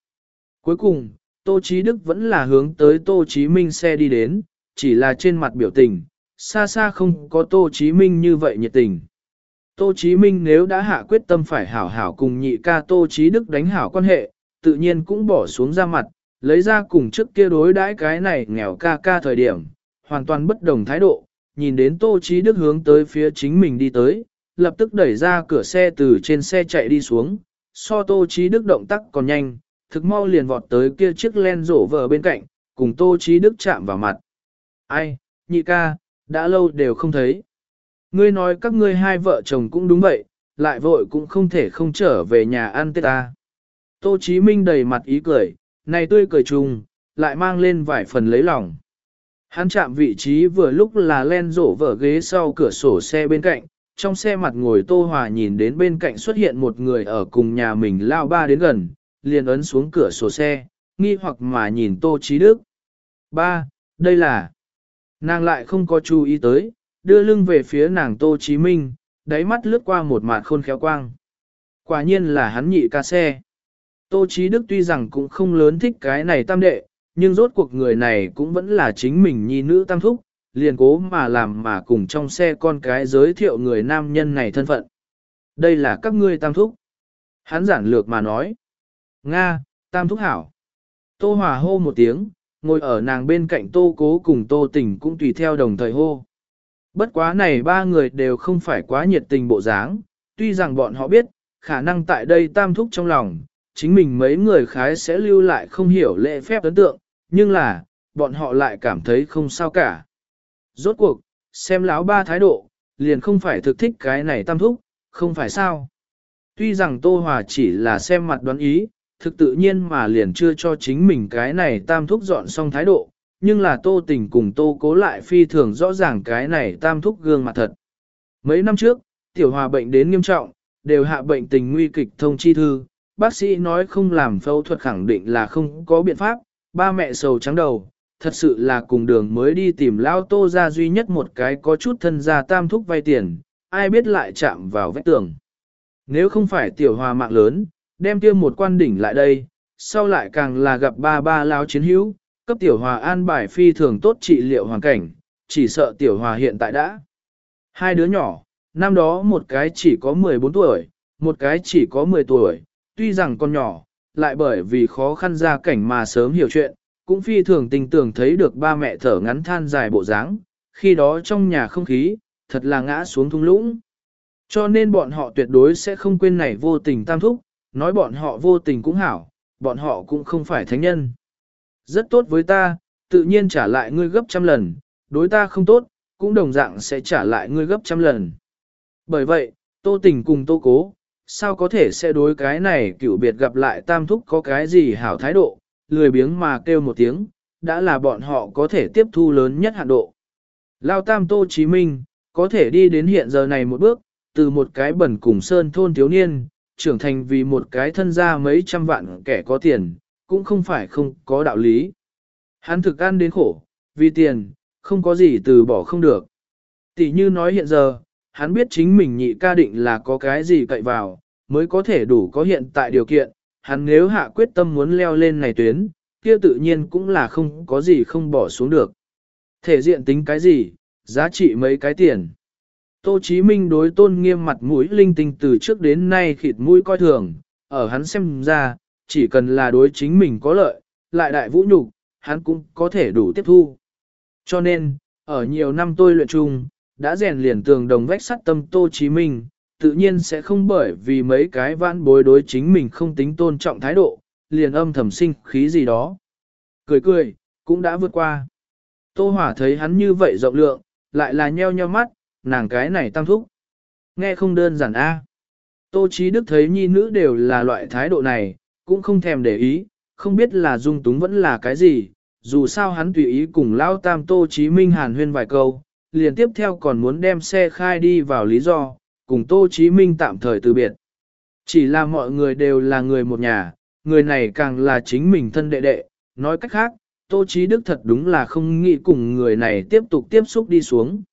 Cuối cùng, Tô Chí Đức vẫn là hướng tới Tô Chí Minh xe đi đến, chỉ là trên mặt biểu tình, xa xa không có Tô Chí Minh như vậy nhiệt tình. Tô Chí Minh nếu đã hạ quyết tâm phải hảo hảo cùng nhị ca Tô Chí Đức đánh hảo quan hệ, tự nhiên cũng bỏ xuống ra mặt, lấy ra cùng trước kia đối đãi cái này nghèo ca ca thời điểm, hoàn toàn bất đồng thái độ, nhìn đến Tô Chí Đức hướng tới phía chính mình đi tới, lập tức đẩy ra cửa xe từ trên xe chạy đi xuống, so Tô Chí Đức động tác còn nhanh, thực mau liền vọt tới kia chiếc len rổ vờ bên cạnh, cùng Tô Chí Đức chạm vào mặt. Ai, nhị ca, đã lâu đều không thấy. Ngươi nói các ngươi hai vợ chồng cũng đúng vậy, lại vội cũng không thể không trở về nhà ăn tết ta. Tô Chí Minh đầy mặt ý cười, này tươi cười trùng, lại mang lên vài phần lấy lòng. Hắn chạm vị trí vừa lúc là len rổ vở ghế sau cửa sổ xe bên cạnh, trong xe mặt ngồi Tô Hòa nhìn đến bên cạnh xuất hiện một người ở cùng nhà mình lao ba đến gần, liền ấn xuống cửa sổ xe, nghi hoặc mà nhìn Tô Chí Đức. Ba, đây là... Nàng lại không có chú ý tới, đưa lưng về phía nàng Tô Chí Minh, đáy mắt lướt qua một mặt khôn khéo quang. Quả nhiên là hắn nhị ca xe. Tô Chí Đức tuy rằng cũng không lớn thích cái này tam đệ, nhưng rốt cuộc người này cũng vẫn là chính mình nhi nữ tam thúc, liền cố mà làm mà cùng trong xe con cái giới thiệu người nam nhân này thân phận. Đây là các ngươi tam thúc. Hắn giản lược mà nói. Nga, tam thúc hảo. Tô Hòa hô một tiếng, ngồi ở nàng bên cạnh tô cố cùng tô tình cũng tùy theo đồng thời hô. Bất quá này ba người đều không phải quá nhiệt tình bộ dáng, tuy rằng bọn họ biết, khả năng tại đây tam thúc trong lòng, chính mình mấy người khái sẽ lưu lại không hiểu lễ phép ấn tượng, nhưng là, bọn họ lại cảm thấy không sao cả. Rốt cuộc, xem lão ba thái độ, liền không phải thực thích cái này tam thúc, không phải sao. Tuy rằng Tô Hòa chỉ là xem mặt đoán ý, thực tự nhiên mà liền chưa cho chính mình cái này tam thúc dọn xong thái độ, nhưng là Tô Tình cùng Tô Cố lại phi thường rõ ràng cái này tam thúc gương mặt thật. Mấy năm trước, Tiểu Hòa bệnh đến nghiêm trọng, đều hạ bệnh tình nguy kịch thông chi thư, bác sĩ nói không làm phẫu thuật khẳng định là không có biện pháp, ba mẹ sầu trắng đầu, thật sự là cùng đường mới đi tìm lao tô ra duy nhất một cái có chút thân gia tam thúc vay tiền, ai biết lại chạm vào vách tường. Nếu không phải tiểu hòa mạng lớn, đem kia một quan đỉnh lại đây, sau lại càng là gặp ba ba lao chiến hữu, cấp tiểu hòa an bài phi thường tốt trị liệu hoàn cảnh, chỉ sợ tiểu hòa hiện tại đã. Hai đứa nhỏ, năm đó một cái chỉ có 14 tuổi, một cái chỉ có 10 tuổi, tuy rằng con nhỏ, lại bởi vì khó khăn ra cảnh mà sớm hiểu chuyện, cũng phi thường tình tưởng thấy được ba mẹ thở ngắn than dài bộ dáng, khi đó trong nhà không khí, thật là ngã xuống thung lũng. Cho nên bọn họ tuyệt đối sẽ không quên này vô tình tam thúc, nói bọn họ vô tình cũng hảo, bọn họ cũng không phải thánh nhân. Rất tốt với ta, tự nhiên trả lại ngươi gấp trăm lần, đối ta không tốt, cũng đồng dạng sẽ trả lại ngươi gấp trăm lần. Bởi vậy, tô tình cùng tô cố, sao có thể sẽ đối cái này cựu biệt gặp lại tam thúc có cái gì hảo thái độ, lười biếng mà kêu một tiếng, đã là bọn họ có thể tiếp thu lớn nhất hạn độ. Lao tam tô chí minh, có thể đi đến hiện giờ này một bước, từ một cái bẩn cùng sơn thôn thiếu niên, trưởng thành vì một cái thân gia mấy trăm vạn kẻ có tiền, cũng không phải không có đạo lý. Hắn thực ăn đến khổ, vì tiền, không có gì từ bỏ không được. Tỷ như nói hiện giờ, hắn biết chính mình nhị ca định là có cái gì cậy vào, mới có thể đủ có hiện tại điều kiện, hắn nếu hạ quyết tâm muốn leo lên này tuyến, kia tự nhiên cũng là không có gì không bỏ xuống được. Thể diện tính cái gì, giá trị mấy cái tiền. Tô Chí Minh đối tôn nghiêm mặt mũi linh tinh từ trước đến nay khịt mũi coi thường, ở hắn xem ra, chỉ cần là đối chính mình có lợi, lại đại vũ nhục, hắn cũng có thể đủ tiếp thu. Cho nên, ở nhiều năm tôi luyện chung, đã rèn liền tường đồng vách sắt tâm Tô Chí Minh, tự nhiên sẽ không bởi vì mấy cái vãn bối đối chính mình không tính tôn trọng thái độ, liền âm thầm sinh khí gì đó. Cười cười, cũng đã vượt qua. Tô Hỏa thấy hắn như vậy rộng lượng, lại là nheo nheo mắt, nàng cái này tăng thúc. Nghe không đơn giản a. Tô Chí Đức thấy nhi nữ đều là loại thái độ này, cũng không thèm để ý, không biết là dung túng vẫn là cái gì, dù sao hắn tùy ý cùng Lao Tam Tô Chí Minh hàn huyên vài câu, liền tiếp theo còn muốn đem xe khai đi vào lý do, cùng Tô Chí Minh tạm thời từ biệt. Chỉ là mọi người đều là người một nhà, người này càng là chính mình thân đệ đệ, nói cách khác, Tô Chí Đức thật đúng là không nghĩ cùng người này tiếp tục tiếp xúc đi xuống.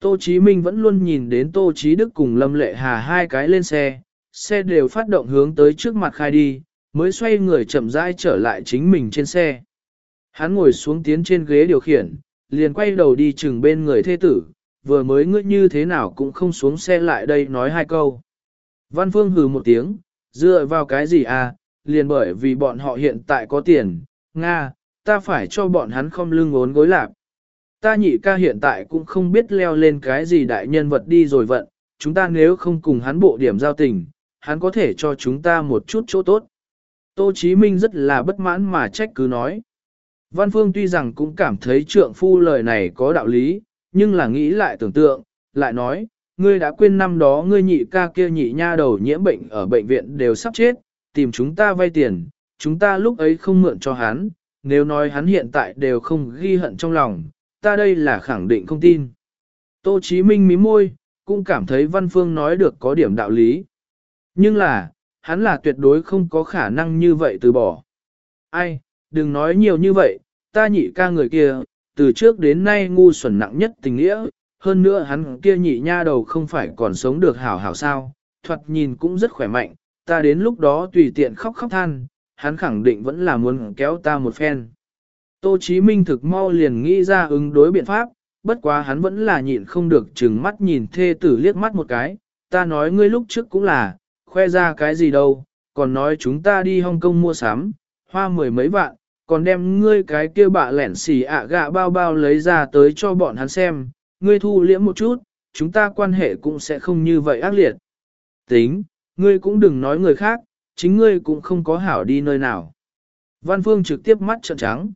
Tô Chí Minh vẫn luôn nhìn đến Tô Chí Đức cùng Lâm Lệ Hà hai cái lên xe, xe đều phát động hướng tới trước mặt khai đi, mới xoay người chậm rãi trở lại chính mình trên xe. Hắn ngồi xuống tiến trên ghế điều khiển, liền quay đầu đi chừng bên người thê tử, vừa mới ngươi như thế nào cũng không xuống xe lại đây nói hai câu. Văn Phương hừ một tiếng, dựa vào cái gì à, liền bởi vì bọn họ hiện tại có tiền, Nga, ta phải cho bọn hắn không lưng ốn gối lạc. Ta nhị ca hiện tại cũng không biết leo lên cái gì đại nhân vật đi rồi vận, chúng ta nếu không cùng hắn bộ điểm giao tình, hắn có thể cho chúng ta một chút chỗ tốt. Tô Chí Minh rất là bất mãn mà trách cứ nói. Văn Phương tuy rằng cũng cảm thấy trượng phu lời này có đạo lý, nhưng là nghĩ lại tưởng tượng, lại nói, ngươi đã quên năm đó ngươi nhị ca kia nhị nha đầu nhiễm bệnh ở bệnh viện đều sắp chết, tìm chúng ta vay tiền, chúng ta lúc ấy không mượn cho hắn, nếu nói hắn hiện tại đều không ghi hận trong lòng, ta đây là khẳng định không tin. Tô Chí Minh mí môi, cũng cảm thấy Văn Phương nói được có điểm đạo lý. Nhưng là, hắn là tuyệt đối không có khả năng như vậy từ bỏ. Ai, đừng nói nhiều như vậy, ta nhị ca người kia, từ trước đến nay ngu xuẩn nặng nhất tình nghĩa, hơn nữa hắn kia nhị nha đầu không phải còn sống được hảo hảo sao, thoạt nhìn cũng rất khỏe mạnh, ta đến lúc đó tùy tiện khóc khóc than, hắn khẳng định vẫn là muốn kéo ta một phen. Tô Chí Minh thực mau liền nghĩ ra ứng đối biện pháp, bất quá hắn vẫn là nhịn không được chừng mắt nhìn thê tử liếc mắt một cái, ta nói ngươi lúc trước cũng là, khoe ra cái gì đâu, còn nói chúng ta đi Hong Kong mua sắm, hoa mười mấy vạn, còn đem ngươi cái kia bạ lẻn xỉ ạ gạ bao bao lấy ra tới cho bọn hắn xem, ngươi thu liễm một chút, chúng ta quan hệ cũng sẽ không như vậy ác liệt. Tính, ngươi cũng đừng nói người khác, chính ngươi cũng không có hảo đi nơi nào. Văn Phương trực tiếp mắt trợn trắng.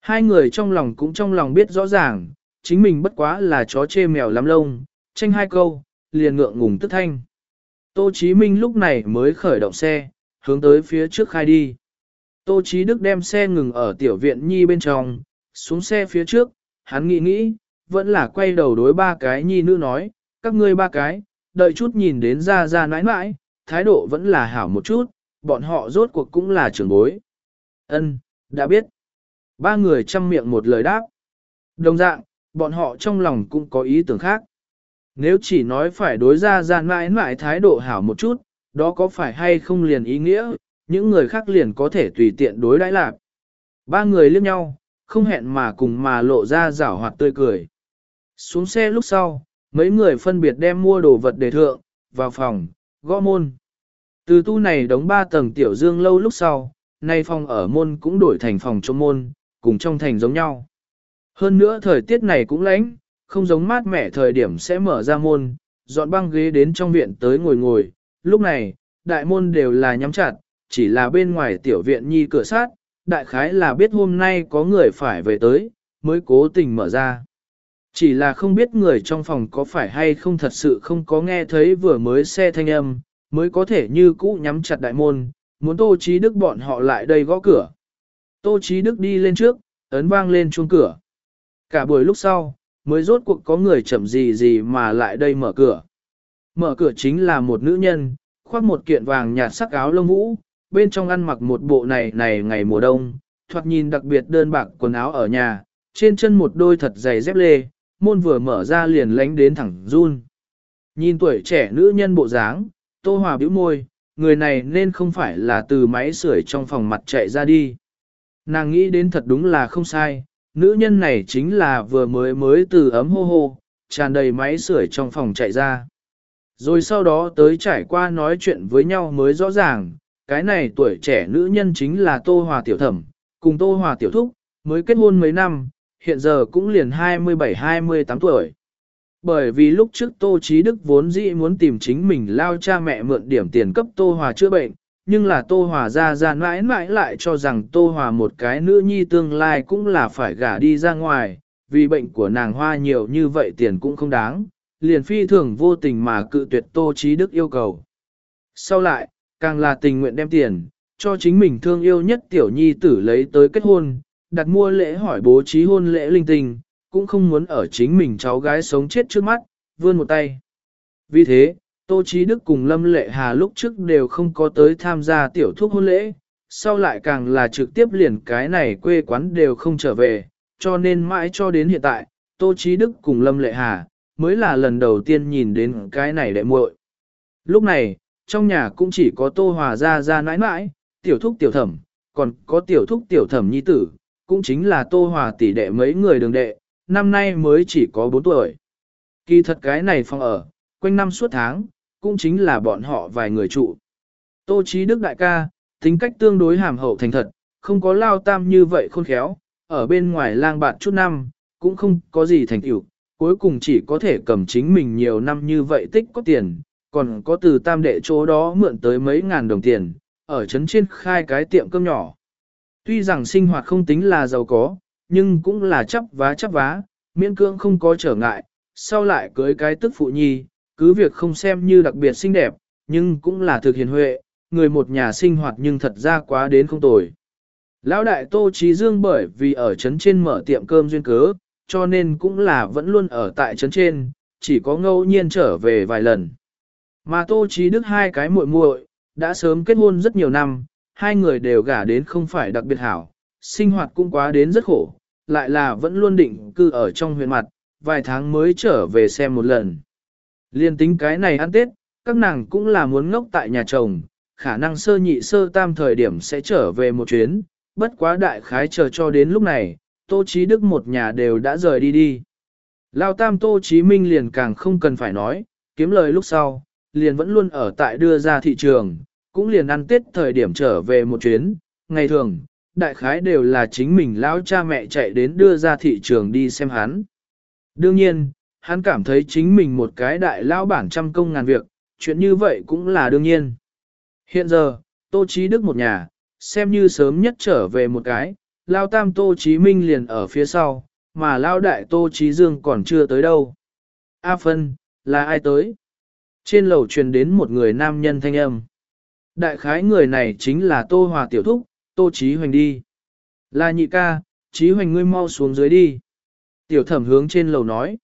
Hai người trong lòng cũng trong lòng biết rõ ràng, chính mình bất quá là chó chê mèo lắm lông, tranh hai câu, liền ngượng ngùng tức thanh. Tô Chí Minh lúc này mới khởi động xe, hướng tới phía trước khai đi. Tô Chí Đức đem xe ngừng ở tiểu viện nhi bên trong, xuống xe phía trước, hắn nghĩ nghĩ, vẫn là quay đầu đối ba cái nhi nữ nói, các ngươi ba cái, đợi chút nhìn đến ra ra nãi nãi, thái độ vẫn là hảo một chút, bọn họ rốt cuộc cũng là trưởng bối. Ân, đã biết. Ba người chăm miệng một lời đáp. Đồng dạng, bọn họ trong lòng cũng có ý tưởng khác. Nếu chỉ nói phải đối ra ra mãi mãi thái độ hảo một chút, đó có phải hay không liền ý nghĩa, những người khác liền có thể tùy tiện đối đãi lạc. Ba người liếc nhau, không hẹn mà cùng mà lộ ra rảo hoạt tươi cười. Xuống xe lúc sau, mấy người phân biệt đem mua đồ vật để thượng, vào phòng, gõ môn. Từ tu này đóng ba tầng tiểu dương lâu lúc sau, nay phòng ở môn cũng đổi thành phòng trong môn, cùng trong thành giống nhau. Hơn nữa thời tiết này cũng lạnh, không giống mát mẻ thời điểm sẽ mở ra môn, dọn băng ghế đến trong viện tới ngồi ngồi. Lúc này, đại môn đều là nhắm chặt, chỉ là bên ngoài tiểu viện nhi cửa sát, đại khái là biết hôm nay có người phải về tới, mới cố tình mở ra. Chỉ là không biết người trong phòng có phải hay không thật sự không có nghe thấy vừa mới xe thanh âm, mới có thể như cũ nhắm chặt đại môn, muốn Tô Chí Đức bọn họ lại đây gõ cửa. Tô Chí Đức đi lên trước, ấn vang lên chuông cửa. Cả buổi lúc sau, mới rốt cuộc có người chậm gì gì mà lại đây mở cửa. Mở cửa chính là một nữ nhân, khoác một kiện vàng nhạt sắc áo lông vũ, bên trong ăn mặc một bộ này này ngày mùa đông, thoạt nhìn đặc biệt đơn bạc quần áo ở nhà, trên chân một đôi thật dày dép lê, môn vừa mở ra liền lánh đến thẳng run. Nhìn tuổi trẻ nữ nhân bộ dáng, Tô Hòa bĩu môi, người này nên không phải là từ máy sưởi trong phòng mặt chạy ra đi. Nàng nghĩ đến thật đúng là không sai, nữ nhân này chính là vừa mới mới từ ấm hô hô, tràn đầy máy sưởi trong phòng chạy ra. Rồi sau đó tới trải qua nói chuyện với nhau mới rõ ràng, cái này tuổi trẻ nữ nhân chính là Tô Hòa Tiểu Thẩm, cùng Tô Hòa Tiểu Thúc, mới kết hôn mấy năm, hiện giờ cũng liền 27-28 tuổi. Bởi vì lúc trước Tô Chí Đức vốn dĩ muốn tìm chính mình lao cha mẹ mượn điểm tiền cấp Tô Hòa chữa bệnh, nhưng là Tô Hòa ra ra mãi mãi lại cho rằng Tô Hòa một cái nữ nhi tương lai cũng là phải gả đi ra ngoài, vì bệnh của nàng hoa nhiều như vậy tiền cũng không đáng, liền phi thường vô tình mà cự tuyệt Tô Chí Đức yêu cầu. Sau lại, càng là tình nguyện đem tiền, cho chính mình thương yêu nhất tiểu nhi tử lấy tới kết hôn, đặt mua lễ hỏi bố trí hôn lễ linh tinh, cũng không muốn ở chính mình cháu gái sống chết trước mắt, vươn một tay. Vì thế, Tô Chí Đức cùng Lâm Lệ Hà lúc trước đều không có tới tham gia tiểu thuốc hôn lễ, sau lại càng là trực tiếp liền cái này quê quán đều không trở về, cho nên mãi cho đến hiện tại, Tô Chí Đức cùng Lâm Lệ Hà, mới là lần đầu tiên nhìn đến cái này đệ muội. Lúc này, trong nhà cũng chỉ có Tô Hòa ra ra nãi nãi, tiểu thúc tiểu thẩm, còn có tiểu thúc tiểu thẩm nhi tử, cũng chính là Tô Hòa tỷ đệ mấy người đường đệ, năm nay mới chỉ có 4 tuổi. Kỳ thật cái này phòng ở, quanh năm suốt tháng, cũng chính là bọn họ vài người trụ. Tô Chí Đức đại ca, tính cách tương đối hàm hậu thành thật, không có lao tam như vậy khôn khéo, ở bên ngoài lang bạn chút năm, cũng không có gì thành tựu, cuối cùng chỉ có thể cầm chính mình nhiều năm như vậy tích có tiền, còn có từ tam đệ chỗ đó mượn tới mấy ngàn đồng tiền, ở trấn trên khai cái tiệm cơm nhỏ. Tuy rằng sinh hoạt không tính là giàu có, nhưng cũng là chấp vá chấp vá, miễn cưỡng không có trở ngại, sau lại cưới cái tức phụ nhi, cứ việc không xem như đặc biệt xinh đẹp, nhưng cũng là thực hiền huệ, người một nhà sinh hoạt nhưng thật ra quá đến không tồi. Lão đại Tô Trí Dương bởi vì ở trấn trên mở tiệm cơm duyên cớ, cho nên cũng là vẫn luôn ở tại trấn trên, chỉ có ngẫu nhiên trở về vài lần. Mà Tô Trí Đức hai cái muội muội đã sớm kết hôn rất nhiều năm, hai người đều gả đến không phải đặc biệt hảo, sinh hoạt cũng quá đến rất khổ, lại là vẫn luôn định cư ở trong huyện mặt, vài tháng mới trở về xem một lần. Liên tính cái này ăn Tết, các nàng cũng là muốn ngốc tại nhà chồng, khả năng sơ nhị sơ tam thời điểm sẽ trở về một chuyến, bất quá đại khái chờ cho đến lúc này, Tô Chí Đức một nhà đều đã rời đi đi. Lao tam Tô Chí Minh liền càng không cần phải nói, kiếm lời lúc sau, liền vẫn luôn ở tại đưa ra thị trường, cũng liền ăn tết thời điểm trở về một chuyến, ngày thường, đại khái đều là chính mình lão cha mẹ chạy đến đưa ra thị trường đi xem hắn. Đương nhiên, hắn cảm thấy chính mình một cái đại lão bản trăm công ngàn việc, chuyện như vậy cũng là đương nhiên. Hiện giờ, Tô Chí Đức một nhà, xem như sớm nhất trở về một cái, Lao Tam Tô Chí Minh liền ở phía sau, mà Lao Đại Tô Chí Dương còn chưa tới đâu. A Phân, là ai tới? Trên lầu truyền đến một người nam nhân thanh âm. Đại khái người này chính là Tô Hòa Tiểu Thúc, Tô Chí Hoành đi. Là nhị ca, Chí Hoành ngươi mau xuống dưới đi. Tiểu thẩm hướng trên lầu nói.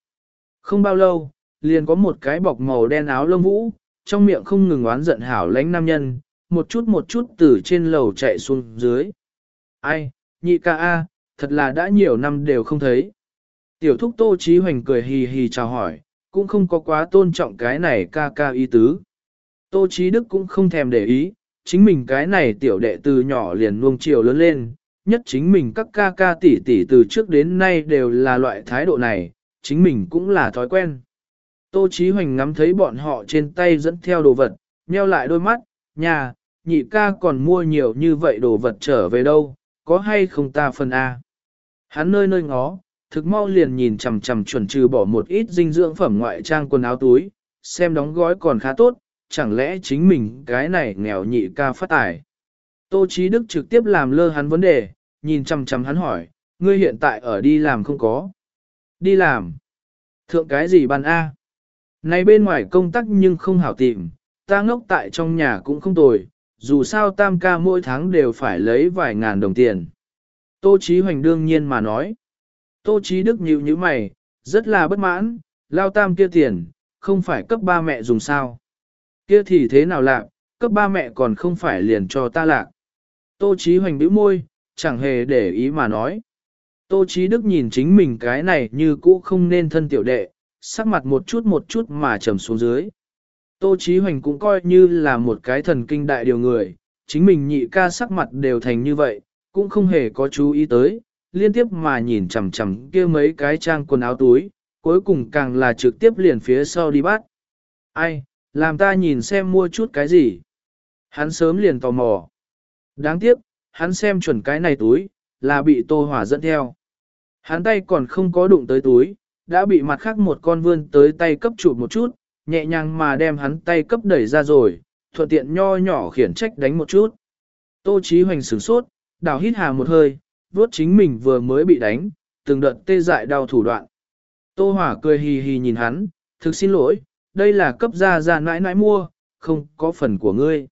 Không bao lâu, liền có một cái bọc màu đen áo lông vũ, trong miệng không ngừng oán giận hảo lãnh nam nhân, một chút một chút từ trên lầu chạy xuống dưới. Ai, nhị ca a, thật là đã nhiều năm đều không thấy. Tiểu thúc Tô Chí Hoành cười hì hì chào hỏi, cũng không có quá tôn trọng cái này ca ca ý tứ. Tô Chí Đức cũng không thèm để ý, chính mình cái này tiểu đệ từ nhỏ liền nuông chiều lớn lên, nhất chính mình các ca ca tỷ tỷ từ trước đến nay đều là loại thái độ này, chính mình cũng là thói quen. Tô Chí Hoành ngắm thấy bọn họ trên tay dẫn theo đồ vật, nheo lại đôi mắt, nhà, nhị ca còn mua nhiều như vậy đồ vật trở về đâu, có hay không ta phần A. Hắn nơi nơi ngó, thực mau liền nhìn chằm chằm chuẩn trừ bỏ một ít dinh dưỡng phẩm ngoại trang quần áo túi, xem đóng gói còn khá tốt, chẳng lẽ chính mình cái này nghèo nhị ca phát tài. Tô Chí Đức trực tiếp làm lơ hắn vấn đề, nhìn chằm chằm hắn hỏi, ngươi hiện tại ở đi làm không có? Đi làm? Thượng cái gì ban A? Này bên ngoài công tác nhưng không hảo tìm, ta ngốc tại trong nhà cũng không tồi, dù sao tam ca mỗi tháng đều phải lấy vài ngàn đồng tiền. Tô Chí Hoành đương nhiên mà nói. Tô Chí Đức nhíu nhíu mày, rất là bất mãn, lao tam kia tiền, không phải cấp ba mẹ dùng sao. Kia thì thế nào lạc, cấp ba mẹ còn không phải liền cho ta lạc. Tô Chí Hoành bĩu môi, chẳng hề để ý mà nói. Tô Chí Đức nhìn chính mình cái này như cũ không nên thân tiểu đệ, sắc mặt một chút một chút mà trầm xuống dưới. Tô Chí Hoành cũng coi như là một cái thần kinh đại điều người, chính mình nhị ca sắc mặt đều thành như vậy, cũng không hề có chú ý tới, liên tiếp mà nhìn chằm chằm kia mấy cái trang quần áo túi, cuối cùng càng là trực tiếp liền phía sau đi bắt. Ai, làm ta nhìn xem mua chút cái gì. Hắn sớm liền tò mò. Đáng tiếc, hắn xem chuẩn cái này túi, là bị tô hỏa dẫn theo. Hắn tay còn không có đụng tới túi, đã bị mặt khác một con vươn tới tay cấp chụp một chút, nhẹ nhàng mà đem hắn tay cấp đẩy ra rồi, thuận tiện nho nhỏ khiển trách đánh một chút. Tô Chí Hoành sửng sốt, đào hít hà một hơi, vuốt chính mình vừa mới bị đánh, từng đợt tê dại đau thủ đoạn. Tô Hỏa cười hì hì nhìn hắn, thực xin lỗi, đây là cấp gia gia nãi nãi mua, không có phần của ngươi.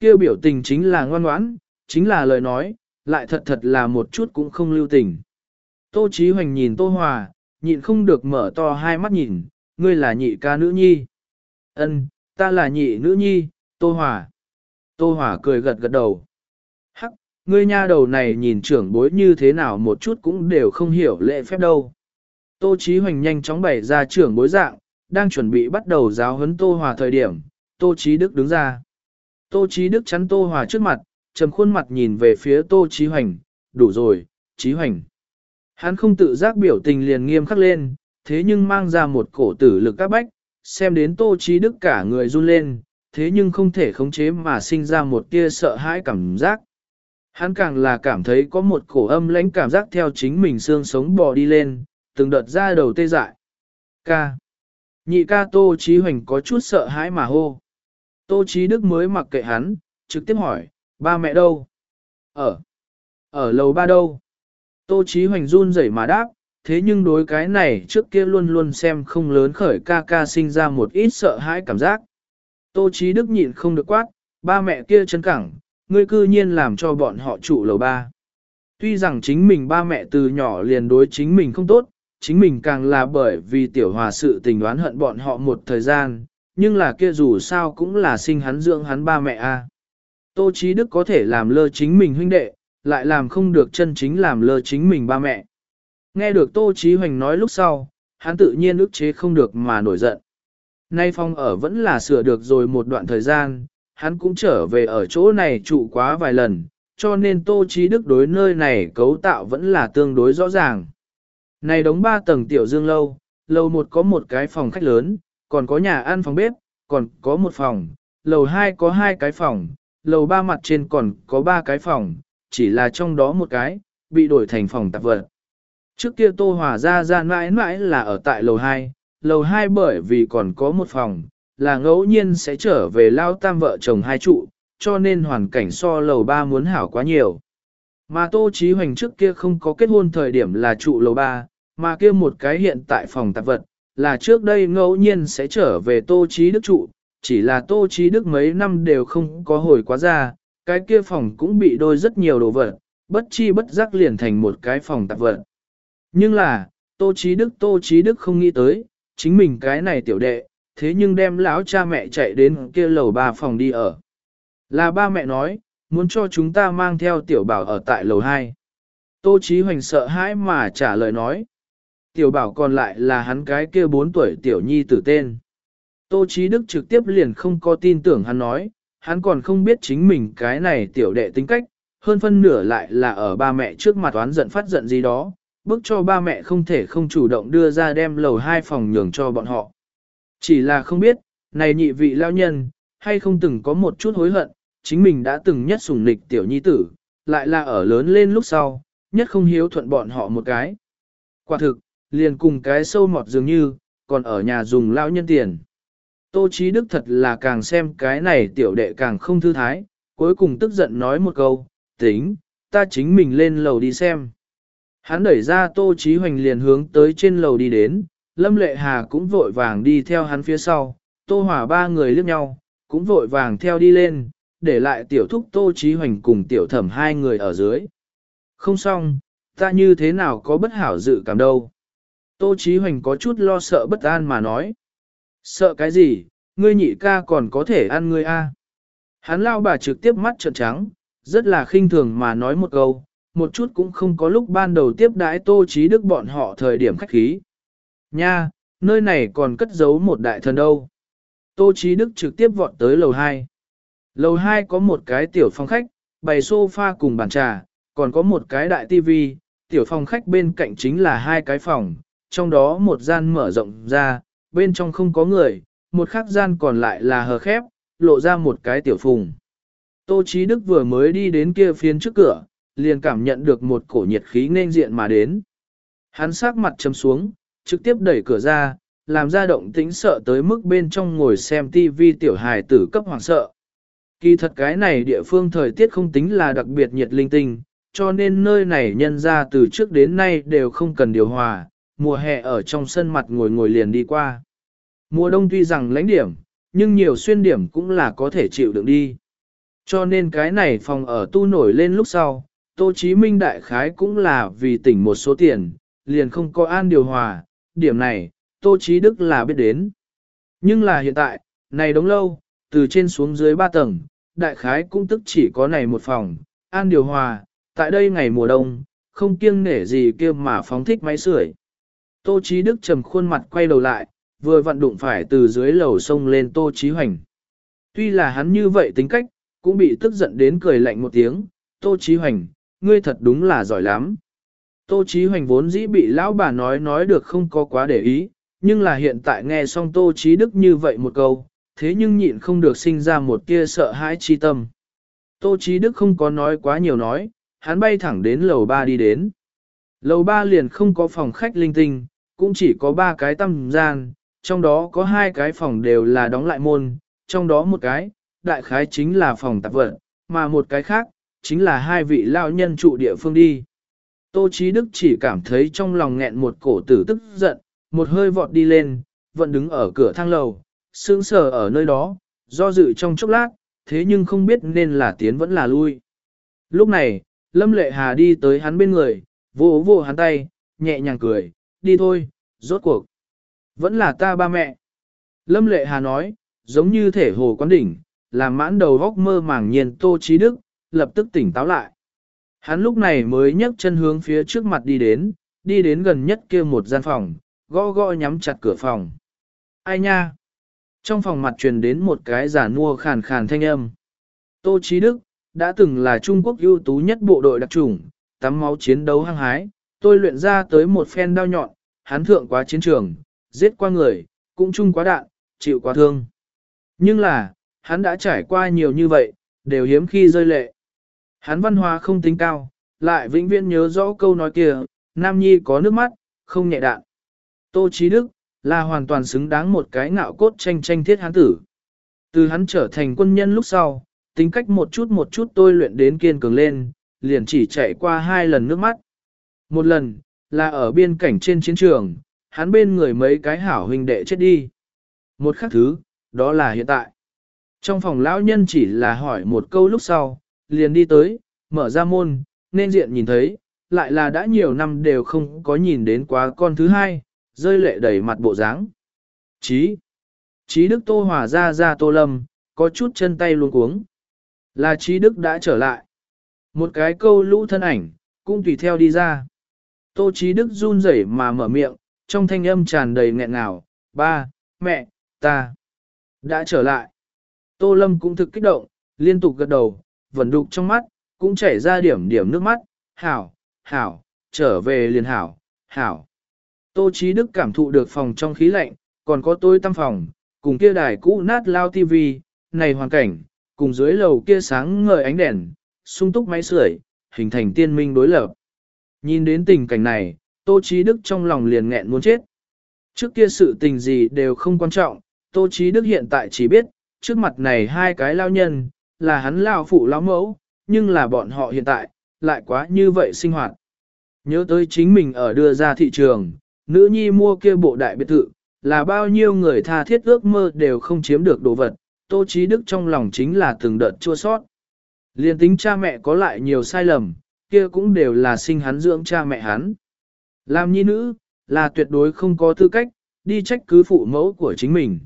Kêu biểu tình chính là ngoan ngoãn, chính là lời nói, lại thật thật là một chút cũng không lưu tình. Tô Chí Hoành nhìn Tô Hòa, nhịn không được mở to hai mắt nhìn, ngươi là nhị ca nữ nhi. Ân, ta là nhị nữ nhi, Tô Hòa. Tô Hòa cười gật gật đầu. Ngươi nha đầu này nhìn trưởng bối như thế nào một chút cũng đều không hiểu lễ phép đâu. Tô Chí Hoành nhanh chóng bày ra trưởng bối dạng, đang chuẩn bị bắt đầu giáo huấn Tô Hòa thời điểm, Tô Chí Đức đứng ra. Tô Chí Đức chắn Tô Hòa trước mặt, trầm khuôn mặt nhìn về phía Tô Chí Hoành, đủ rồi, Chí Hoành. Hắn không tự giác biểu tình liền nghiêm khắc lên, thế nhưng mang ra một cổ tử lực các bách, xem đến Tô Chí Đức cả người run lên, thế nhưng không thể khống chế mà sinh ra một tia sợ hãi cảm giác. Hắn càng là cảm thấy có một cổ âm lãnh cảm giác theo chính mình xương sống bò đi lên, từng đợt ra đầu tê dại. Ca. Nhị ca Tô Chí Hoành có chút sợ hãi mà hô. Tô Chí Đức mới mặc kệ hắn, trực tiếp hỏi, ba mẹ đâu? Ở. Ở lầu ba đâu? Tô Chí Hoành run rẩy mà đáp, thế nhưng đối cái này trước kia luôn luôn xem không lớn khởi ca ca sinh ra một ít sợ hãi cảm giác. Tô Chí Đức nhịn không được quát, ba mẹ kia chân cẳng, ngươi cư nhiên làm cho bọn họ trụ lầu ba. Tuy rằng chính mình ba mẹ từ nhỏ liền đối chính mình không tốt, chính mình càng là bởi vì tiểu hòa sự tình đoán hận bọn họ một thời gian, nhưng là kia dù sao cũng là sinh hắn dưỡng hắn ba mẹ a. À. Tô Chí Đức có thể làm lơ chính mình huynh đệ, lại làm không được chân chính làm lơ chính mình ba mẹ. Nghe được Tô Chí Hoành nói lúc sau, hắn tự nhiên ức chế không được mà nổi giận. Nay phong ở vẫn là sửa được rồi một đoạn thời gian, hắn cũng trở về ở chỗ này trụ quá vài lần, cho nên Tô Chí Đức đối nơi này cấu tạo vẫn là tương đối rõ ràng. Này đóng ba tầng tiểu dương lâu, lầu một có một cái phòng khách lớn, còn có nhà ăn phòng bếp, còn có một phòng, lầu hai có hai cái phòng, lầu ba mặt trên còn có ba cái phòng, chỉ là trong đó một cái, bị đổi thành phòng tạp vật. Trước kia Tô Hòa ra ra mãi mãi là ở tại lầu 2, lầu 2 bởi vì còn có một phòng, là ngẫu nhiên sẽ trở về lao tam vợ chồng hai trụ, cho nên hoàn cảnh so lầu ba muốn hảo quá nhiều. Mà Tô Chí Hoành trước kia không có kết hôn thời điểm là trụ lầu ba, mà kia một cái hiện tại phòng tạp vật, là trước đây ngẫu nhiên sẽ trở về Tô Chí Đức trụ, chỉ là Tô Chí Đức mấy năm đều không có hồi quá ra, cái kia phòng cũng bị đôi rất nhiều đồ vật, bất chi bất giác liền thành một cái phòng tạp vật. Nhưng là, Tô Chí Đức Tô Chí Đức không nghĩ tới, chính mình cái này tiểu đệ, thế nhưng đem lão cha mẹ chạy đến kia lầu ba phòng đi ở. Là ba mẹ nói, muốn cho chúng ta mang theo tiểu bảo ở tại lầu 2. Tô Chí Hoành sợ hãi mà trả lời nói. Tiểu bảo còn lại là hắn cái kia 4 tuổi tiểu nhi tử tên. Tô Chí Đức trực tiếp liền không có tin tưởng hắn nói, hắn còn không biết chính mình cái này tiểu đệ tính cách, hơn phân nửa lại là ở ba mẹ trước mặt oán giận phát giận gì đó, bức cho ba mẹ không thể không chủ động đưa ra đem lầu hai phòng nhường cho bọn họ. Chỉ là không biết, này nhị vị lao nhân, hay không từng có một chút hối hận, chính mình đã từng nhất sủng nịch tiểu nhi tử, lại là ở lớn lên lúc sau, nhất không hiếu thuận bọn họ một cái. Quả thực, liền cùng cái sâu mọt dường như, còn ở nhà dùng lao nhân tiền. Tô Chí Đức thật là càng xem cái này tiểu đệ càng không thư thái, cuối cùng tức giận nói một câu, tính, ta chính mình lên lầu đi xem. Hắn đẩy ra Tô Chí Hoành liền hướng tới trên lầu đi đến, Lâm Lệ Hà cũng vội vàng đi theo hắn phía sau, Tô hòa ba người liếc nhau, cũng vội vàng theo đi lên, để lại tiểu thúc Tô Chí Hoành cùng tiểu thẩm hai người ở dưới. Không xong, ta như thế nào có bất hảo dự cảm đâu. Tô Chí Hoành có chút lo sợ bất an mà nói. Sợ cái gì, ngươi nhị ca còn có thể ăn ngươi a? Hắn lao bà trực tiếp mắt trợn trắng, rất là khinh thường mà nói một câu, một chút cũng không có lúc ban đầu tiếp đãi Tô Chí Đức bọn họ thời điểm khách khí. Nha, nơi này còn cất giấu một đại thần đâu. Tô Chí Đức trực tiếp vọt tới lầu 2. Lầu 2 có một cái tiểu phòng khách, bày sofa cùng bàn trà, còn có một cái đại tivi, tiểu phòng khách bên cạnh chính là hai cái phòng, trong đó một gian mở rộng ra, bên trong không có người, một khác gian còn lại là hờ khép, lộ ra một cái tiểu phùng. Tô Chí Đức vừa mới đi đến kia phiến trước cửa, liền cảm nhận được một cổ nhiệt khí nên diện mà đến. Hắn sắc mặt trầm xuống, trực tiếp đẩy cửa ra, làm ra động tĩnh sợ tới mức bên trong ngồi xem tivi tiểu hài tử cấp hoàng sợ. Kỳ thật cái này địa phương thời tiết không tính là đặc biệt nhiệt linh tinh, cho nên nơi này nhân ra từ trước đến nay đều không cần điều hòa, mùa hè ở trong sân mặt ngồi ngồi liền đi qua. Mùa đông tuy rằng lãnh điểm, nhưng nhiều xuyên điểm cũng là có thể chịu đựng đi. Cho nên cái này phòng ở tu nổi lên lúc sau, Tô Chí Minh đại khái cũng là vì tỉnh một số tiền, liền không có an điều hòa, điểm này, Tô Chí Đức là biết đến. Nhưng là hiện tại, này đống lâu, từ trên xuống dưới ba tầng, đại khái cũng tức chỉ có này một phòng, an điều hòa, tại đây ngày mùa đông, không kiêng nể gì kia mà phóng thích máy sưởi. Tô Chí Đức trầm khuôn mặt quay đầu lại, vừa vặn đụng phải từ dưới lầu sông lên Tô Chí Hoành. Tuy là hắn như vậy tính cách, cũng bị tức giận đến cười lạnh một tiếng, Tô Chí Hoành, ngươi thật đúng là giỏi lắm. Tô Chí Hoành vốn dĩ bị lão bà nói nói được không có quá để ý, nhưng là hiện tại nghe xong Tô Chí Đức như vậy một câu, thế nhưng nhịn không được sinh ra một tia sợ hãi chi tâm. Tô Chí Đức không có nói quá nhiều nói, hắn bay thẳng đến lầu ba đi đến. Lầu ba liền không có phòng khách linh tinh, cũng chỉ có ba cái tăm gian, trong đó có hai cái phòng đều là đóng lại môn, trong đó một cái, đại khái chính là phòng tạp vật, mà một cái khác, chính là hai vị lao nhân trụ địa phương đi. Tô Chí Đức chỉ cảm thấy trong lòng nghẹn một cổ tử tức giận, một hơi vọt đi lên, vẫn đứng ở cửa thang lầu, sững sờ ở nơi đó, do dự trong chốc lát, thế nhưng không biết nên là tiến vẫn là lui. Lúc này, Lâm Lệ Hà đi tới hắn bên người, vỗ vỗ hắn tay, nhẹ nhàng cười, đi thôi, rốt cuộc. Vẫn là ta ba mẹ. Lâm Lệ Hà nói, giống như thể hồ quán đỉnh, làm mãn đầu góc mơ màng nhiên Tô Chí Đức, lập tức tỉnh táo lại. Hắn lúc này mới nhấc chân hướng phía trước mặt đi đến, đi đến gần nhất kia một gian phòng, gõ gõ nhắm chặt cửa phòng. Ai nha? Trong phòng mặt truyền đến một cái giả nua khàn khàn thanh âm. Tô Chí Đức, đã từng là Trung Quốc ưu tú nhất bộ đội đặc chủng, tắm máu chiến đấu hăng hái, tôi luyện ra tới một phen đao nhọn, hắn thượng quá chiến trường, giết qua người, cũng chung quá đạn, chịu quá thương. Nhưng là, hắn đã trải qua nhiều như vậy, đều hiếm khi rơi lệ. Hắn văn hóa không tính cao, lại vĩnh viễn nhớ rõ câu nói kia, Nam Nhi có nước mắt, không nhẹ đạn. Tô Chí Đức, là hoàn toàn xứng đáng một cái ngạo cốt tranh tranh thiết hắn tử. Từ hắn trở thành quân nhân lúc sau, tính cách một chút một chút tôi luyện đến kiên cường lên, liền chỉ chạy qua hai lần nước mắt. Một lần, là ở biên cảnh trên chiến trường, hắn bên người mấy cái hảo huynh đệ chết đi. Một khác thứ, đó là hiện tại. Trong phòng lão nhân chỉ là hỏi một câu lúc sau, liền đi tới, mở ra môn, nên diện nhìn thấy, lại là đã nhiều năm đều không có nhìn đến quá con thứ hai, rơi lệ đầy mặt bộ dáng. Chí. Chí Đức Tô Hòa ra ra Tô Lâm, có chút chân tay luôn cuống. Là Chí Đức đã trở lại. Một cái câu lũ thân ảnh, cũng tùy theo đi ra. Tô Chí Đức run rẩy mà mở miệng, trong thanh âm tràn đầy nghẹn ngào, ba, mẹ, ta, đã trở lại. Tô Lâm cũng thực kích động, liên tục gật đầu, vẫn đục trong mắt, cũng chảy ra điểm điểm nước mắt, hảo, hảo, trở về liền hảo, hảo. Tô Chí Đức cảm thụ được phòng trong khí lạnh, còn có tôi tâm phòng, cùng kia đài cũ nát lao tivi, này hoàn cảnh, cùng dưới lầu kia sáng ngời ánh đèn, sung túc máy sưởi, hình thành tiên minh đối lập. Nhìn đến tình cảnh này, Tô Chí Đức trong lòng liền nghẹn muốn chết. Trước kia sự tình gì đều không quan trọng, Tô Chí Đức hiện tại chỉ biết, trước mặt này hai cái lao nhân, là hắn lao phụ lao mẫu, nhưng là bọn họ hiện tại, lại quá như vậy sinh hoạt. Nhớ tới chính mình ở đưa ra thị trường, nữ nhi mua kia bộ đại biệt thự, là bao nhiêu người tha thiết ước mơ đều không chiếm được đồ vật, Tô Chí Đức trong lòng chính là từng đợt chua sót. Liên tính cha mẹ có lại nhiều sai lầm, kia cũng đều là sinh hắn dưỡng cha mẹ hắn. Làm nhi nữ, là tuyệt đối không có tư cách, đi trách cứ phụ mẫu của chính mình.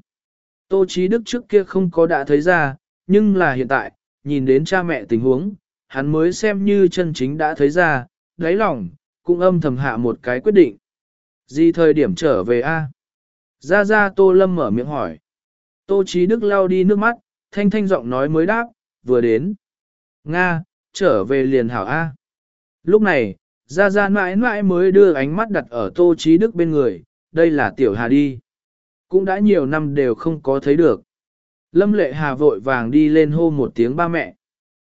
Tô Chí Đức trước kia không có đã thấy ra, nhưng là hiện tại, nhìn đến cha mẹ tình huống, hắn mới xem như chân chính đã thấy ra, đáy lòng, cũng âm thầm hạ một cái quyết định. Gì thời điểm trở về a? Ra ra Tô Lâm mở miệng hỏi. Tô Chí Đức lau đi nước mắt, thanh thanh giọng nói mới đáp, vừa đến. Nga, trở về liền hảo A. Lúc này, Gia Gia mãi mãi mới đưa ánh mắt đặt ở Tô Chí Đức bên người, đây là Tiểu Hà đi. Cũng đã nhiều năm đều không có thấy được. Lâm Lệ Hà vội vàng đi lên hô một tiếng ba mẹ.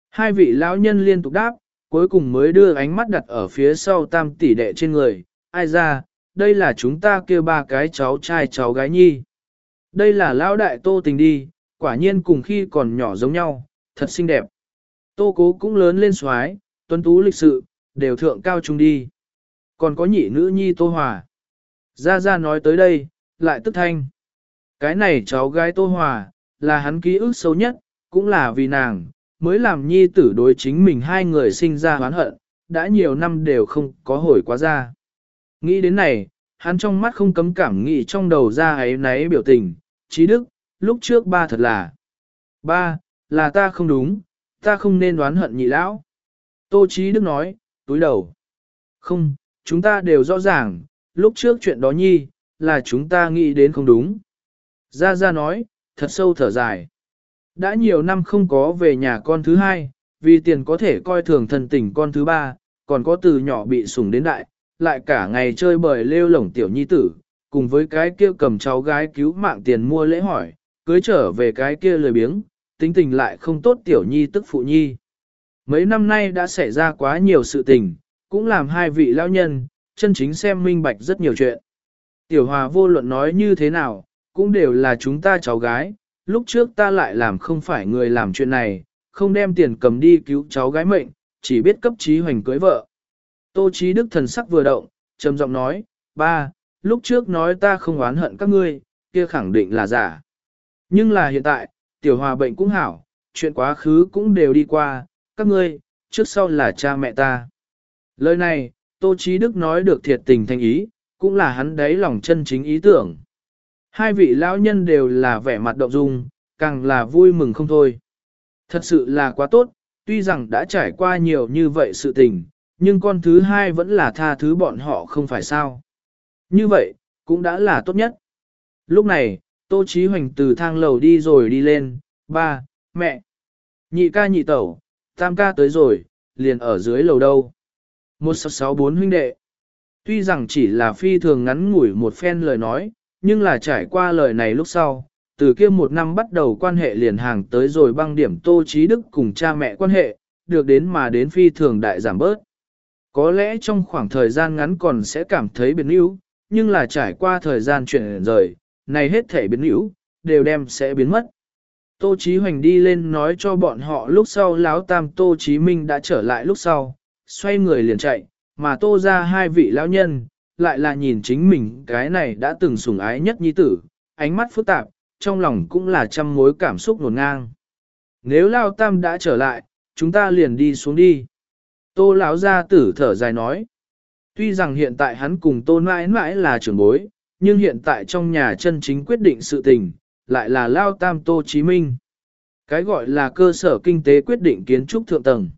Hai vị lão nhân liên tục đáp, cuối cùng mới đưa ánh mắt đặt ở phía sau tam tỷ đệ trên người. Ai ra, đây là chúng ta kêu ba cái cháu trai cháu gái nhi. Đây là lão đại tô tình đi, quả nhiên cùng khi còn nhỏ giống nhau, thật xinh đẹp. Tô cố cũng lớn lên xoái, tuấn tú lịch sự, đều thượng cao trung đi. Còn có nhị nữ nhi tô hòa. Gia Gia nói tới đây, lại tức thanh. Cái này cháu gái tô hòa, là hắn ký ức sâu nhất, cũng là vì nàng, mới làm nhi tử đối chính mình hai người sinh ra hoán hận, đã nhiều năm đều không có hồi quá ra. Nghĩ đến này, hắn trong mắt không cấm cảm nghĩ trong đầu ra ấy náy biểu tình, trí đức, lúc trước ba thật là. Ba, là ta không đúng, ta không nên đoán hận nhị lão. Tô trí đức nói, túi đầu. Không, chúng ta đều rõ ràng, lúc trước chuyện đó nhi, là chúng ta nghĩ đến không đúng. Gia Gia nói, thật sâu thở dài. Đã nhiều năm không có về nhà con thứ hai, vì tiền có thể coi thường thần tình con thứ ba, còn có từ nhỏ bị sủng đến đại, lại cả ngày chơi bời lêu lổng tiểu nhi tử, cùng với cái kia cầm cháu gái cứu mạng tiền mua lễ hỏi, cưới trở về cái kia lười biếng, tính tình lại không tốt tiểu nhi tức phụ nhi. Mấy năm nay đã xảy ra quá nhiều sự tình, cũng làm hai vị lão nhân, chân chính xem minh bạch rất nhiều chuyện. Tiểu hòa vô luận nói như thế nào, cũng đều là chúng ta cháu gái, lúc trước ta lại làm không phải người làm chuyện này, không đem tiền cầm đi cứu cháu gái mệnh, chỉ biết cấp trí hoành cưới vợ. Tô trí đức thần sắc vừa động, trầm giọng nói, ba, lúc trước nói ta không oán hận các ngươi, kia khẳng định là giả. Nhưng là hiện tại, tiểu hòa bệnh cũng hảo, chuyện quá khứ cũng đều đi qua, các ngươi, trước sau là cha mẹ ta. Lời này, Tô Chí Đức nói được thiệt tình thành ý, cũng là hắn đấy lòng chân chính ý tưởng. Hai vị lão nhân đều là vẻ mặt động dung, càng là vui mừng không thôi. Thật sự là quá tốt, tuy rằng đã trải qua nhiều như vậy sự tình, nhưng con thứ hai vẫn là tha thứ bọn họ không phải sao. Như vậy, cũng đã là tốt nhất. Lúc này, Tô Chí Hoành từ thang lầu đi rồi đi lên, ba, mẹ, nhị ca nhị tẩu, tam ca tới rồi, liền ở dưới lầu đâu. 1664 huynh đệ. Tuy rằng chỉ là phi thường ngắn ngủi một phen lời nói, nhưng là trải qua lời này lúc sau, từ kia một năm bắt đầu quan hệ liền hàng tới rồi băng điểm Tô Chí Đức cùng cha mẹ quan hệ, được đến mà đến phi thường đại giảm bớt. Có lẽ trong khoảng thời gian ngắn còn sẽ cảm thấy biến yếu, nhưng là trải qua thời gian chuyển rời, này hết thể biến yếu, đều đem sẽ biến mất. Tô Chí Hoành đi lên nói cho bọn họ lúc sau lão tam Tô Chí Minh đã trở lại lúc sau, xoay người liền chạy, mà Tô ra hai vị lão nhân, lại là nhìn chính mình cái này đã từng sủng ái nhất nhi tử, ánh mắt phức tạp, trong lòng cũng là trăm mối cảm xúc nổn ngang. Nếu Lao Tam đã trở lại, chúng ta liền đi xuống đi. Tô lão gia tử thở dài nói. Tuy rằng hiện tại hắn cùng Tô mãi mãi là trưởng bối, nhưng hiện tại trong nhà chân chính quyết định sự tình, lại là Lao Tam Tô Chí Minh. Cái gọi là cơ sở kinh tế quyết định kiến trúc thượng tầng.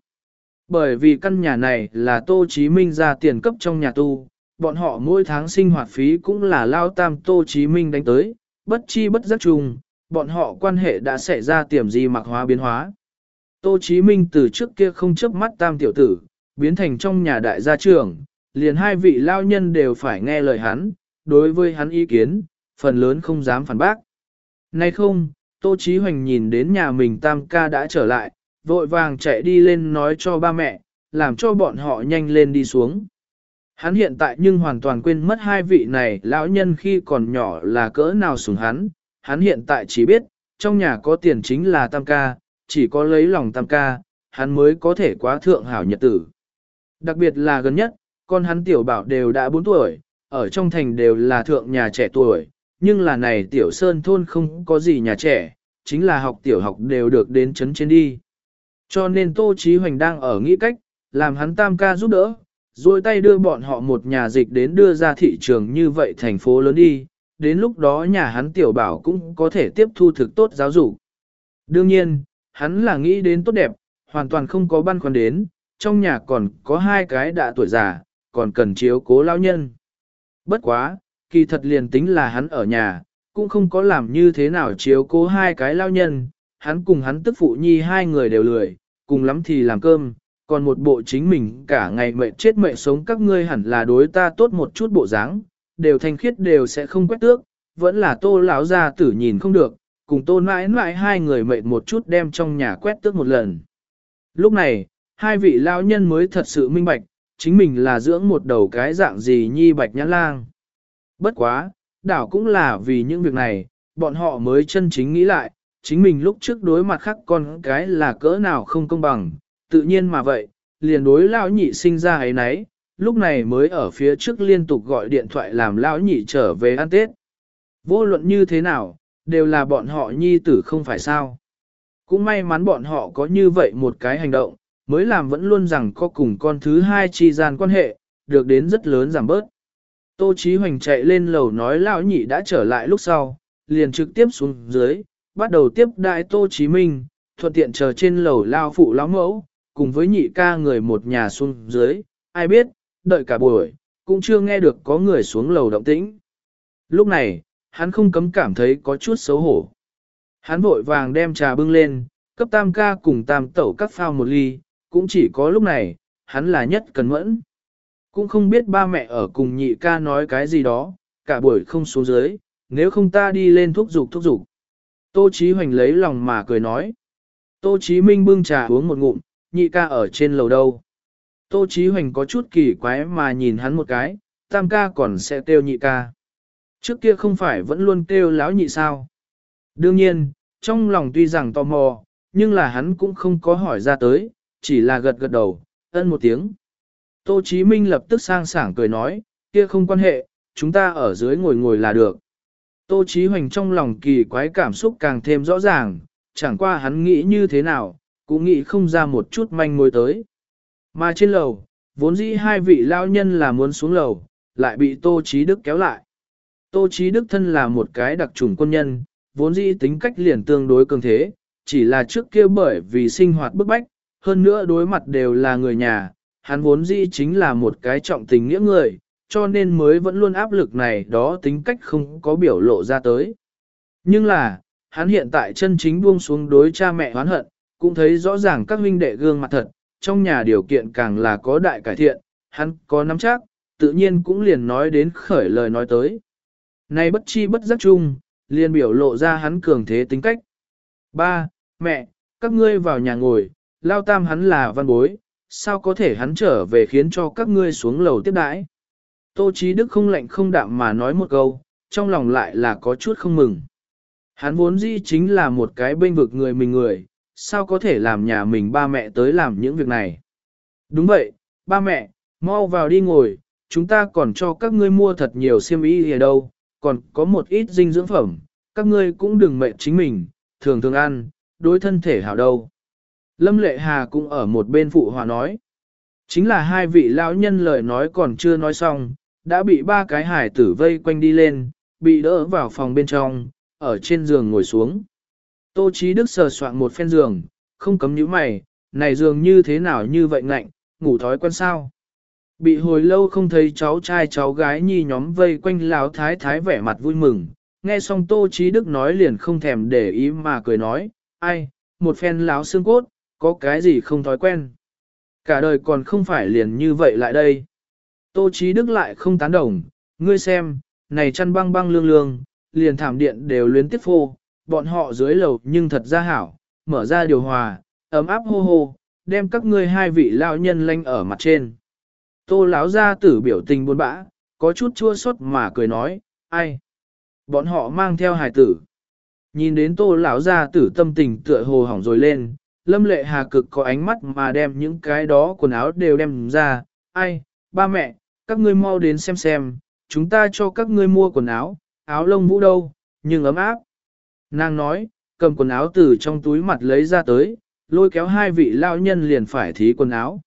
Bởi vì căn nhà này là Tô Chí Minh ra tiền cấp trong nhà tu, bọn họ mỗi tháng sinh hoạt phí cũng là Lao Tam Tô Chí Minh đánh tới, bất chi bất giác chung, bọn họ quan hệ đã xảy ra tiềm gì mặc hóa biến hóa. Tô Chí Minh từ trước kia không chấp mắt tam tiểu tử, biến thành trong nhà đại gia trưởng, liền hai vị lao nhân đều phải nghe lời hắn, đối với hắn ý kiến, phần lớn không dám phản bác. Nay không, Tô Chí Hoành nhìn đến nhà mình tam ca đã trở lại, vội vàng chạy đi lên nói cho ba mẹ, làm cho bọn họ nhanh lên đi xuống. Hắn hiện tại nhưng hoàn toàn quên mất hai vị này lão nhân khi còn nhỏ là cỡ nào sủng hắn, hắn hiện tại chỉ biết, trong nhà có tiền chính là tam ca, chỉ có lấy lòng tam ca, hắn mới có thể quá thượng hảo nhật tử. Đặc biệt là gần nhất, con hắn tiểu bảo đều đã 4 tuổi, ở trong thành đều là thượng nhà trẻ tuổi, nhưng là này tiểu sơn thôn không có gì nhà trẻ, chính là học tiểu học đều được đến chấn trên đi. Cho nên Tô Chí Hoành đang ở nghĩ cách, làm hắn tam ca giúp đỡ, rồi tay đưa bọn họ một nhà dịch đến đưa ra thị trường như vậy thành phố lớn đi, đến lúc đó nhà hắn tiểu bảo cũng có thể tiếp thu thực tốt giáo dục. Đương nhiên, hắn là nghĩ đến tốt đẹp, hoàn toàn không có băn khoăn đến, trong nhà còn có hai cái đã tuổi già, còn cần chiếu cố lao nhân. Bất quá, kỳ thật liền tính là hắn ở nhà, cũng không có làm như thế nào chiếu cố hai cái lao nhân, hắn cùng hắn tức phụ nhi hai người đều lười, cùng lắm thì làm cơm, còn một bộ chính mình cả ngày mệt chết mệt sống các ngươi hẳn là đối ta tốt một chút bộ dáng, đều thanh khiết đều sẽ không quét tước, vẫn là tô lão gia tử nhìn không được, cùng tô mãi mãi hai người mệt một chút đem trong nhà quét tước một lần. Lúc này, hai vị lão nhân mới thật sự minh bạch, chính mình là dưỡng một đầu cái dạng gì nhi bạch nhãn lang. Bất quá, đảo cũng là vì những việc này, bọn họ mới chân chính nghĩ lại, chính mình lúc trước đối mặt khác con cái là cỡ nào không công bằng, tự nhiên mà vậy, liền đối lão nhị sinh ra ấy nấy, lúc này mới ở phía trước liên tục gọi điện thoại làm lão nhị trở về ăn Tết. Vô luận như thế nào, đều là bọn họ nhi tử không phải sao. Cũng may mắn bọn họ có như vậy một cái hành động, mới làm vẫn luôn rằng có cùng con thứ hai chi gian quan hệ, được đến rất lớn giảm bớt. Tô Chí Hoành chạy lên lầu nói lão nhị đã trở lại lúc sau, liền trực tiếp xuống dưới, bắt đầu tiếp đại Tô Chí Minh, thuận tiện chờ trên lầu lao phụ lão mẫu, cùng với nhị ca người một nhà xuống dưới, ai biết, đợi cả buổi, cũng chưa nghe được có người xuống lầu động tĩnh. Lúc này, hắn không cấm cảm thấy có chút xấu hổ. Hắn vội vàng đem trà bưng lên, cấp tam ca cùng tam tẩu các phao một ly, cũng chỉ có lúc này, hắn là nhất cần mẫn. Cũng không biết ba mẹ ở cùng nhị ca nói cái gì đó, cả buổi không xuống dưới, nếu không ta đi lên thuốc dục thuốc dục. Tô Chí Hoành lấy lòng mà cười nói. Tô Chí Minh bưng trà uống một ngụm, nhị ca ở trên lầu đâu. Tô Chí Hoành có chút kỳ quái mà nhìn hắn một cái, tam ca còn sẽ kêu nhị ca. Trước kia không phải vẫn luôn kêu láo nhị sao. Đương nhiên, trong lòng tuy rằng tò mò, nhưng là hắn cũng không có hỏi ra tới, chỉ là gật gật đầu, ân một tiếng. Tô Chí Minh lập tức sang sảng cười nói, kia không quan hệ, chúng ta ở dưới ngồi ngồi là được. Tô Chí Hoành trong lòng kỳ quái cảm xúc càng thêm rõ ràng, chẳng qua hắn nghĩ như thế nào, cũng nghĩ không ra một chút manh mối tới. Mà trên lầu, vốn dĩ hai vị lao nhân là muốn xuống lầu, lại bị Tô Chí Đức kéo lại. Tô Chí Đức thân là một cái đặc trùng quân nhân, vốn dĩ tính cách liền tương đối cường thế, chỉ là trước kia bởi vì sinh hoạt bức bách, hơn nữa đối mặt đều là người nhà, hắn vốn dĩ chính là một cái trọng tình nghĩa người, cho nên mới vẫn luôn áp lực này đó tính cách không có biểu lộ ra tới. Nhưng là, hắn hiện tại chân chính buông xuống đối cha mẹ hoán hận, cũng thấy rõ ràng các huynh đệ gương mặt thật, trong nhà điều kiện càng là có đại cải thiện, hắn có nắm chắc, tự nhiên cũng liền nói đến khởi lời nói tới. Này bất chi bất giác chung, liền biểu lộ ra hắn cường thế tính cách. Ba, mẹ, các ngươi vào nhà ngồi, lao tam hắn là văn bối, sao có thể hắn trở về khiến cho các ngươi xuống lầu tiếp đãi. Tô Chí Đức không lạnh không đạm mà nói một câu, trong lòng lại là có chút không mừng. Hắn vốn dĩ chính là một cái bên vực người mình người, sao có thể làm nhà mình ba mẹ tới làm những việc này. Đúng vậy, ba mẹ, mau vào đi ngồi, chúng ta còn cho các ngươi mua thật nhiều xiêm y ở đâu, còn có một ít dinh dưỡng phẩm, các ngươi cũng đừng mệt chính mình, thường thường ăn, đối thân thể hảo đâu. Lâm Lệ Hà cũng ở một bên phụ hòa nói. Chính là hai vị lão nhân lời nói còn chưa nói xong, đã bị ba cái hải tử vây quanh đi lên, bị đỡ vào phòng bên trong, ở trên giường ngồi xuống. Tô Chí Đức sờ soạn một phen giường, không cấm nhíu mày, này giường như thế nào như vậy ngạnh, ngủ thói quen sao. Bị hồi lâu không thấy cháu trai cháu gái nhi nhóm vây quanh lão thái thái vẻ mặt vui mừng, nghe xong Tô Chí Đức nói liền không thèm để ý mà cười nói, ai, một phen lão xương cốt, có cái gì không thói quen. Cả đời còn không phải liền như vậy lại đây. Tô Chí Đức lại không tán đồng, ngươi xem, này chăn băng băng lương lương, liền thảm điện đều luyến tiếp phô, bọn họ dưới lầu nhưng thật ra hảo, mở ra điều hòa, ấm áp hô hô, đem các ngươi hai vị lao nhân lanh ở mặt trên. Tô lão gia tử biểu tình buồn bã, có chút chua xót mà cười nói, ai? Bọn họ mang theo hài tử. Nhìn đến tô lão gia tử tâm tình tựa hồ hỏng rồi lên, lâm lệ hà cực có ánh mắt mà đem những cái đó quần áo đều đem ra, ai, ba mẹ, các ngươi mau đến xem xem, chúng ta cho các ngươi mua quần áo, áo lông vũ đâu, nhưng ấm áp. Nàng nói, cầm quần áo từ trong túi mặt lấy ra tới, lôi kéo hai vị lão nhân liền phải thí quần áo.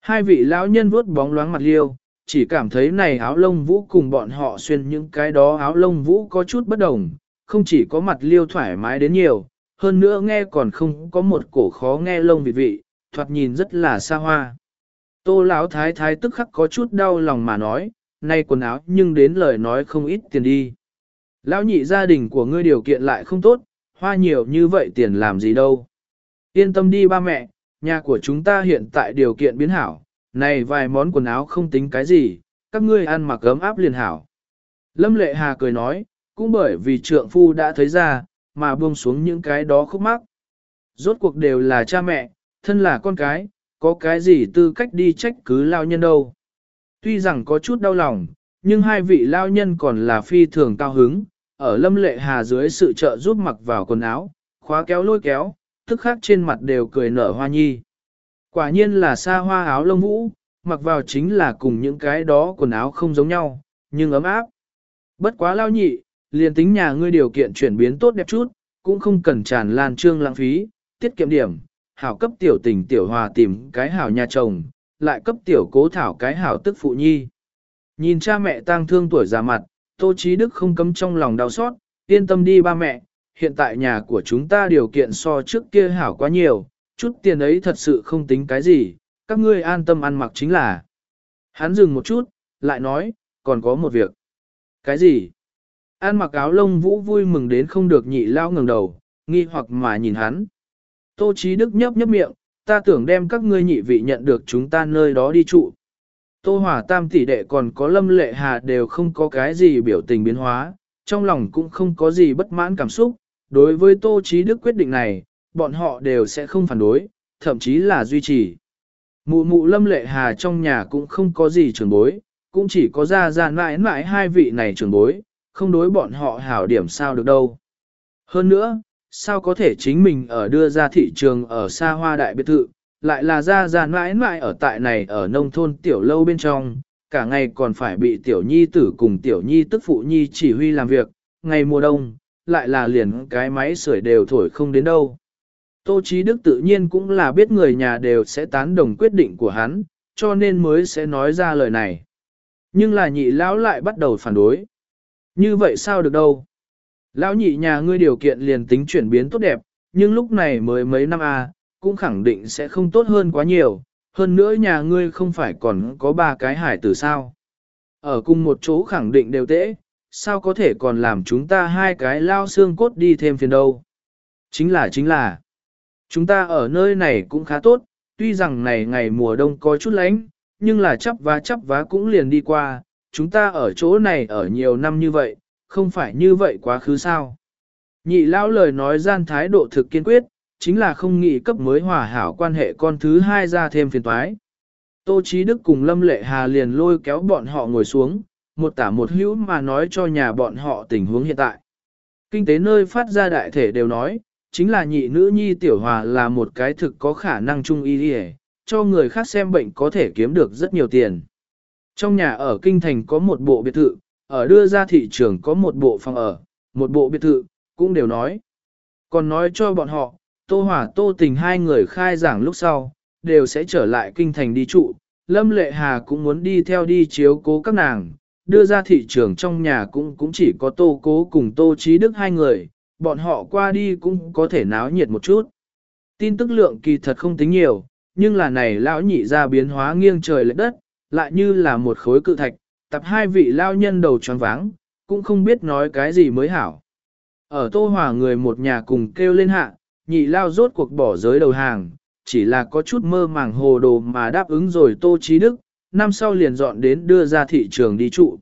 Hai vị lão nhân vuốt bóng loáng mặt liêu, chỉ cảm thấy này áo lông vũ cùng bọn họ xuyên những cái đó áo lông vũ có chút bất đồng, không chỉ có mặt liêu thoải mái đến nhiều, hơn nữa nghe còn không có một cổ khó nghe lông vị vị, thoạt nhìn rất là xa hoa. Tô lão thái thái tức khắc có chút đau lòng mà nói, nay quần áo nhưng đến lời nói không ít tiền đi. Lão nhị gia đình của ngươi điều kiện lại không tốt, hoa nhiều như vậy tiền làm gì đâu. Yên tâm đi ba mẹ, nhà của chúng ta hiện tại điều kiện biến hảo, này vài món quần áo không tính cái gì, các ngươi ăn mặc ấm áp liền hảo. Lâm Lệ Hà cười nói, cũng bởi vì trượng phu đã thấy ra, mà buông xuống những cái đó khúc mắc. Rốt cuộc đều là cha mẹ, thân là con cái, có cái gì tư cách đi trách cứ lao nhân đâu. Tuy rằng có chút đau lòng, nhưng hai vị lao nhân còn là phi thường cao hứng, ở lâm lệ hà dưới sự trợ giúp mặc vào quần áo, khóa kéo lôi kéo, tức khác trên mặt đều cười nở hoa nhi. Quả nhiên là xa hoa áo lông vũ, mặc vào chính là cùng những cái đó quần áo không giống nhau, nhưng ấm áp. Bất quá lao nhị, liền tính nhà ngươi điều kiện chuyển biến tốt đẹp chút, cũng không cần tràn lan trương lãng phí, tiết kiệm điểm, hảo cấp tiểu tình tiểu hòa tìm cái hảo nhà chồng, lại cấp tiểu cố thảo cái hảo tức phụ nhi. Nhìn cha mẹ tang thương tuổi già mặt, Tô Chí Đức không cấm trong lòng đau xót, yên tâm đi ba mẹ, hiện tại nhà của chúng ta điều kiện so trước kia hảo quá nhiều, chút tiền ấy thật sự không tính cái gì, các ngươi an tâm ăn mặc chính là. Hắn dừng một chút, lại nói, còn có một việc. Cái gì? An mặc áo lông vũ vui mừng đến không được nhị lao ngẩng đầu, nghi hoặc mà nhìn hắn. Tô Chí Đức nhấp nhấp miệng, ta tưởng đem các ngươi nhị vị nhận được chúng ta nơi đó đi trụ. Tô Hòa Tam tỷ đệ còn có Lâm Lệ Hà đều không có cái gì biểu tình biến hóa, trong lòng cũng không có gì bất mãn cảm xúc. Đối với Tô Chí Đức quyết định này, bọn họ đều sẽ không phản đối, thậm chí là duy trì. Mụ mụ Lâm Lệ Hà trong nhà cũng không có gì trưởng bối, cũng chỉ có ra ra mãi mãi hai vị này trưởng bối, không đối bọn họ hảo điểm sao được đâu. Hơn nữa, sao có thể chính mình ở đưa ra thị trường ở xa hoa đại biệt thự, lại là ra ra mãi mãi ở tại này ở nông thôn tiểu lâu bên trong, cả ngày còn phải bị tiểu nhi tử cùng tiểu nhi tức phụ nhi chỉ huy làm việc, ngày mùa đông, lại là liền cái máy sưởi đều thổi không đến đâu. Tô Chí Đức tự nhiên cũng là biết người nhà đều sẽ tán đồng quyết định của hắn, cho nên mới sẽ nói ra lời này. Nhưng là nhị lão lại bắt đầu phản đối. Như vậy sao được đâu? Lão nhị nhà ngươi điều kiện liền tính chuyển biến tốt đẹp, nhưng lúc này mới mấy năm a, à, cũng khẳng định sẽ không tốt hơn quá nhiều, hơn nữa nhà ngươi không phải còn có ba cái hải tử sao. Ở cùng một chỗ khẳng định đều tễ, sao có thể còn làm chúng ta hai cái lao xương cốt đi thêm phiền đâu. Chính là chính là, chúng ta ở nơi này cũng khá tốt, tuy rằng này ngày mùa đông có chút lạnh, nhưng là chấp vá chấp vá cũng liền đi qua, chúng ta ở chỗ này ở nhiều năm như vậy, không phải như vậy quá khứ sao. Nhị lão lời nói gian thái độ thực kiên quyết, chính là không nghĩ cấp mới hòa hảo quan hệ con thứ hai ra thêm phiền toái. Tô Chí Đức cùng Lâm Lệ Hà liền lôi kéo bọn họ ngồi xuống, một tả một hữu mà nói cho nhà bọn họ tình huống hiện tại. Kinh tế nơi phát ra đại thể đều nói, chính là nhị nữ nhi tiểu hòa là một cái thực có khả năng chung y đi cho người khác xem bệnh có thể kiếm được rất nhiều tiền. Trong nhà ở Kinh Thành có một bộ biệt thự, ở đưa ra thị trường có một bộ phòng ở, một bộ biệt thự, cũng đều nói. Còn nói cho bọn họ, Tô Hòa Tô Tình hai người khai giảng lúc sau, đều sẽ trở lại Kinh Thành đi trụ. Lâm Lệ Hà cũng muốn đi theo đi chiếu cố các nàng, đưa ra thị trường trong nhà cũng cũng chỉ có Tô Cố cùng Tô Trí Đức hai người, bọn họ qua đi cũng có thể náo nhiệt một chút. Tin tức lượng kỳ thật không tính nhiều, nhưng là này lão nhị ra biến hóa nghiêng trời lệch đất, lại như là một khối cự thạch, tập hai vị lao nhân đầu tròn váng, cũng không biết nói cái gì mới hảo. Ở Tô Hòa người một nhà cùng kêu lên hạ, nhị lao rốt cuộc bỏ giới đầu hàng, chỉ là có chút mơ màng hồ đồ mà đáp ứng rồi Tô Chí Đức, năm sau liền dọn đến đưa ra thị trường đi trụ.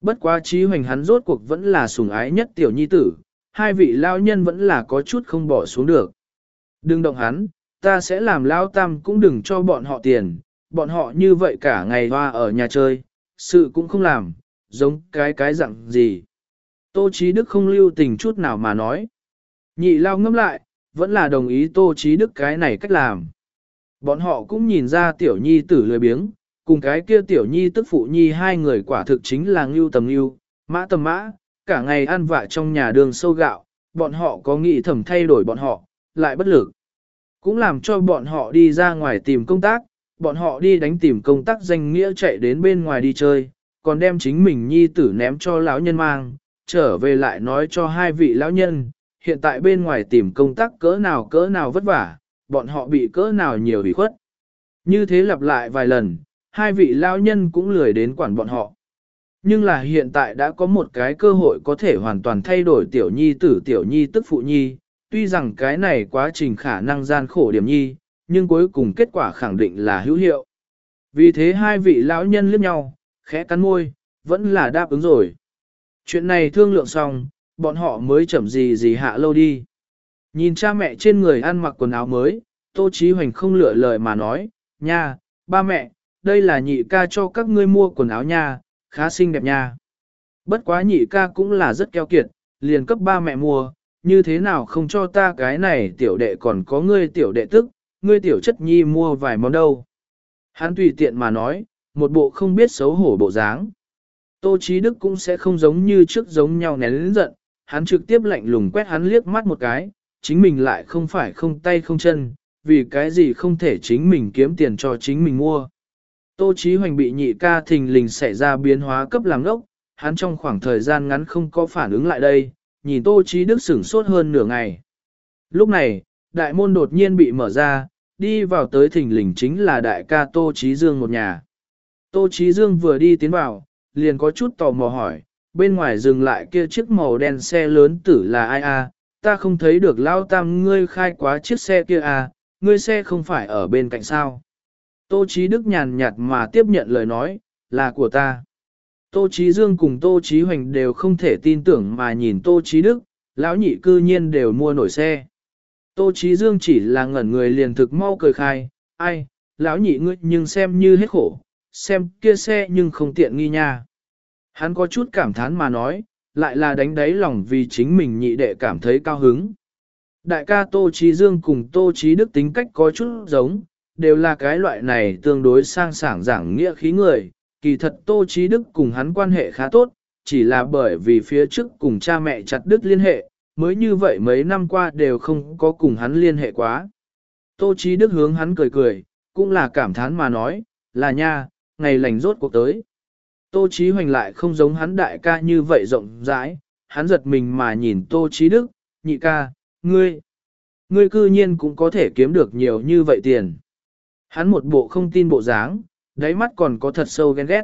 Bất quá trí hoành hắn rốt cuộc vẫn là sủng ái nhất tiểu nhi tử, hai vị lao nhân vẫn là có chút không bỏ xuống được. Đừng động hắn, ta sẽ làm lao tam cũng đừng cho bọn họ tiền, bọn họ như vậy cả ngày hoa ở nhà chơi, sự cũng không làm, giống cái cái dạng gì. Tô Chí Đức không lưu tình chút nào mà nói. Nhị lao ngâm lại, vẫn là đồng ý Tô Chí Đức cái này cách làm. Bọn họ cũng nhìn ra tiểu nhi tử lười biếng, cùng cái kia tiểu nhi tức phụ nhi hai người quả thực chính là ngưu tầm ngưu, mã tầm mã, cả ngày ăn vạ trong nhà đường sâu gạo, bọn họ có nghĩ thầm thay đổi bọn họ, lại bất lực. Cũng làm cho bọn họ đi ra ngoài tìm công tác, bọn họ đi đánh tìm công tác danh nghĩa chạy đến bên ngoài đi chơi, còn đem chính mình nhi tử ném cho lão nhân mang, trở về lại nói cho hai vị lão nhân, hiện tại bên ngoài tìm công tác cỡ nào cỡ nào vất vả, bọn họ bị cỡ nào nhiều bị khuất. Như thế lặp lại vài lần, hai vị lão nhân cũng lười đến quản bọn họ. Nhưng là hiện tại đã có một cái cơ hội có thể hoàn toàn thay đổi tiểu nhi tử tiểu nhi tức phụ nhi, tuy rằng cái này quá trình khả năng gian khổ điểm nhi, nhưng cuối cùng kết quả khẳng định là hữu hiệu. Vì thế hai vị lão nhân liếc nhau, khẽ cắn môi, vẫn là đáp ứng rồi. Chuyện này thương lượng xong, bọn họ mới chậm gì gì hạ lâu đi. Nhìn cha mẹ trên người ăn mặc quần áo mới, Tô Chí Hoành không lựa lời mà nói, nha, ba mẹ, đây là nhị ca cho các ngươi mua quần áo nha, khá xinh đẹp nha. Bất quá nhị ca cũng là rất keo kiệt, liền cấp ba mẹ mua, như thế nào không cho ta cái này tiểu đệ còn có ngươi tiểu đệ tức, ngươi tiểu chất nhi mua vài món đâu. Hắn tùy tiện mà nói, một bộ không biết xấu hổ bộ dáng. Tô Chí Đức cũng sẽ không giống như trước giống nhau nén lĩnh giận, hắn trực tiếp lạnh lùng quét hắn liếc mắt một cái, chính mình lại không phải không tay không chân, vì cái gì không thể chính mình kiếm tiền cho chính mình mua. Tô Chí Hoành bị nhị ca thình lình xảy ra biến hóa cấp làm ngốc, hắn trong khoảng thời gian ngắn không có phản ứng lại đây, nhìn Tô Chí Đức sửng sốt hơn nửa ngày. Lúc này, đại môn đột nhiên bị mở ra, đi vào tới thình lình chính là đại ca Tô Chí Dương một nhà. Tô Chí Dương vừa đi tiến vào, liền có chút tò mò hỏi, bên ngoài dừng lại kia chiếc màu đen xe lớn tử là ai a? ta không thấy được lao tam ngươi khai quá chiếc xe kia a, ngươi xe không phải ở bên cạnh sao. Tô Chí Đức nhàn nhạt mà tiếp nhận lời nói, là của ta. Tô Chí Dương cùng Tô Chí Hoành đều không thể tin tưởng mà nhìn Tô Chí Đức, lão nhị cư nhiên đều mua nổi xe. Tô Chí Dương chỉ là ngẩn người liền thực mau cười khai, ai, lão nhị ngươi nhưng xem như hết khổ, xem kia xe nhưng không tiện nghi nha. Hắn có chút cảm thán mà nói, lại là đánh đáy lòng vì chính mình nhị đệ cảm thấy cao hứng. Đại ca Tô Chí Dương cùng Tô Chí Đức tính cách có chút giống, đều là cái loại này tương đối sang sảng giảng nghĩa khí người. Kỳ thật Tô Chí Đức cùng hắn quan hệ khá tốt, chỉ là bởi vì phía trước cùng cha mẹ chặt đứt liên hệ, mới như vậy mấy năm qua đều không có cùng hắn liên hệ quá. Tô Chí Đức hướng hắn cười cười, cũng là cảm thán mà nói, là nha, ngày lành rốt cuộc tới. Tô Chí Hoành lại không giống hắn đại ca như vậy rộng rãi, hắn giật mình mà nhìn Tô Chí Đức, nhị ca, ngươi, ngươi cư nhiên cũng có thể kiếm được nhiều như vậy tiền. Hắn một bộ không tin bộ dáng, đáy mắt còn có thật sâu ghen ghét.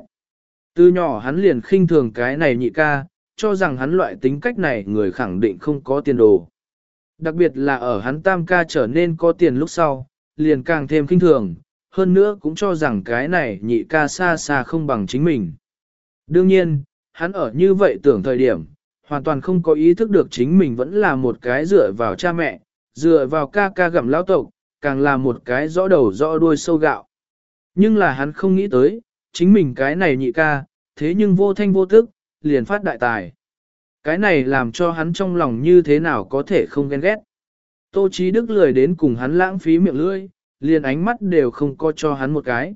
Từ nhỏ hắn liền khinh thường cái này nhị ca, cho rằng hắn loại tính cách này người khẳng định không có tiền đồ. Đặc biệt là ở hắn tam ca trở nên có tiền lúc sau, liền càng thêm khinh thường, hơn nữa cũng cho rằng cái này nhị ca xa xa không bằng chính mình. Đương nhiên, hắn ở như vậy tưởng thời điểm, hoàn toàn không có ý thức được chính mình vẫn là một cái dựa vào cha mẹ, dựa vào ca ca gặm lao tộc, càng là một cái rõ đầu rõ đuôi sâu gạo. Nhưng là hắn không nghĩ tới, chính mình cái này nhị ca, thế nhưng vô thanh vô tức, liền phát đại tài. Cái này làm cho hắn trong lòng như thế nào có thể không ghen ghét. Tô Chí Đức lười đến cùng hắn lãng phí miệng lưỡi, liền ánh mắt đều không có cho hắn một cái.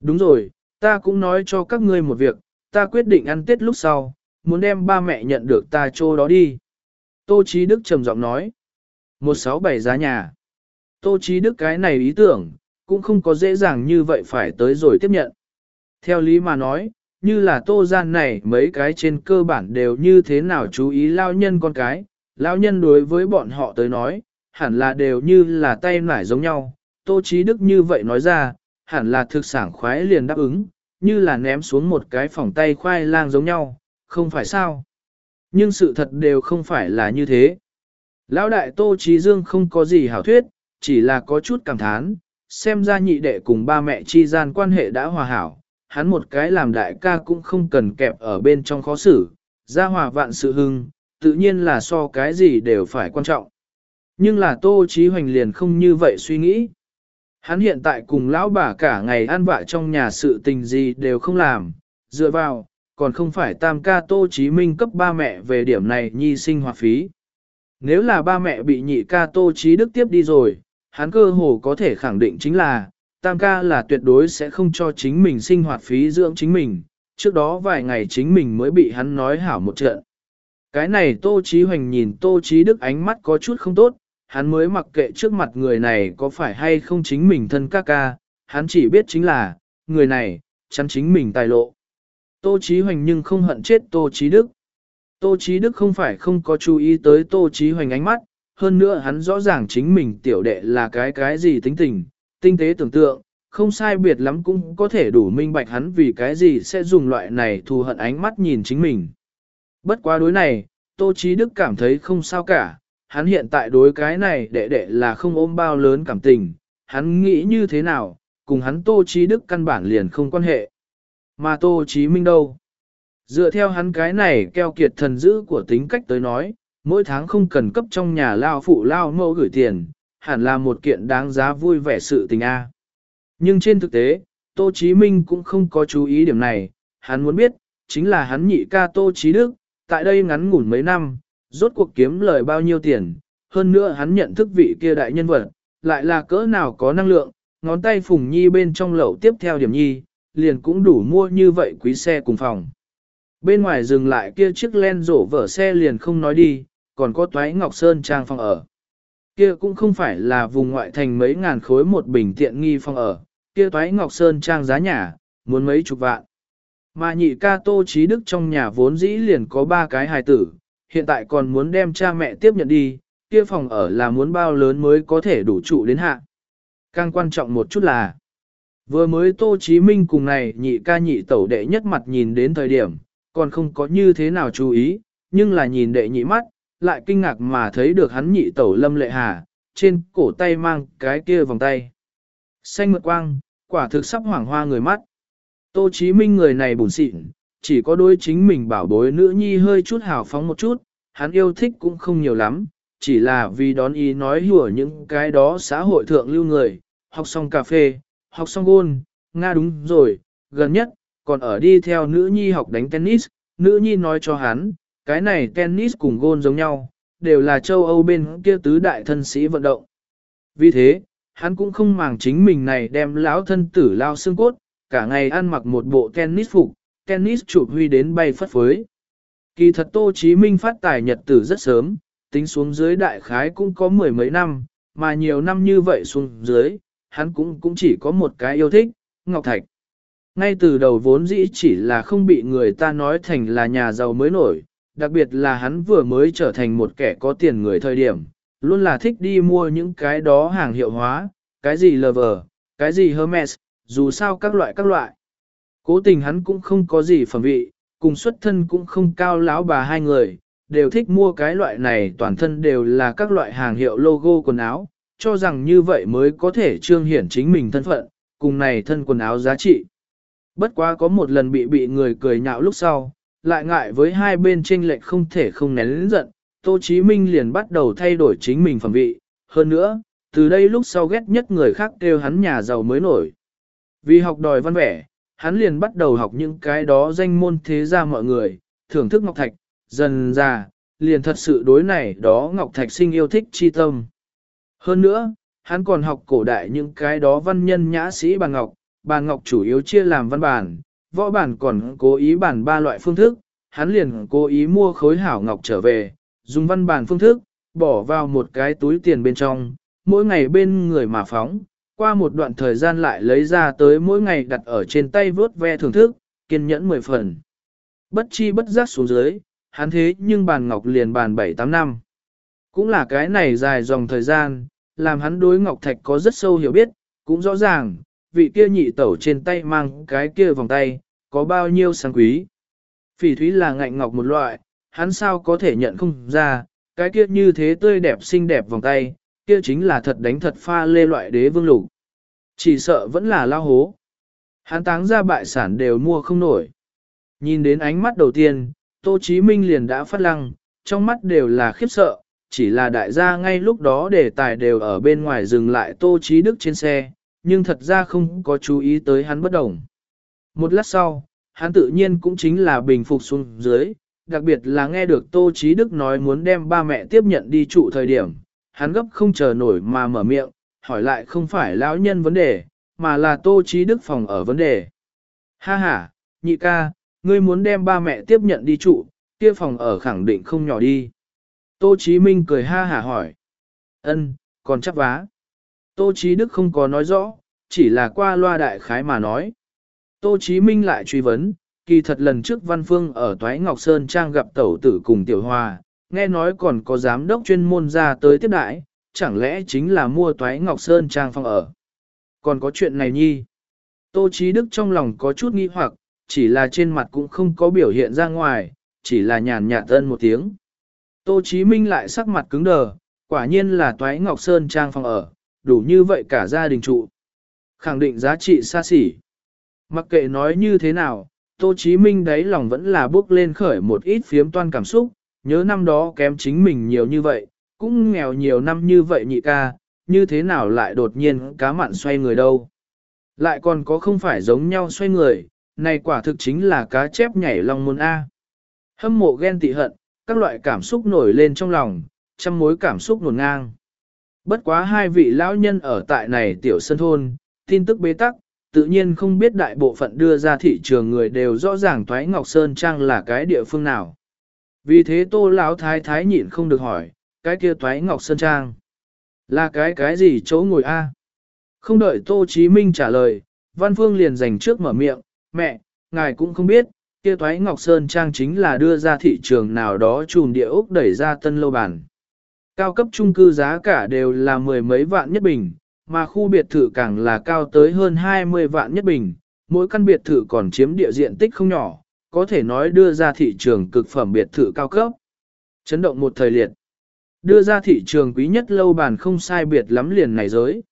Đúng rồi, ta cũng nói cho các ngươi một việc, ta quyết định ăn tết lúc sau, muốn đem ba mẹ nhận được ta chỗ đó đi. Tô Chí Đức trầm giọng nói. 167 giá nhà. Tô Chí Đức cái này ý tưởng, cũng không có dễ dàng như vậy phải tới rồi tiếp nhận. Theo lý mà nói, như là tô gian này mấy cái trên cơ bản đều như thế nào chú ý lao nhân con cái, lao nhân đối với bọn họ tới nói, hẳn là đều như là tay nải giống nhau, tô trí đức như vậy nói ra, hẳn là thực sản khoái liền đáp ứng, như là ném xuống một cái phòng tay khoai lang giống nhau, không phải sao. Nhưng sự thật đều không phải là như thế. Lão đại Tô Trí Dương không có gì hảo thuyết, chỉ là có chút cảm thán, xem ra nhị đệ cùng ba mẹ chi gian quan hệ đã hòa hảo, hắn một cái làm đại ca cũng không cần kẹp ở bên trong khó xử, gia hòa vạn sự hưng, tự nhiên là so cái gì đều phải quan trọng. Nhưng là Tô Chí Hoành liền không như vậy suy nghĩ. Hắn hiện tại cùng lão bà cả ngày ăn vạ trong nhà sự tình gì đều không làm, dựa vào, còn không phải tam ca Tô Chí Minh cấp ba mẹ về điểm này nhi sinh hoạt phí. Nếu là ba mẹ bị nhị ca Tô Chí Đức tiếp đi rồi, hắn cơ hồ có thể khẳng định chính là, tam ca là tuyệt đối sẽ không cho chính mình sinh hoạt phí dưỡng chính mình, trước đó vài ngày chính mình mới bị hắn nói hảo một trận. Cái này Tô Chí Hoành nhìn Tô Chí Đức ánh mắt có chút không tốt, hắn mới mặc kệ trước mặt người này có phải hay không chính mình thân ca ca, hắn chỉ biết chính là, người này, chắn chính mình tài lộ. Tô Chí Hoành nhưng không hận chết Tô Chí Đức. Tô Chí Đức không phải không có chú ý tới Tô Chí Hoành ánh mắt, hơn nữa hắn rõ ràng chính mình tiểu đệ là cái cái gì tính tình, tinh tế tưởng tượng, không sai biệt lắm cũng có thể đủ minh bạch hắn vì cái gì sẽ dùng loại này thù hận ánh mắt nhìn chính mình. Bất quá đối này, Tô Chí Đức cảm thấy không sao cả, hắn hiện tại đối cái này đệ đệ là không ôm bao lớn cảm tình, hắn nghĩ như thế nào, cùng hắn Tô Chí Đức căn bản liền không quan hệ. Mà Tô Chí Minh đâu? Dựa theo hắn cái này keo kiệt thần dữ của tính cách tới nói, mỗi tháng không cần cấp trong nhà lao phụ lao mẫu gửi tiền, hẳn là một kiện đáng giá vui vẻ sự tình A. Nhưng trên thực tế, Tô Chí Minh cũng không có chú ý điểm này, hắn muốn biết, chính là hắn nhị ca Tô Chí Đức, tại đây ngắn ngủn mấy năm, rốt cuộc kiếm lời bao nhiêu tiền, hơn nữa hắn nhận thức vị kia đại nhân vật, lại là cỡ nào có năng lượng, ngón tay phùng nhi bên trong lẩu tiếp theo điểm nhi, liền cũng đủ mua như vậy quý xe cùng phòng. Bên ngoài dừng lại kia chiếc len rổ vở xe liền không nói đi, còn có toái ngọc sơn trang phòng ở. Kia cũng không phải là vùng ngoại thành mấy ngàn khối một bình tiện nghi phòng ở, kia toái ngọc sơn trang giá nhà, muốn mấy chục vạn. Mà nhị ca tô trí đức trong nhà vốn dĩ liền có ba cái hài tử, hiện tại còn muốn đem cha mẹ tiếp nhận đi, kia phòng ở là muốn bao lớn mới có thể đủ trụ đến hạ. Càng quan trọng một chút là, vừa mới Tô Chí Minh cùng này nhị ca nhị tẩu đệ nhất mặt nhìn đến thời điểm, còn không có như thế nào chú ý, nhưng là nhìn đệ nhị mắt, lại kinh ngạc mà thấy được hắn nhị tẩu lâm lệ hà, trên cổ tay mang cái kia vòng tay. Xanh mượt quang, quả thực sắp hoảng hoa người mắt. Tô Chí Minh người này bùn xịn, chỉ có đôi chính mình bảo bối nữ nhi hơi chút hào phóng một chút, hắn yêu thích cũng không nhiều lắm, chỉ là vì đón ý nói hùa những cái đó xã hội thượng lưu người, học xong cà phê, học xong gôn, Nga đúng rồi, gần nhất, còn ở đi theo nữ nhi học đánh tennis, nữ nhi nói cho hắn, cái này tennis cùng gôn giống nhau, đều là châu Âu bên kia tứ đại thân sĩ vận động. Vì thế, hắn cũng không màng chính mình này đem lão thân tử lao xương cốt, cả ngày ăn mặc một bộ tennis phục, tennis chụp huy đến bay phất phới. Kỳ thật Tô Chí Minh phát tài nhật tử rất sớm, tính xuống dưới đại khái cũng có mười mấy năm, mà nhiều năm như vậy xuống dưới, hắn cũng cũng chỉ có một cái yêu thích, Ngọc Thạch. Ngay từ đầu vốn dĩ chỉ là không bị người ta nói thành là nhà giàu mới nổi, đặc biệt là hắn vừa mới trở thành một kẻ có tiền người thời điểm, luôn là thích đi mua những cái đó hàng hiệu hóa, cái gì Lover, cái gì Hermes, dù sao các loại các loại. Cố tình hắn cũng không có gì phẩm vị, cùng xuất thân cũng không cao lão bà hai người, đều thích mua cái loại này toàn thân đều là các loại hàng hiệu logo quần áo, cho rằng như vậy mới có thể trương hiển chính mình thân phận, cùng này thân quần áo giá trị. Bất quá có một lần bị bị người cười nhạo lúc sau, lại ngại với hai bên tranh lệch không thể không nén lĩnh giận, Tô Chí Minh liền bắt đầu thay đổi chính mình phẩm vị. Hơn nữa, từ đây lúc sau ghét nhất người khác kêu hắn nhà giàu mới nổi. Vì học đòi văn vẻ, hắn liền bắt đầu học những cái đó danh môn thế gia mọi người, thưởng thức Ngọc Thạch, dần ra, liền thật sự đối này đó Ngọc Thạch sinh yêu thích chi tâm. Hơn nữa, hắn còn học cổ đại những cái đó văn nhân nhã sĩ bàn ngọc, bàn ngọc chủ yếu chia làm văn bản, võ bản còn cố ý bản ba loại phương thức, hắn liền cố ý mua khối hảo ngọc trở về, dùng văn bản phương thức, bỏ vào một cái túi tiền bên trong, mỗi ngày bên người mà phóng, qua một đoạn thời gian lại lấy ra tới mỗi ngày đặt ở trên tay vớt ve thưởng thức, kiên nhẫn mười phần. Bất chi bất giác xuống dưới, hắn thế nhưng bàn ngọc liền bàn 7-8 năm. Cũng là cái này dài dòng thời gian, làm hắn đối ngọc thạch có rất sâu hiểu biết, cũng rõ ràng, vị kia nhị tẩu trên tay mang cái kia vòng tay, có bao nhiêu sáng quý. Phỉ thúy là ngạnh ngọc một loại, hắn sao có thể nhận không ra, cái kia như thế tươi đẹp xinh đẹp vòng tay, kia chính là thật đánh thật pha lê loại đế vương lục. Chỉ sợ vẫn là lao hố. Hắn táng ra bại sản đều mua không nổi. Nhìn đến ánh mắt đầu tiên, Tô Chí Minh liền đã phát lăng, trong mắt đều là khiếp sợ, chỉ là đại gia ngay lúc đó đề tài đều ở bên ngoài dừng lại Tô Chí Đức trên xe, nhưng thật ra không có chú ý tới hắn bất đồng. Một lát sau, hắn tự nhiên cũng chính là bình phục xuống dưới, đặc biệt là nghe được Tô Chí Đức nói muốn đem ba mẹ tiếp nhận đi trụ thời điểm, hắn gấp không chờ nổi mà mở miệng, hỏi lại không phải lão nhân vấn đề, mà là Tô Chí Đức phòng ở vấn đề. Ha ha, nhị ca, ngươi muốn đem ba mẹ tiếp nhận đi trụ, kia phòng ở khẳng định không nhỏ đi. Tô Chí Minh cười ha hả hỏi. Ân, còn chắc vá. Tô Chí Đức không có nói rõ, chỉ là qua loa đại khái mà nói. Tô Chí Minh lại truy vấn, kỳ thật lần trước Văn Phương ở Toái Ngọc Sơn Trang gặp tẩu tử cùng Tiểu Hòa, nghe nói còn có giám đốc chuyên môn ra tới tiếp đại, chẳng lẽ chính là mua Toái Ngọc Sơn Trang phòng ở. Còn có chuyện này nhi. Tô Chí Đức trong lòng có chút nghi hoặc, chỉ là trên mặt cũng không có biểu hiện ra ngoài, chỉ là nhàn nhạt ân một tiếng. Tô Chí Minh lại sắc mặt cứng đờ, quả nhiên là Toái Ngọc Sơn Trang phòng ở, đủ như vậy cả gia đình trụ. Khẳng định giá trị xa xỉ. Mặc kệ nói như thế nào, Tô Chí Minh đấy lòng vẫn là bước lên khởi một ít phiếm toan cảm xúc, nhớ năm đó kém chính mình nhiều như vậy, cũng nghèo nhiều năm như vậy nhị ca, như thế nào lại đột nhiên cá mặn xoay người đâu. Lại còn có không phải giống nhau xoay người, này quả thực chính là cá chép nhảy lòng môn A. Hâm mộ ghen tị hận, các loại cảm xúc nổi lên trong lòng, trăm mối cảm xúc nổn ngang. Bất quá hai vị lão nhân ở tại này tiểu sân thôn, tin tức bế tắc, tự nhiên không biết đại bộ phận đưa ra thị trường người đều rõ ràng Thoái Ngọc Sơn Trang là cái địa phương nào. Vì thế tô lão thái thái nhịn không được hỏi, cái kia toái Ngọc Sơn Trang là cái cái gì chỗ ngồi a? Không đợi Tô Chí Minh trả lời, Văn Phương liền dành trước mở miệng, mẹ, ngài cũng không biết, kia Thoái Ngọc Sơn Trang chính là đưa ra thị trường nào đó trùn địa ốc đẩy ra tân lâu bản. Cao cấp trung cư giá cả đều là mười mấy vạn nhất bình, mà khu biệt thự càng là cao tới hơn 20 vạn nhất bình, mỗi căn biệt thự còn chiếm địa diện tích không nhỏ, có thể nói đưa ra thị trường cực phẩm biệt thự cao cấp. Chấn động một thời liệt. Đưa ra thị trường quý nhất lâu bàn không sai biệt lắm liền này giới.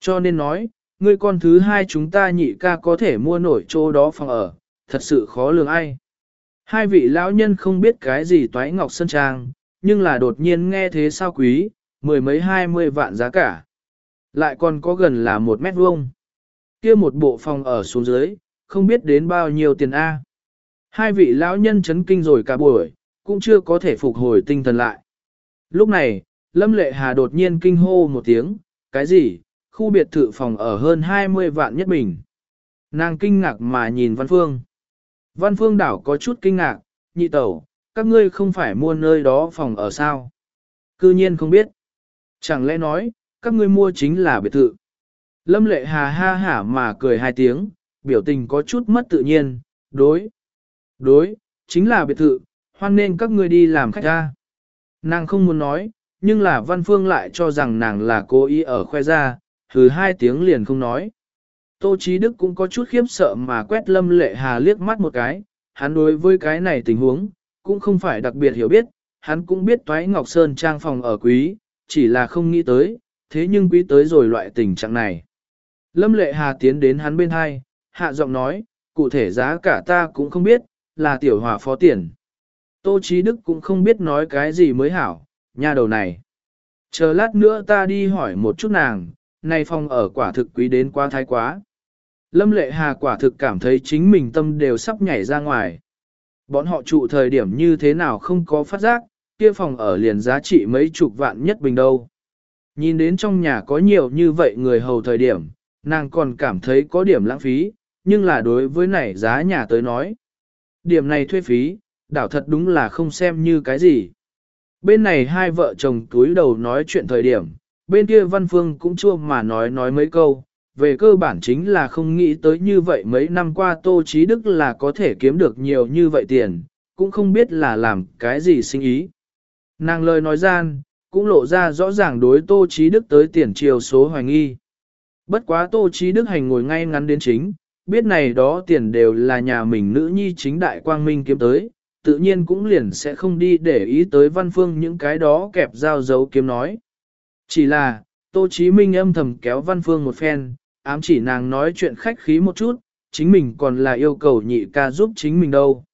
Cho nên nói, người con thứ hai chúng ta nhị ca có thể mua nổi chỗ đó phòng ở, thật sự khó lường ai. Hai vị lão nhân không biết cái gì toái ngọc sơn trang, nhưng là đột nhiên nghe thế sao quý, mười mấy hai mươi vạn giá cả. Lại còn có gần là một mét vuông. kia một bộ phòng ở xuống dưới, không biết đến bao nhiêu tiền A. Hai vị lão nhân chấn kinh rồi cả buổi, cũng chưa có thể phục hồi tinh thần lại. Lúc này, Lâm Lệ Hà đột nhiên kinh hô một tiếng, cái gì, khu biệt thự phòng ở hơn 20 vạn nhất bình. Nàng kinh ngạc mà nhìn Văn Phương. Văn Phương đảo có chút kinh ngạc, nhị tẩu, các ngươi không phải mua nơi đó phòng ở sao? Cư nhiên không biết. Chẳng lẽ nói, các ngươi mua chính là biệt thự. Lâm lệ hà ha hả mà cười hai tiếng, biểu tình có chút mất tự nhiên, đối. Đối, chính là biệt thự, hoan nên các ngươi đi làm khách ra. Nàng không muốn nói, nhưng là văn phương lại cho rằng nàng là cố ý ở khoe ra, thứ hai tiếng liền không nói. Tô Chí Đức cũng có chút khiếp sợ mà quét Lâm Lệ Hà liếc mắt một cái, hắn đối với cái này tình huống, cũng không phải đặc biệt hiểu biết, hắn cũng biết Toái Ngọc Sơn trang phòng ở quý, chỉ là không nghĩ tới, thế nhưng quý tới rồi loại tình trạng này. Lâm Lệ Hà tiến đến hắn bên hai, hạ giọng nói, cụ thể giá cả ta cũng không biết, là tiểu hòa phó tiền. Tô Chí Đức cũng không biết nói cái gì mới hảo, nha đầu này. Chờ lát nữa ta đi hỏi một chút nàng, này phòng ở quả thực quý đến quá thái quá. Lâm lệ hà quả thực cảm thấy chính mình tâm đều sắp nhảy ra ngoài. Bọn họ trụ thời điểm như thế nào không có phát giác, kia phòng ở liền giá trị mấy chục vạn nhất bình đâu. Nhìn đến trong nhà có nhiều như vậy người hầu thời điểm, nàng còn cảm thấy có điểm lãng phí, nhưng là đối với này giá nhà tới nói. Điểm này thuê phí, đảo thật đúng là không xem như cái gì. Bên này hai vợ chồng túi đầu nói chuyện thời điểm, bên kia văn phương cũng chua mà nói nói mấy câu, về cơ bản chính là không nghĩ tới như vậy mấy năm qua Tô Chí Đức là có thể kiếm được nhiều như vậy tiền, cũng không biết là làm cái gì sinh ý. Nàng lời nói gian, cũng lộ ra rõ ràng đối Tô Chí Đức tới tiền triều số hoài nghi. Bất quá Tô Chí Đức hành ngồi ngay ngắn đến chính, biết này đó tiền đều là nhà mình nữ nhi chính đại quang minh kiếm tới, tự nhiên cũng liền sẽ không đi để ý tới văn phương những cái đó kẹp dao dấu kiếm nói. Chỉ là, Tô Chí Minh âm thầm kéo văn phương một phen, ám chỉ nàng nói chuyện khách khí một chút, chính mình còn là yêu cầu nhị ca giúp chính mình đâu.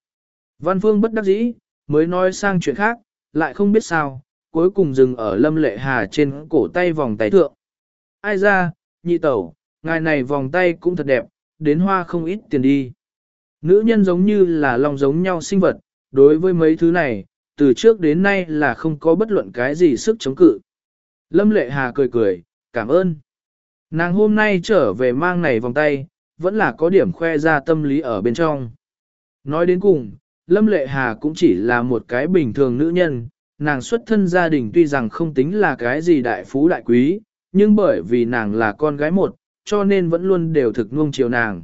Văn phương bất đắc dĩ, mới nói sang chuyện khác, lại không biết sao, cuối cùng dừng ở lâm lệ hà trên cổ tay vòng tay thượng. Ai ra, nhị tẩu, ngài này vòng tay cũng thật đẹp, đến hoa không ít tiền đi. Nữ nhân giống như là lòng giống nhau sinh vật, đối với mấy thứ này, từ trước đến nay là không có bất luận cái gì sức chống cự. Lâm lệ hà cười cười, cảm ơn. Nàng hôm nay trở về mang này vòng tay, vẫn là có điểm khoe ra tâm lý ở bên trong. Nói đến cùng, Lâm Lệ Hà cũng chỉ là một cái bình thường nữ nhân, nàng xuất thân gia đình tuy rằng không tính là cái gì đại phú đại quý, nhưng bởi vì nàng là con gái một, cho nên vẫn luôn đều thực nuông chiều nàng.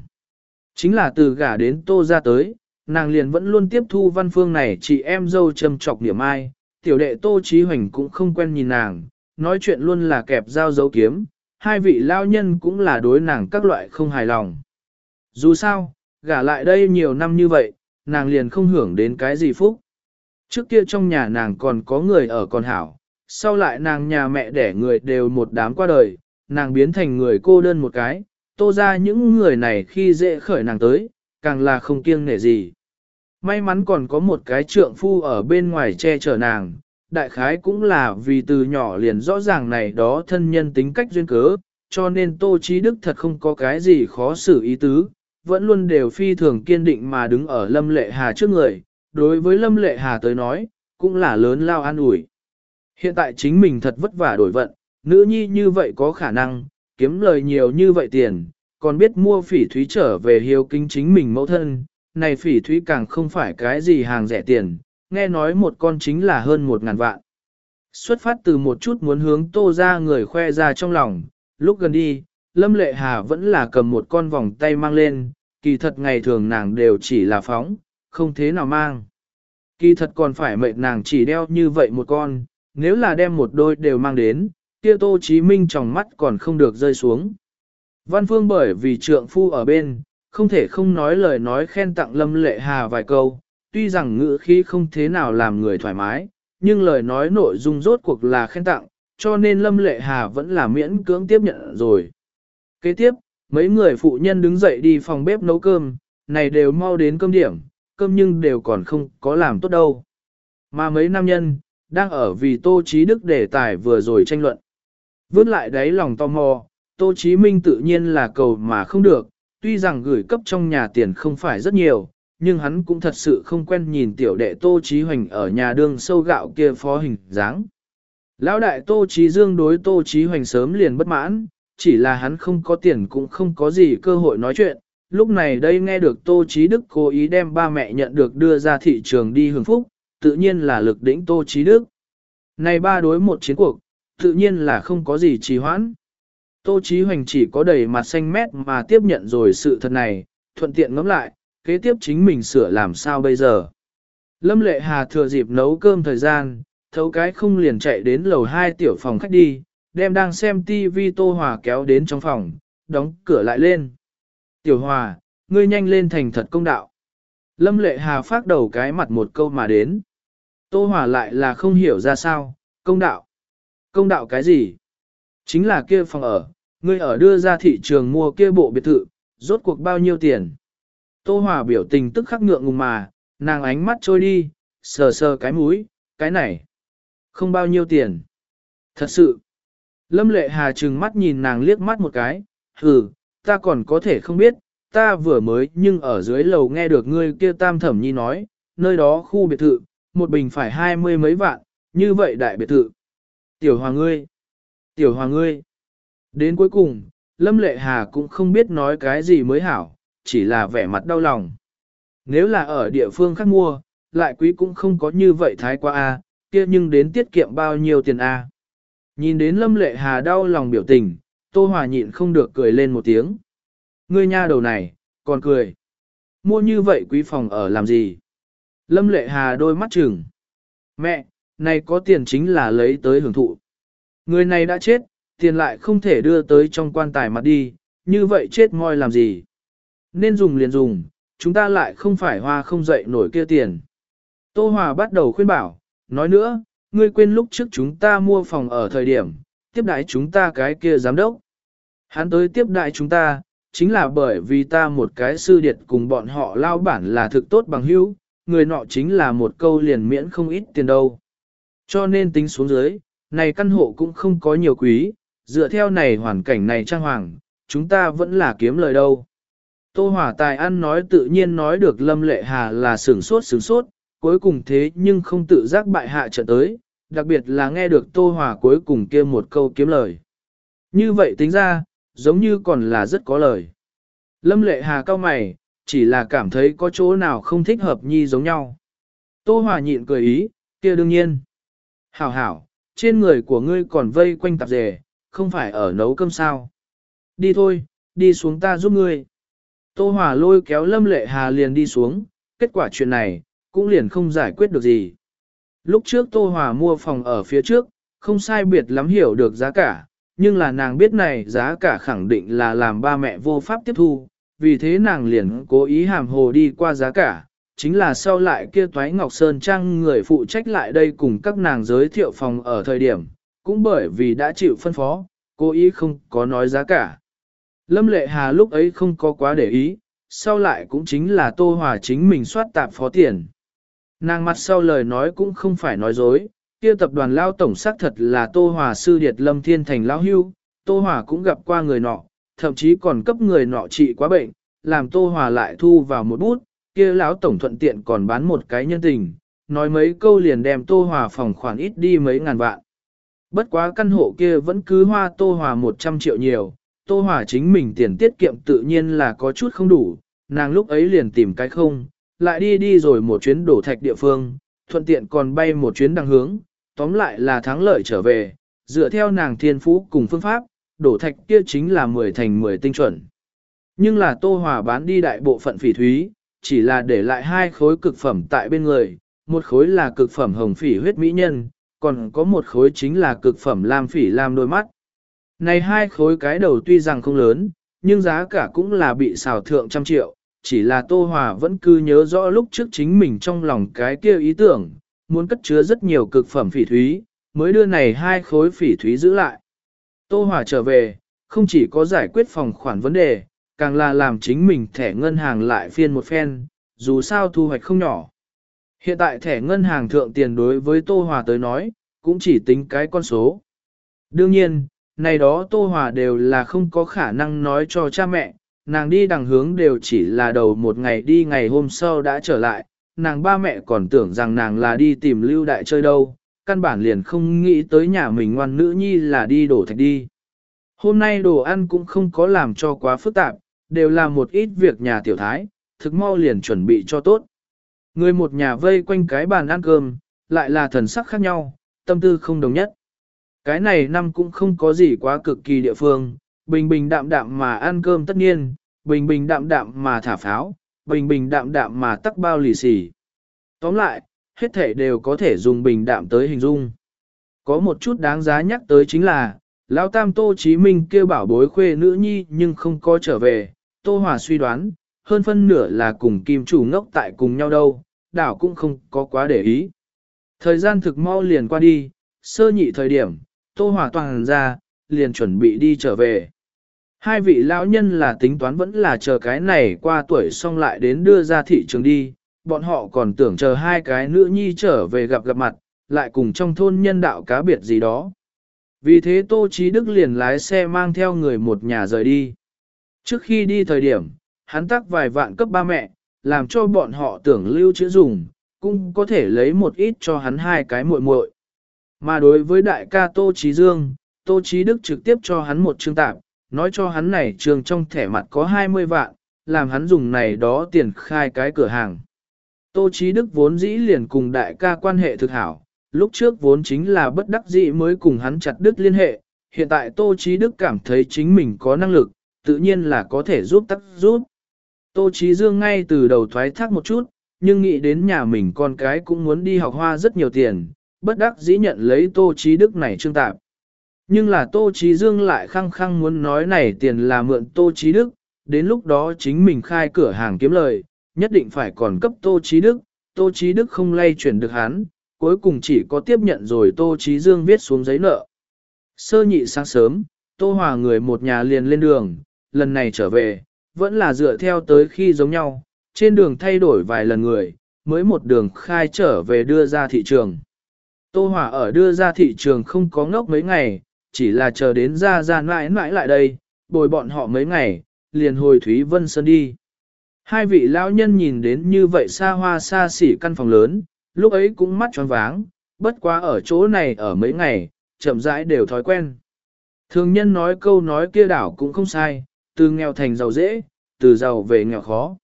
Chính là từ gả đến tô ra tới, nàng liền vẫn luôn tiếp thu văn phương này chị em dâu châm trọc niệm ai, tiểu đệ tô trí hoành cũng không quen nhìn nàng, nói chuyện luôn là kẹp dao dấu kiếm, hai vị lao nhân cũng là đối nàng các loại không hài lòng. Dù sao, gả lại đây nhiều năm như vậy, nàng liền không hưởng đến cái gì phúc. Trước kia trong nhà nàng còn có người ở con hảo, sau lại nàng nhà mẹ đẻ người đều một đám qua đời, nàng biến thành người cô đơn một cái, tô ra những người này khi dễ khởi nàng tới, càng là không kiêng nể gì. May mắn còn có một cái trượng phu ở bên ngoài che chở nàng, đại khái cũng là vì từ nhỏ liền rõ ràng này đó thân nhân tính cách duyên cớ, cho nên Tô Chí Đức thật không có cái gì khó xử ý tứ, vẫn luôn đều phi thường kiên định mà đứng ở Lâm Lệ Hà trước người, đối với Lâm Lệ Hà tới nói, cũng là lớn lao an ủi. Hiện tại chính mình thật vất vả đổi vận, nữ nhi như vậy có khả năng, kiếm lời nhiều như vậy tiền, còn biết mua phỉ thúy trở về hiếu kính chính mình mẫu thân, này phỉ thúy càng không phải cái gì hàng rẻ tiền, nghe nói một con chính là hơn một ngàn vạn. Xuất phát từ một chút muốn hướng tô ra người khoe ra trong lòng, lúc gần đi, Lâm Lệ Hà vẫn là cầm một con vòng tay mang lên, kỳ thật ngày thường nàng đều chỉ là phóng, không thế nào mang. Kỳ thật còn phải mệt nàng chỉ đeo như vậy một con, nếu là đem một đôi đều mang đến, kia Tô Chí Minh trong mắt còn không được rơi xuống. Văn Phương bởi vì trượng phu ở bên, không thể không nói lời nói khen tặng Lâm Lệ Hà vài câu, tuy rằng ngữ khí không thế nào làm người thoải mái, nhưng lời nói nội dung rốt cuộc là khen tặng, cho nên Lâm Lệ Hà vẫn là miễn cưỡng tiếp nhận rồi. Kế tiếp, Mấy người phụ nhân đứng dậy đi phòng bếp nấu cơm, này đều mau đến cơm điểm, cơm nhưng đều còn không có làm tốt đâu. Mà mấy nam nhân, đang ở vì Tô Chí Đức đề tài vừa rồi tranh luận. Vớt lại đáy lòng tò mò, Tô Chí Minh tự nhiên là cầu mà không được, tuy rằng gửi cấp trong nhà tiền không phải rất nhiều, nhưng hắn cũng thật sự không quen nhìn tiểu đệ Tô Chí Hoành ở nhà đương sâu gạo kia phó hình dáng. Lão đại Tô Chí Dương đối Tô Chí Hoành sớm liền bất mãn, chỉ là hắn không có tiền cũng không có gì cơ hội nói chuyện. Lúc này đây nghe được Tô Chí Đức cố ý đem ba mẹ nhận được đưa ra thị trường đi hưởng phúc, tự nhiên là lực đỉnh Tô Chí Đức. Này ba đối một chiến cuộc, tự nhiên là không có gì trì hoãn. Tô Chí Hoành chỉ có đầy mặt xanh mét mà tiếp nhận rồi sự thật này, thuận tiện ngẫm lại, kế tiếp chính mình sửa làm sao bây giờ. Lâm Lệ Hà thừa dịp nấu cơm thời gian, thấu cái không liền chạy đến lầu 2 tiểu phòng khách đi, đem đang xem TV Tô Hòa kéo đến trong phòng, đóng cửa lại lên. Tiểu Hòa, ngươi nhanh lên thành thật công đạo. Lâm Lệ Hà phát đầu cái mặt một câu mà đến. Tô Hòa lại là không hiểu ra sao, công đạo. Công đạo cái gì? Chính là kia phòng ở, ngươi ở đưa ra thị trường mua kia bộ biệt thự, rốt cuộc bao nhiêu tiền? Tô Hòa biểu tình tức khắc ngượng ngùng mà, nàng ánh mắt trôi đi, sờ sờ cái mũi, cái này. Không bao nhiêu tiền. Thật sự. Lâm lệ hà trừng mắt nhìn nàng liếc mắt một cái, hừ, ta còn có thể không biết, ta vừa mới nhưng ở dưới lầu nghe được ngươi kia tam thẩm nhi nói, nơi đó khu biệt thự, một bình phải hai mươi mấy vạn, như vậy đại biệt thự. Tiểu hòa ngươi, tiểu hòa ngươi. Đến cuối cùng, Lâm Lệ Hà cũng không biết nói cái gì mới hảo, chỉ là vẻ mặt đau lòng. Nếu là ở địa phương khác mua, lại quý cũng không có như vậy thái quá a, kia nhưng đến tiết kiệm bao nhiêu tiền a. Nhìn đến Lâm Lệ Hà đau lòng biểu tình, Tô Hòa nhịn không được cười lên một tiếng. Ngươi nha đầu này, còn cười. Mua như vậy quý phòng ở làm gì? Lâm Lệ Hà đôi mắt trừng. Mẹ, này có tiền chính là lấy tới hưởng thụ. Người này đã chết, tiền lại không thể đưa tới trong quan tài mặt đi, như vậy chết moi làm gì? Nên dùng liền dùng, chúng ta lại không phải hoa không dậy nổi kia tiền. Tô Hòa bắt đầu khuyên bảo, nói nữa, ngươi quên lúc trước chúng ta mua phòng ở thời điểm, tiếp đãi chúng ta cái kia giám đốc. Hắn tới tiếp đại chúng ta, chính là bởi vì ta một cái sư điệt cùng bọn họ lao bản là thực tốt bằng hữu, người nọ chính là một câu liền miễn không ít tiền đâu. Cho nên tính xuống dưới, này căn hộ cũng không có nhiều quý, dựa theo này hoàn cảnh này trang hoàng, chúng ta vẫn là kiếm lời đâu. Tô Hỏa Tài ăn nói tự nhiên nói được Lâm Lệ Hà là sửng sốt sửng sốt, cuối cùng thế nhưng không tự giác bại hạ trận tới, đặc biệt là nghe được Tô Hỏa cuối cùng kia một câu kiếm lời. Như vậy tính ra, giống như còn là rất có lời. Lâm Lệ Hà cao mày, chỉ là cảm thấy có chỗ nào không thích hợp nhi giống nhau. Tô hỏa nhịn cười ý, kia đương nhiên. Hảo hảo, trên người của ngươi còn vây quanh tạp dề, không phải ở nấu cơm sao. Đi thôi, đi xuống ta giúp ngươi. Tô Hòa lôi kéo Lâm Lệ Hà liền đi xuống, kết quả chuyện này, cũng liền không giải quyết được gì. Lúc trước Tô Hòa mua phòng ở phía trước, không sai biệt lắm hiểu được giá cả, nhưng là nàng biết này giá cả khẳng định là làm ba mẹ vô pháp tiếp thu, vì thế nàng liền cố ý hàm hồ đi qua giá cả, chính là sau lại kia Toái Ngọc Sơn Trang người phụ trách lại đây cùng các nàng giới thiệu phòng ở thời điểm, cũng bởi vì đã chịu phân phó, cố ý không có nói giá cả. Lâm Lệ Hà lúc ấy không có quá để ý, sau lại cũng chính là Tô Hòa chính mình soát tạp phó tiền. Nàng mặt sau lời nói cũng không phải nói dối, kia tập đoàn lao tổng xác thật là Tô Hòa sư điệt Lâm Thiên Thành lao hưu, Tô Hòa cũng gặp qua người nọ, thậm chí còn cấp người nọ trị quá bệnh, làm Tô Hòa lại thu vào một bút, kia lão tổng thuận tiện còn bán một cái nhân tình, nói mấy câu liền đem Tô Hòa phòng khoản ít đi mấy ngàn vạn. Bất quá căn hộ kia vẫn cứ hoa Tô Hòa 100 triệu nhiều, Tô Hòa chính mình tiền tiết kiệm tự nhiên là có chút không đủ, nàng lúc ấy liền tìm cái không, lại đi đi rồi một chuyến đổ thạch địa phương, thuận tiện còn bay một chuyến đằng hướng, tóm lại là thắng lợi trở về, dựa theo nàng thiên phú cùng phương pháp, đổ thạch kia chính là 10 thành 10 tinh chuẩn. Nhưng là Tô Hòa bán đi đại bộ phận phỉ thúy, chỉ là để lại hai khối cực phẩm tại bên người, một khối là cực phẩm hồng phỉ huyết mỹ nhân, còn có một khối chính là cực phẩm lam phỉ lam đôi mắt. Này hai khối cái đầu tuy rằng không lớn, nhưng giá cả cũng là bị xào thượng trăm triệu, chỉ là Tô Hòa vẫn cứ nhớ rõ lúc trước chính mình trong lòng cái kia ý tưởng, muốn cất chứa rất nhiều cực phẩm phỉ thúy, mới đưa này hai khối phỉ thúy giữ lại. Tô Hòa trở về, không chỉ có giải quyết phòng khoản vấn đề, càng là làm chính mình thẻ ngân hàng lại phiên một phen, dù sao thu hoạch không nhỏ. Hiện tại thẻ ngân hàng thượng tiền đối với Tô Hòa tới nói, cũng chỉ tính cái con số. Đương nhiên, này đó Tô Hòa đều là không có khả năng nói cho cha mẹ, nàng đi đằng hướng đều chỉ là đầu một ngày đi ngày hôm sau đã trở lại, nàng ba mẹ còn tưởng rằng nàng là đi tìm lưu đại chơi đâu, căn bản liền không nghĩ tới nhà mình ngoan nữ nhi là đi đổ thạch đi. Hôm nay đồ ăn cũng không có làm cho quá phức tạp, đều là một ít việc nhà tiểu thái, thực mau liền chuẩn bị cho tốt. Người một nhà vây quanh cái bàn ăn cơm, lại là thần sắc khác nhau, tâm tư không đồng nhất. Cái này năm cũng không có gì quá cực kỳ địa phương, bình bình đạm đạm mà ăn cơm tất nhiên, bình bình đạm đạm mà thả pháo, bình bình đạm đạm mà tắc bao lì xì. Tóm lại, hết thể đều có thể dùng bình đạm tới hình dung. Có một chút đáng giá nhắc tới chính là, Lão Tam Tô Chí Minh kêu bảo bối khuê nữ nhi nhưng không có trở về, Tô Hòa suy đoán, hơn phân nửa là cùng kim chủ ngốc tại cùng nhau đâu, đảo cũng không có quá để ý. Thời gian thực mau liền qua đi, sơ nhị thời điểm, Tô Hòa toàn ra, liền chuẩn bị đi trở về. Hai vị lão nhân là tính toán vẫn là chờ cái này qua tuổi xong lại đến đưa ra thị trường đi, bọn họ còn tưởng chờ hai cái nữ nhi trở về gặp gặp mặt, lại cùng trong thôn nhân đạo cá biệt gì đó. Vì thế Tô Chí Đức liền lái xe mang theo người một nhà rời đi. Trước khi đi thời điểm, hắn tắc vài vạn cấp ba mẹ, làm cho bọn họ tưởng lưu chữ dùng, cũng có thể lấy một ít cho hắn hai cái muội muội. Mà đối với đại ca Tô Chí Dương, Tô Chí Đức trực tiếp cho hắn một trương tạm, nói cho hắn này trường trong thẻ mặt có 20 vạn, làm hắn dùng này đó tiền khai cái cửa hàng. Tô Chí Đức vốn dĩ liền cùng đại ca quan hệ thực hảo, lúc trước vốn chính là bất đắc dĩ mới cùng hắn chặt đứt liên hệ, hiện tại Tô Chí Đức cảm thấy chính mình có năng lực, tự nhiên là có thể giúp tắc giúp. Tô Chí Dương ngay từ đầu thoái thác một chút, nhưng nghĩ đến nhà mình con cái cũng muốn đi học hoa rất nhiều tiền, bất đắc dĩ nhận lấy Tô Chí Đức này trương tạp. Nhưng là Tô Chí Dương lại khăng khăng muốn nói này tiền là mượn Tô Chí Đức, đến lúc đó chính mình khai cửa hàng kiếm lời, nhất định phải còn cấp Tô Chí Đức, Tô Chí Đức không lay chuyển được hắn, cuối cùng chỉ có tiếp nhận rồi Tô Chí Dương viết xuống giấy nợ. Sơ nhị sáng sớm, Tô Hòa người một nhà liền lên đường, lần này trở về, vẫn là dựa theo tới khi giống nhau, trên đường thay đổi vài lần người, mới một đường khai trở về đưa ra thị trường. Tô Hòa ở đưa ra thị trường không có ngốc mấy ngày, chỉ là chờ đến ra ra mãi mãi lại đây, bồi bọn họ mấy ngày, liền hồi Thúy Vân Sơn đi. Hai vị lão nhân nhìn đến như vậy xa hoa xa xỉ căn phòng lớn, lúc ấy cũng mắt tròn váng, bất quá ở chỗ này ở mấy ngày, chậm rãi đều thói quen. Thường nhân nói câu nói kia đảo cũng không sai, từ nghèo thành giàu dễ, từ giàu về nghèo khó.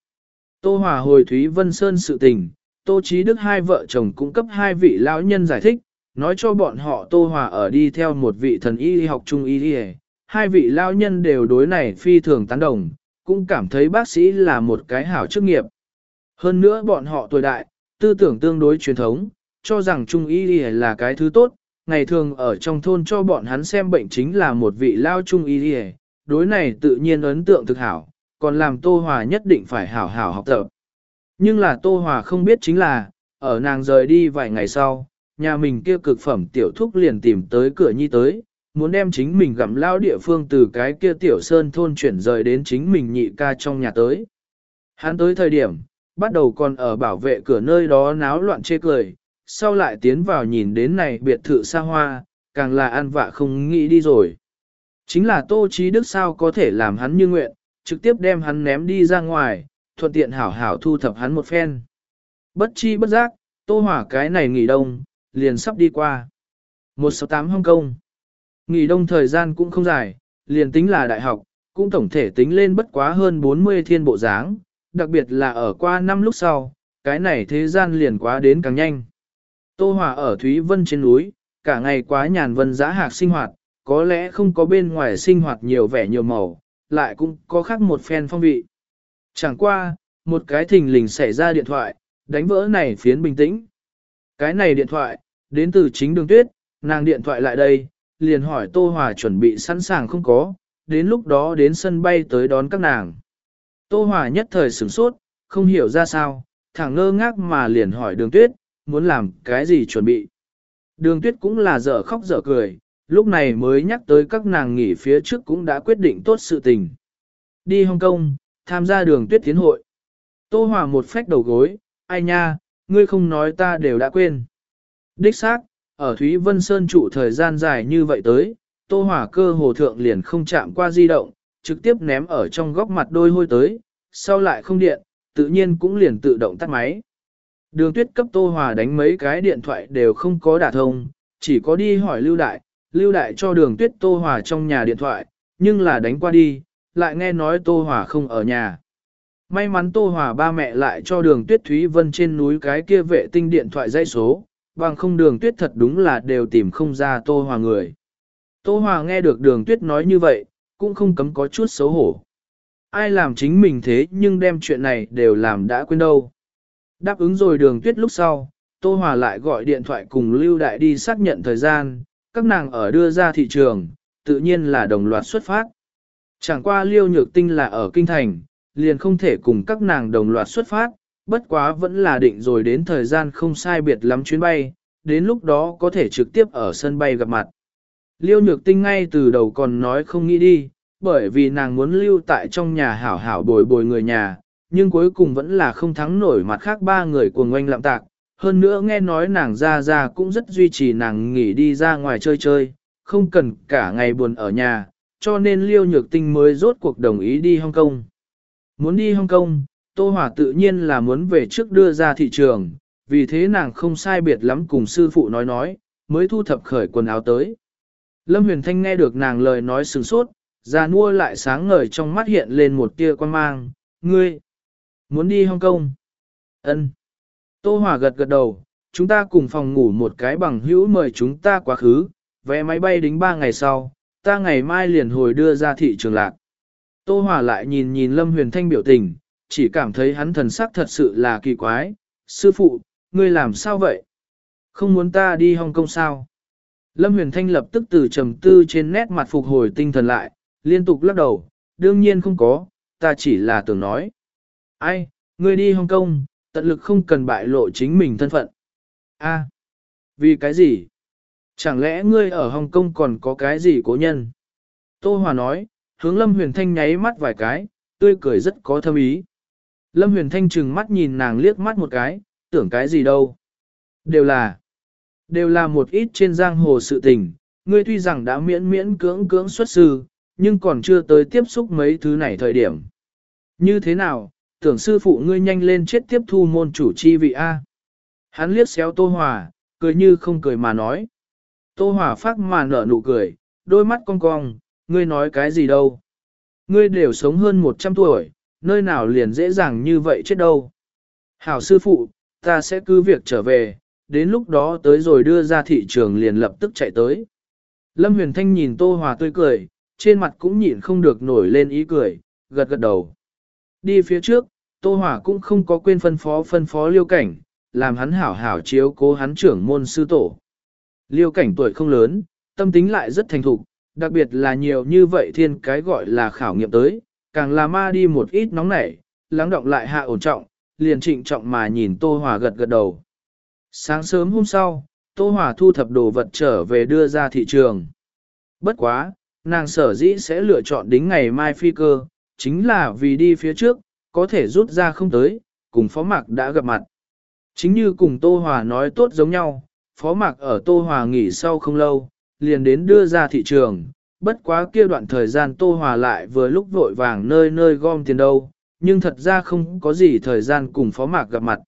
Tô Hòa hồi Thúy Vân Sơn sự tình, Tô Chí Đức hai vợ chồng cung cấp hai vị lão nhân giải thích, nói cho bọn họ Tô Hòa ở đi theo một vị thần y học trung y y hai vị lão nhân đều đối này phi thường tán đồng, cũng cảm thấy bác sĩ là một cái hảo chức nghiệp. Hơn nữa bọn họ tuổi đại, tư tưởng tương đối truyền thống, cho rằng trung y y là cái thứ tốt, ngày thường ở trong thôn cho bọn hắn xem bệnh chính là một vị lao trung y y đối này tự nhiên ấn tượng thực hảo, còn làm Tô Hòa nhất định phải hảo hảo học tập. Nhưng là Tô Hòa không biết chính là, ở nàng rời đi vài ngày sau, nhà mình kia cực phẩm tiểu thúc liền tìm tới cửa nhi tới, muốn đem chính mình gặm lao địa phương từ cái kia tiểu sơn thôn chuyển rời đến chính mình nhị ca trong nhà tới. Hắn tới thời điểm, bắt đầu còn ở bảo vệ cửa nơi đó náo loạn chê cười, sau lại tiến vào nhìn đến này biệt thự xa hoa, càng là ăn vạ không nghĩ đi rồi. Chính là Tô Chí Đức sao có thể làm hắn như nguyện, trực tiếp đem hắn ném đi ra ngoài, thuận tiện hảo hảo thu thập hắn một phen. Bất chi bất giác, Tô Hỏa cái này nghỉ đông, liền sắp đi qua. 168 Hong Kong Nghỉ đông thời gian cũng không dài, liền tính là đại học, cũng tổng thể tính lên bất quá hơn 40 thiên bộ dáng, đặc biệt là ở qua năm lúc sau, cái này thế gian liền quá đến càng nhanh. Tô Hòa ở Thúy Vân trên núi, cả ngày quá nhàn vân giã hạc sinh hoạt, có lẽ không có bên ngoài sinh hoạt nhiều vẻ nhiều màu, lại cũng có khác một phen phong vị. Chẳng qua, một cái thình lình xảy ra điện thoại, đánh vỡ này phiến bình tĩnh. Cái này điện thoại, đến từ chính đường tuyết, nàng điện thoại lại đây, liền hỏi Tô Hòa chuẩn bị sẵn sàng không có, đến lúc đó đến sân bay tới đón các nàng. Tô Hòa nhất thời sửng sốt, không hiểu ra sao, thẳng ngơ ngác mà liền hỏi đường tuyết, muốn làm cái gì chuẩn bị. Đường tuyết cũng là dở khóc dở cười, lúc này mới nhắc tới các nàng nghỉ phía trước cũng đã quyết định tốt sự tình. Đi Hong Kong, tham gia đường tuyết tiến hội. Tô Hòa một phách đầu gối, ai nha, ngươi không nói ta đều đã quên. Đích xác, ở Thúy Vân Sơn trụ thời gian dài như vậy tới, Tô Hòa cơ hồ thượng liền không chạm qua di động, trực tiếp ném ở trong góc mặt đôi hôi tới, sau lại không điện, tự nhiên cũng liền tự động tắt máy. Đường tuyết cấp Tô Hòa đánh mấy cái điện thoại đều không có đả thông, chỉ có đi hỏi Lưu Đại, Lưu Đại cho đường tuyết Tô Hòa trong nhà điện thoại, nhưng là đánh qua đi, lại nghe nói Tô Hòa không ở nhà. May mắn Tô Hòa ba mẹ lại cho đường tuyết Thúy Vân trên núi cái kia vệ tinh điện thoại dây số, bằng không đường tuyết thật đúng là đều tìm không ra Tô Hòa người. Tô Hòa nghe được đường tuyết nói như vậy, cũng không cấm có chút xấu hổ. Ai làm chính mình thế nhưng đem chuyện này đều làm đã quên đâu. Đáp ứng rồi đường tuyết lúc sau, Tô Hòa lại gọi điện thoại cùng Lưu Đại đi xác nhận thời gian, các nàng ở đưa ra thị trường, tự nhiên là đồng loạt xuất phát. Chẳng qua Liêu Nhược Tinh là ở Kinh Thành, liền không thể cùng các nàng đồng loạt xuất phát, bất quá vẫn là định rồi đến thời gian không sai biệt lắm chuyến bay, đến lúc đó có thể trực tiếp ở sân bay gặp mặt. Liêu Nhược Tinh ngay từ đầu còn nói không nghĩ đi, bởi vì nàng muốn lưu tại trong nhà hảo hảo bồi bồi người nhà, nhưng cuối cùng vẫn là không thắng nổi mặt khác ba người cuồng oanh lạm tạc. Hơn nữa nghe nói nàng ra ra cũng rất duy trì nàng nghỉ đi ra ngoài chơi chơi, không cần cả ngày buồn ở nhà, cho nên Liêu Nhược Tinh mới rốt cuộc đồng ý đi Hong Kong. Muốn đi Hong Kong, Tô Hòa tự nhiên là muốn về trước đưa ra thị trường, vì thế nàng không sai biệt lắm cùng sư phụ nói nói, mới thu thập khởi quần áo tới. Lâm Huyền Thanh nghe được nàng lời nói sừng sốt, già nua lại sáng ngời trong mắt hiện lên một tia quan mang, ngươi, muốn đi Hong Kong. Ân. Tô Hòa gật gật đầu, chúng ta cùng phòng ngủ một cái bằng hữu mời chúng ta quá khứ, vé máy bay đính ba ngày sau, ta ngày mai liền hồi đưa ra thị trường lạc. Tô Hòa lại nhìn nhìn Lâm Huyền Thanh biểu tình, chỉ cảm thấy hắn thần sắc thật sự là kỳ quái. Sư phụ, ngươi làm sao vậy? Không muốn ta đi Hong Kong sao? Lâm Huyền Thanh lập tức từ trầm tư trên nét mặt phục hồi tinh thần lại, liên tục lắc đầu, đương nhiên không có, ta chỉ là tưởng nói. Ai, ngươi đi Hong Kong, tận lực không cần bại lộ chính mình thân phận. A, vì cái gì? Chẳng lẽ ngươi ở Hồng Kông còn có cái gì cố nhân? Tô Hòa nói, hướng Lâm Huyền Thanh nháy mắt vài cái, tươi cười rất có thâm ý. Lâm Huyền Thanh trừng mắt nhìn nàng liếc mắt một cái, tưởng cái gì đâu. Đều là, đều là một ít trên giang hồ sự tình, ngươi tuy rằng đã miễn miễn cưỡng cưỡng xuất sư, nhưng còn chưa tới tiếp xúc mấy thứ này thời điểm. Như thế nào, tưởng sư phụ ngươi nhanh lên chết tiếp thu môn chủ chi vị A. Hắn liếc xéo Tô Hòa, cười như không cười mà nói. Tô Hòa phát mà nở nụ cười, đôi mắt cong cong, ngươi nói cái gì đâu. Ngươi đều sống hơn 100 tuổi, nơi nào liền dễ dàng như vậy chết đâu. Hảo sư phụ, ta sẽ cứ việc trở về, đến lúc đó tới rồi đưa ra thị trường liền lập tức chạy tới. Lâm Huyền Thanh nhìn Tô Hòa tươi cười, trên mặt cũng nhịn không được nổi lên ý cười, gật gật đầu. Đi phía trước, Tô Hòa cũng không có quên phân phó phân phó liêu cảnh, làm hắn hảo hảo chiếu cố hắn trưởng môn sư tổ. Liêu cảnh tuổi không lớn, tâm tính lại rất thành thục, đặc biệt là nhiều như vậy thiên cái gọi là khảo nghiệm tới, càng là ma đi một ít nóng nảy, lắng động lại hạ ổn trọng, liền trịnh trọng mà nhìn Tô Hòa gật gật đầu. Sáng sớm hôm sau, Tô Hòa thu thập đồ vật trở về đưa ra thị trường. Bất quá, nàng sở dĩ sẽ lựa chọn đính ngày mai phi cơ, chính là vì đi phía trước, có thể rút ra không tới, cùng Phó Mạc đã gặp mặt. Chính như cùng Tô Hòa nói tốt giống nhau, Phó Mạc ở Tô Hòa nghỉ sau không lâu, liền đến đưa ra thị trường, bất quá kia đoạn thời gian Tô Hòa lại vừa lúc vội vàng nơi nơi gom tiền đâu, nhưng thật ra không có gì thời gian cùng Phó Mạc gặp mặt.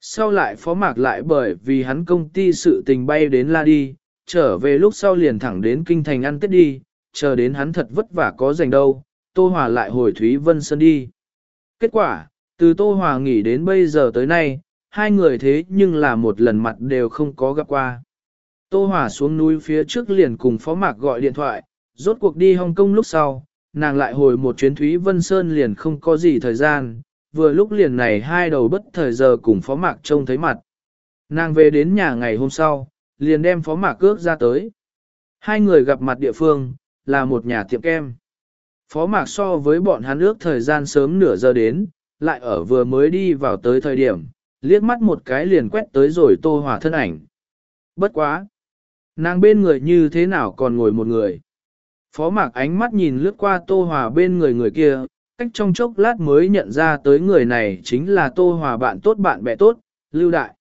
Sau lại Phó Mạc lại bởi vì hắn công ty sự tình bay đến La Đi, trở về lúc sau liền thẳng đến Kinh Thành ăn Tết đi, chờ đến hắn thật vất vả có dành đâu, Tô Hòa lại hồi Thúy Vân Sơn đi. Kết quả, từ Tô Hòa nghỉ đến bây giờ tới nay, hai người thế nhưng là một lần mặt đều không có gặp qua. Tô Hòa xuống núi phía trước liền cùng Phó Mạc gọi điện thoại, rốt cuộc đi Hồng Kông lúc sau, nàng lại hồi một chuyến Thúy Vân Sơn liền không có gì thời gian, vừa lúc liền này hai đầu bất thời giờ cùng Phó Mạc trông thấy mặt. Nàng về đến nhà ngày hôm sau, liền đem Phó Mạc cước ra tới. Hai người gặp mặt địa phương, là một nhà tiệm kem. Phó Mạc so với bọn hắn ước thời gian sớm nửa giờ đến, lại ở vừa mới đi vào tới thời điểm, liếc mắt một cái liền quét tới rồi Tô Hòa thân ảnh. Bất quá! Nàng bên người như thế nào còn ngồi một người. Phó mạc ánh mắt nhìn lướt qua Tô Hòa bên người người kia, cách trong chốc lát mới nhận ra tới người này chính là Tô Hòa bạn tốt bạn bè tốt, Lưu Đại.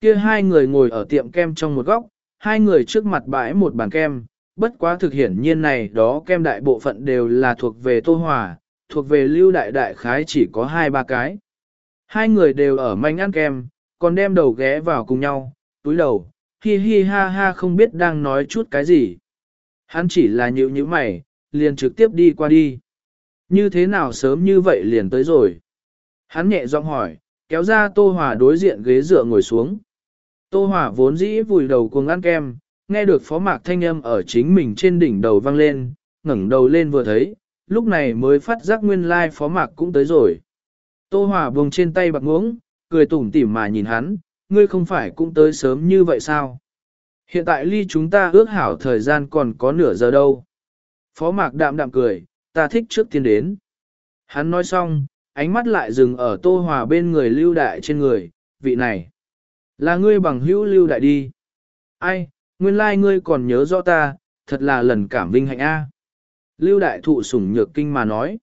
Kia hai người ngồi ở tiệm kem trong một góc, hai người trước mặt bãi một bàn kem, bất quá thực hiển nhiên này đó kem đại bộ phận đều là thuộc về Tô Hòa, thuộc về Lưu Đại Đại Khái chỉ có hai ba cái. Hai người đều ở manh ăn kem, còn đem đầu ghé vào cùng nhau, túi đầu, hi hi ha ha không biết đang nói chút cái gì. Hắn chỉ là nhịu như mày, liền trực tiếp đi qua đi. Như thế nào sớm như vậy liền tới rồi? Hắn nhẹ giọng hỏi, kéo ra Tô Hòa đối diện ghế dựa ngồi xuống. Tô Hòa vốn dĩ vùi đầu cuồng ăn kem, nghe được phó mạc thanh âm ở chính mình trên đỉnh đầu vang lên, ngẩng đầu lên vừa thấy, lúc này mới phát giác nguyên lai like phó mạc cũng tới rồi. Tô Hòa buông trên tay bạc ngưỡng, cười tủm tỉm mà nhìn hắn, ngươi không phải cũng tới sớm như vậy sao? Hiện tại ly chúng ta ước hảo thời gian còn có nửa giờ đâu. Phó mạc đạm đạm cười, ta thích trước tiên đến. Hắn nói xong, ánh mắt lại dừng ở tô hòa bên người lưu đại trên người, vị này. Là ngươi bằng hữu lưu đại đi. Ai, nguyên lai like ngươi còn nhớ rõ ta, thật là lần cảm vinh hạnh a. Lưu đại thụ sủng nhược kinh mà nói.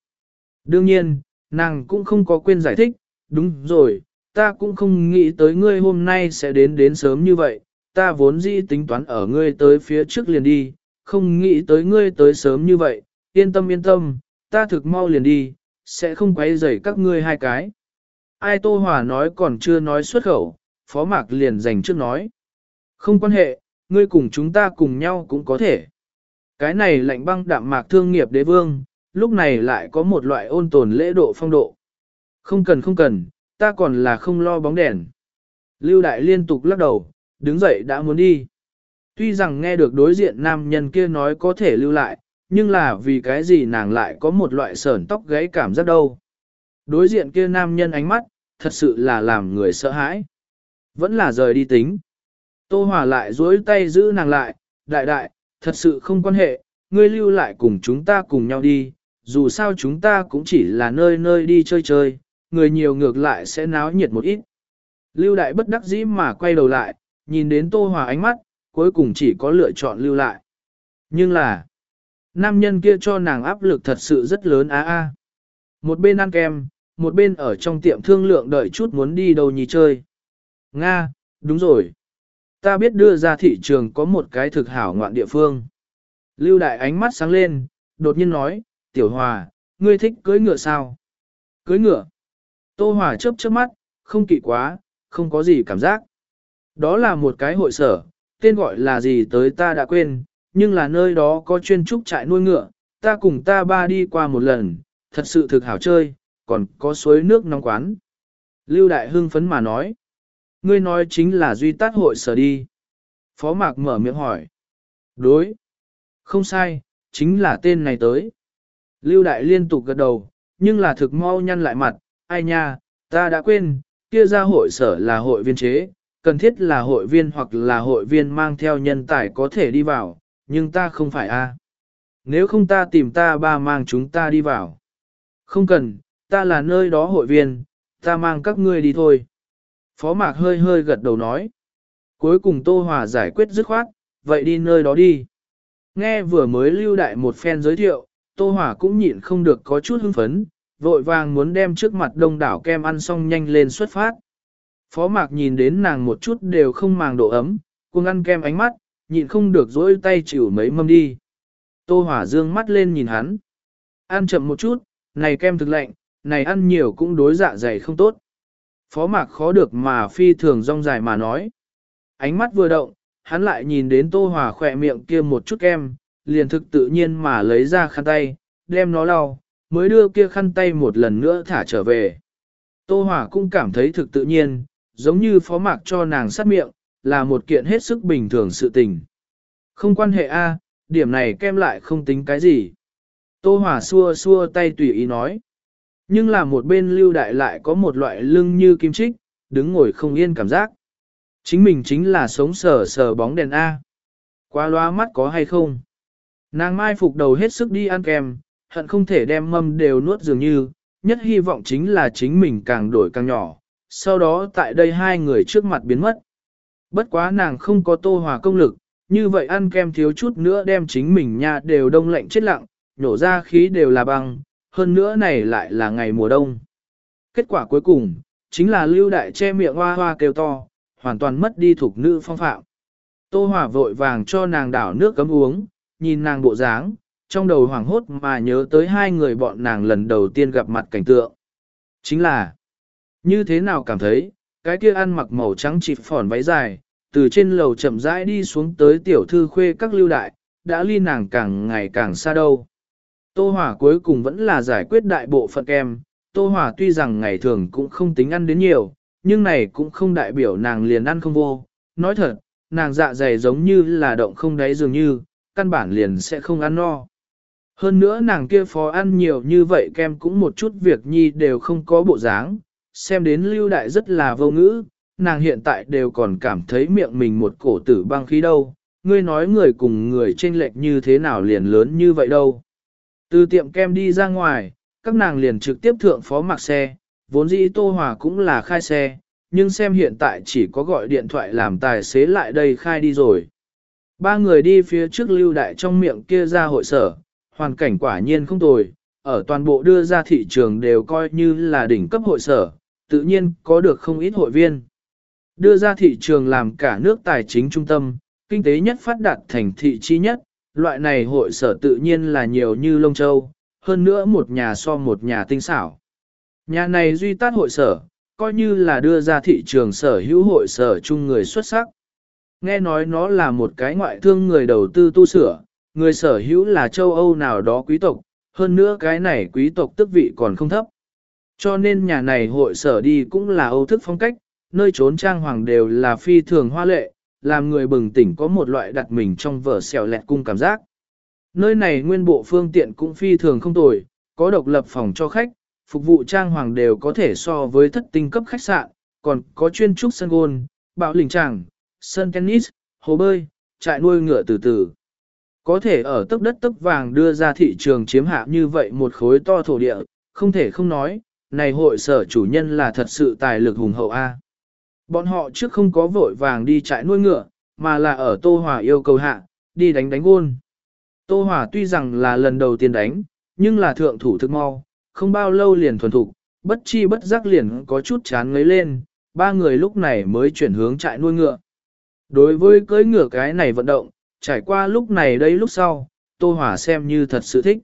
Đương nhiên, nàng cũng không có quên giải thích, đúng rồi, ta cũng không nghĩ tới ngươi hôm nay sẽ đến đến sớm như vậy, ta vốn dĩ tính toán ở ngươi tới phía trước liền đi, không nghĩ tới ngươi tới sớm như vậy, yên tâm yên tâm, ta thực mau liền đi, sẽ không quấy rầy các ngươi hai cái. Ai Tô Hòa nói còn chưa nói xuất khẩu, Phó Mạc liền dành trước nói. Không quan hệ, ngươi cùng chúng ta cùng nhau cũng có thể. Cái này lạnh băng đạm mạc thương nghiệp đế vương, lúc này lại có một loại ôn tồn lễ độ phong độ. Không cần không cần, ta còn là không lo bóng đèn. Lưu Đại liên tục lắc đầu, đứng dậy đã muốn đi. Tuy rằng nghe được đối diện nam nhân kia nói có thể lưu lại, nhưng là vì cái gì nàng lại có một loại sởn tóc gáy cảm giác đâu. Đối diện kia nam nhân ánh mắt, thật sự là làm người sợ hãi. Vẫn là rời đi tính. Tô Hòa lại duỗi tay giữ nàng lại, đại đại, thật sự không quan hệ, ngươi lưu lại cùng chúng ta cùng nhau đi, dù sao chúng ta cũng chỉ là nơi nơi đi chơi chơi, người nhiều ngược lại sẽ náo nhiệt một ít. Lưu đại bất đắc dĩ mà quay đầu lại, nhìn đến Tô Hòa ánh mắt, cuối cùng chỉ có lựa chọn lưu lại. Nhưng là, nam nhân kia cho nàng áp lực thật sự rất lớn á a. Một bên ăn kem, một bên ở trong tiệm thương lượng đợi chút muốn đi đâu nhì chơi. Nga, đúng rồi. Ta biết đưa ra thị trường có một cái thực hảo ngoạn địa phương. Lưu đại ánh mắt sáng lên, đột nhiên nói, tiểu hòa, ngươi thích cưới ngựa sao? Cưới ngựa. Tô hòa chớp chớp mắt, không kỵ quá, không có gì cảm giác. Đó là một cái hội sở, tên gọi là gì tới ta đã quên, nhưng là nơi đó có chuyên trúc trại nuôi ngựa, ta cùng ta ba đi qua một lần, thật sự thực hảo chơi, còn có suối nước nóng quán. Lưu Đại hưng phấn mà nói, ngươi nói chính là duy tát hội sở đi. Phó Mạc mở miệng hỏi, đối, không sai, chính là tên này tới. Lưu Đại liên tục gật đầu, nhưng là thực mau nhăn lại mặt, ai nha, ta đã quên, kia ra hội sở là hội viên chế, cần thiết là hội viên hoặc là hội viên mang theo nhân tài có thể đi vào, nhưng ta không phải a. Nếu không ta tìm ta ba mang chúng ta đi vào. Không cần, ta là nơi đó hội viên, ta mang các ngươi đi thôi. Phó Mạc hơi hơi gật đầu nói. Cuối cùng Tô Hòa giải quyết dứt khoát, vậy đi nơi đó đi. Nghe vừa mới lưu đại một phen giới thiệu, Tô Hòa cũng nhịn không được có chút hưng phấn, vội vàng muốn đem trước mặt đông đảo kem ăn xong nhanh lên xuất phát. Phó mạc nhìn đến nàng một chút đều không màng độ ấm, cuồng ăn kem ánh mắt, nhịn không được dỗi tay chịu mấy mâm đi. Tô hỏa dương mắt lên nhìn hắn. Ăn chậm một chút, này kem thực lạnh, này ăn nhiều cũng đối dạ dày không tốt. Phó mạc khó được mà phi thường rong dài mà nói. Ánh mắt vừa động, hắn lại nhìn đến tô hỏa khỏe miệng kia một chút kem, liền thực tự nhiên mà lấy ra khăn tay, đem nó lau, mới đưa kia khăn tay một lần nữa thả trở về. Tô hỏa cũng cảm thấy thực tự nhiên, giống như phó mạc cho nàng sát miệng, là một kiện hết sức bình thường sự tình. Không quan hệ A, điểm này kem lại không tính cái gì. Tô Hòa xua xua tay tùy ý nói. Nhưng là một bên lưu đại lại có một loại lưng như kim trích, đứng ngồi không yên cảm giác. Chính mình chính là sống sờ sờ bóng đèn A. Qua loa mắt có hay không? Nàng mai phục đầu hết sức đi ăn kem, hận không thể đem mâm đều nuốt dường như, nhất hy vọng chính là chính mình càng đổi càng nhỏ, sau đó tại đây hai người trước mặt biến mất. Bất quá nàng không có tô hòa công lực, như vậy ăn kem thiếu chút nữa đem chính mình nha đều đông lạnh chết lặng, nhổ ra khí đều là băng, hơn nữa này lại là ngày mùa đông. Kết quả cuối cùng, chính là lưu đại che miệng hoa hoa kêu to, hoàn toàn mất đi thuộc nữ phong phạm. Tô Hòa vội vàng cho nàng đảo nước cấm uống, nhìn nàng bộ dáng, trong đầu hoảng hốt mà nhớ tới hai người bọn nàng lần đầu tiên gặp mặt cảnh tượng. Chính là, như thế nào cảm thấy, cái kia ăn mặc màu trắng chịp phỏn váy dài, từ trên lầu chậm rãi đi xuống tới tiểu thư khuê các lưu đại, đã ly nàng càng ngày càng xa đâu. Tô Hòa cuối cùng vẫn là giải quyết đại bộ phận kem, Tô Hòa tuy rằng ngày thường cũng không tính ăn đến nhiều, nhưng này cũng không đại biểu nàng liền ăn không vô. Nói thật, nàng dạ dày giống như là động không đáy dường như, căn bản liền sẽ không ăn no. Hơn nữa nàng kia phó ăn nhiều như vậy kem cũng một chút việc nhi đều không có bộ dáng, xem đến lưu đại rất là vô ngữ, nàng hiện tại đều còn cảm thấy miệng mình một cổ tử băng khí đâu, ngươi nói người cùng người chênh lệch như thế nào liền lớn như vậy đâu. Từ tiệm kem đi ra ngoài, các nàng liền trực tiếp thượng phó mặc xe, vốn dĩ Tô Hòa cũng là khai xe, nhưng xem hiện tại chỉ có gọi điện thoại làm tài xế lại đây khai đi rồi. Ba người đi phía trước lưu đại trong miệng kia ra hội sở, hoàn cảnh quả nhiên không tồi, ở toàn bộ đưa ra thị trường đều coi như là đỉnh cấp hội sở, tự nhiên có được không ít hội viên. Đưa ra thị trường làm cả nước tài chính trung tâm, kinh tế nhất phát đạt thành thị chi nhất, loại này hội sở tự nhiên là nhiều như lông châu, hơn nữa một nhà so một nhà tinh xảo. Nhà này duy tát hội sở, coi như là đưa ra thị trường sở hữu hội sở chung người xuất sắc. Nghe nói nó là một cái ngoại thương người đầu tư tu sửa, người sở hữu là châu Âu nào đó quý tộc, hơn nữa cái này quý tộc tức vị còn không thấp. Cho nên nhà này hội sở đi cũng là Âu thức phong cách, nơi trốn trang hoàng đều là phi thường hoa lệ, làm người bừng tỉnh có một loại đặt mình trong vở xèo lẹt cung cảm giác. Nơi này nguyên bộ phương tiện cũng phi thường không tồi, có độc lập phòng cho khách, phục vụ trang hoàng đều có thể so với thất tinh cấp khách sạn, còn có chuyên trúc sân gôn, bạo lình tràng, sân tennis, hồ bơi, trại nuôi ngựa từ từ. Có thể ở tấc đất tấc vàng đưa ra thị trường chiếm hạ như vậy một khối to thổ địa, không thể không nói, này hội sở chủ nhân là thật sự tài lực hùng hậu A. Bọn họ trước không có vội vàng đi trại nuôi ngựa, mà là ở Tô Hòa yêu cầu hạ, đi đánh đánh gôn. Tô Hòa tuy rằng là lần đầu tiên đánh, nhưng là thượng thủ thực mau, không bao lâu liền thuần thục, bất chi bất giác liền có chút chán ngấy lên, ba người lúc này mới chuyển hướng trại nuôi ngựa. Đối với cưỡi ngựa cái này vận động, trải qua lúc này đây lúc sau, Tô Hòa xem như thật sự thích.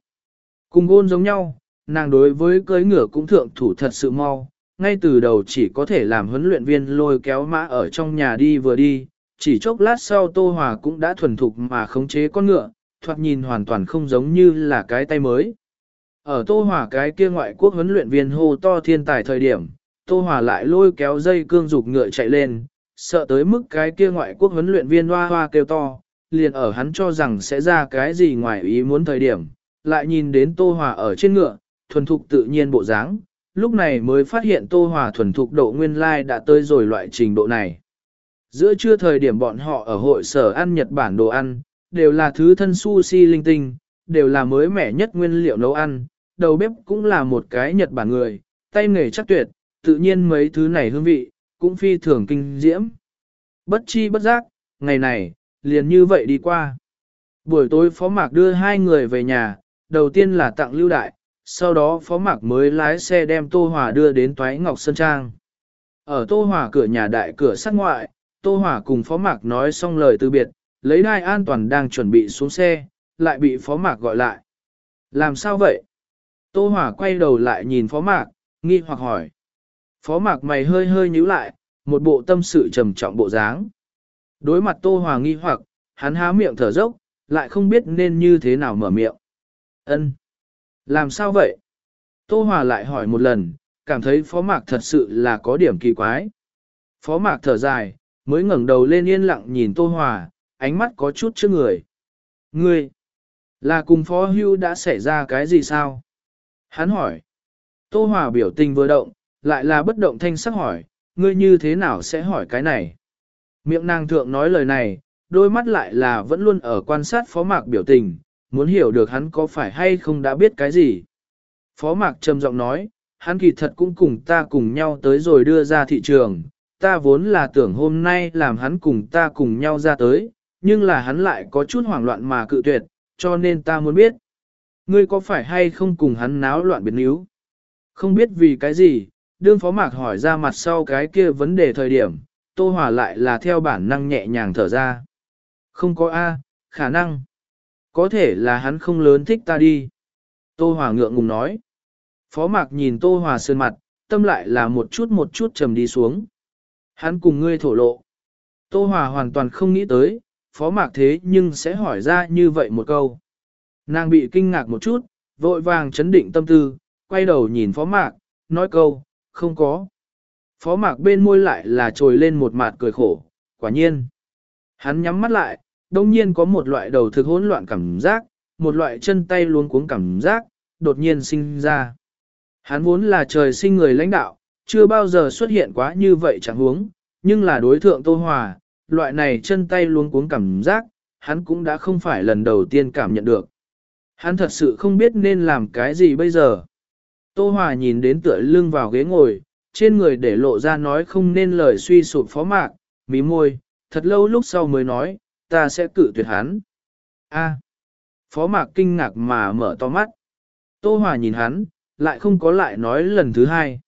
Cùng gôn giống nhau, nàng đối với cưỡi ngựa cũng thượng thủ thật sự mau, ngay từ đầu chỉ có thể làm huấn luyện viên lôi kéo mã ở trong nhà đi vừa đi, chỉ chốc lát sau Tô Hòa cũng đã thuần thục mà khống chế con ngựa, thoạt nhìn hoàn toàn không giống như là cái tay mới. Ở Tô Hòa cái kia ngoại quốc huấn luyện viên hô to thiên tài thời điểm, Tô Hòa lại lôi kéo dây cương dục ngựa chạy lên, sợ tới mức cái kia ngoại quốc huấn luyện viên hoa hoa kêu to, liền ở hắn cho rằng sẽ ra cái gì ngoài ý muốn thời điểm, lại nhìn đến Tô Hòa ở trên ngựa, thuần thục tự nhiên bộ dáng, lúc này mới phát hiện Tô Hòa thuần thục độ nguyên lai đã tới rồi loại trình độ này. Giữa trưa thời điểm bọn họ ở hội sở ăn Nhật Bản đồ ăn, đều là thứ thân sushi linh tinh, đều là mới mẻ nhất nguyên liệu nấu ăn, đầu bếp cũng là một cái Nhật Bản người, tay nghề chắc tuyệt, tự nhiên mấy thứ này hương vị, cũng phi thường kinh diễm. Bất chi bất giác, ngày này, liền như vậy đi qua. Buổi tối Phó Mạc đưa hai người về nhà, đầu tiên là tặng lưu đại, sau đó Phó Mạc mới lái xe đem Tô Hòa đưa đến Toái Ngọc Sơn Trang. Ở Tô Hòa cửa nhà đại cửa sát ngoại, Tô Hòa cùng Phó Mạc nói xong lời từ biệt, lấy đai an toàn đang chuẩn bị xuống xe, lại bị Phó Mạc gọi lại. Làm sao vậy? Tô Hòa quay đầu lại nhìn Phó Mạc, nghi hoặc hỏi. Phó Mạc mày hơi hơi nhíu lại, một bộ tâm sự trầm trọng bộ dáng. Đối mặt Tô Hòa nghi hoặc, hắn há miệng thở dốc, lại không biết nên như thế nào mở miệng. Ân, làm sao vậy? Tô Hòa lại hỏi một lần, cảm thấy Phó Mạc thật sự là có điểm kỳ quái. Phó Mạc thở dài, mới ngẩng đầu lên yên lặng nhìn Tô Hòa, ánh mắt có chút trước người. Ngươi, là cùng Phó Hưu đã xảy ra cái gì sao? Hắn hỏi. Tô Hòa biểu tình vừa động, lại là bất động thanh sắc hỏi, ngươi như thế nào sẽ hỏi cái này? Miệng nàng thượng nói lời này, đôi mắt lại là vẫn luôn ở quan sát phó mạc biểu tình, muốn hiểu được hắn có phải hay không đã biết cái gì. Phó mạc trầm giọng nói, hắn kỳ thật cũng cùng ta cùng nhau tới rồi đưa ra thị trường, ta vốn là tưởng hôm nay làm hắn cùng ta cùng nhau ra tới, nhưng là hắn lại có chút hoảng loạn mà cự tuyệt, cho nên ta muốn biết. Ngươi có phải hay không cùng hắn náo loạn biến níu? Không biết vì cái gì, đương phó mạc hỏi ra mặt sau cái kia vấn đề thời điểm, Tô Hòa lại là theo bản năng nhẹ nhàng thở ra. Không có A, khả năng. Có thể là hắn không lớn thích ta đi. Tô Hòa ngượng ngùng nói. Phó mạc nhìn Tô Hòa sơn mặt, tâm lại là một chút một chút trầm đi xuống. Hắn cùng ngươi thổ lộ. Tô Hòa hoàn toàn không nghĩ tới, phó mạc thế nhưng sẽ hỏi ra như vậy một câu. Nàng bị kinh ngạc một chút, vội vàng chấn định tâm tư, quay đầu nhìn phó mạc, nói câu, không có. Phó mạc bên môi lại là trồi lên một mặt cười khổ, quả nhiên. Hắn nhắm mắt lại, đông nhiên có một loại đầu thực hỗn loạn cảm giác, một loại chân tay luống cuống cảm giác, đột nhiên sinh ra. Hắn vốn là trời sinh người lãnh đạo, chưa bao giờ xuất hiện quá như vậy chẳng huống, nhưng là đối thượng Tô Hòa, loại này chân tay luống cuống cảm giác, hắn cũng đã không phải lần đầu tiên cảm nhận được. Hắn thật sự không biết nên làm cái gì bây giờ. Tô Hòa nhìn đến tựa lưng vào ghế ngồi, trên người để lộ ra nói không nên lời suy sụp phó mạc, mí môi, thật lâu lúc sau mới nói, ta sẽ cử tuyệt hắn. A. phó mạc kinh ngạc mà mở to mắt. Tô Hòa nhìn hắn, lại không có lại nói lần thứ hai.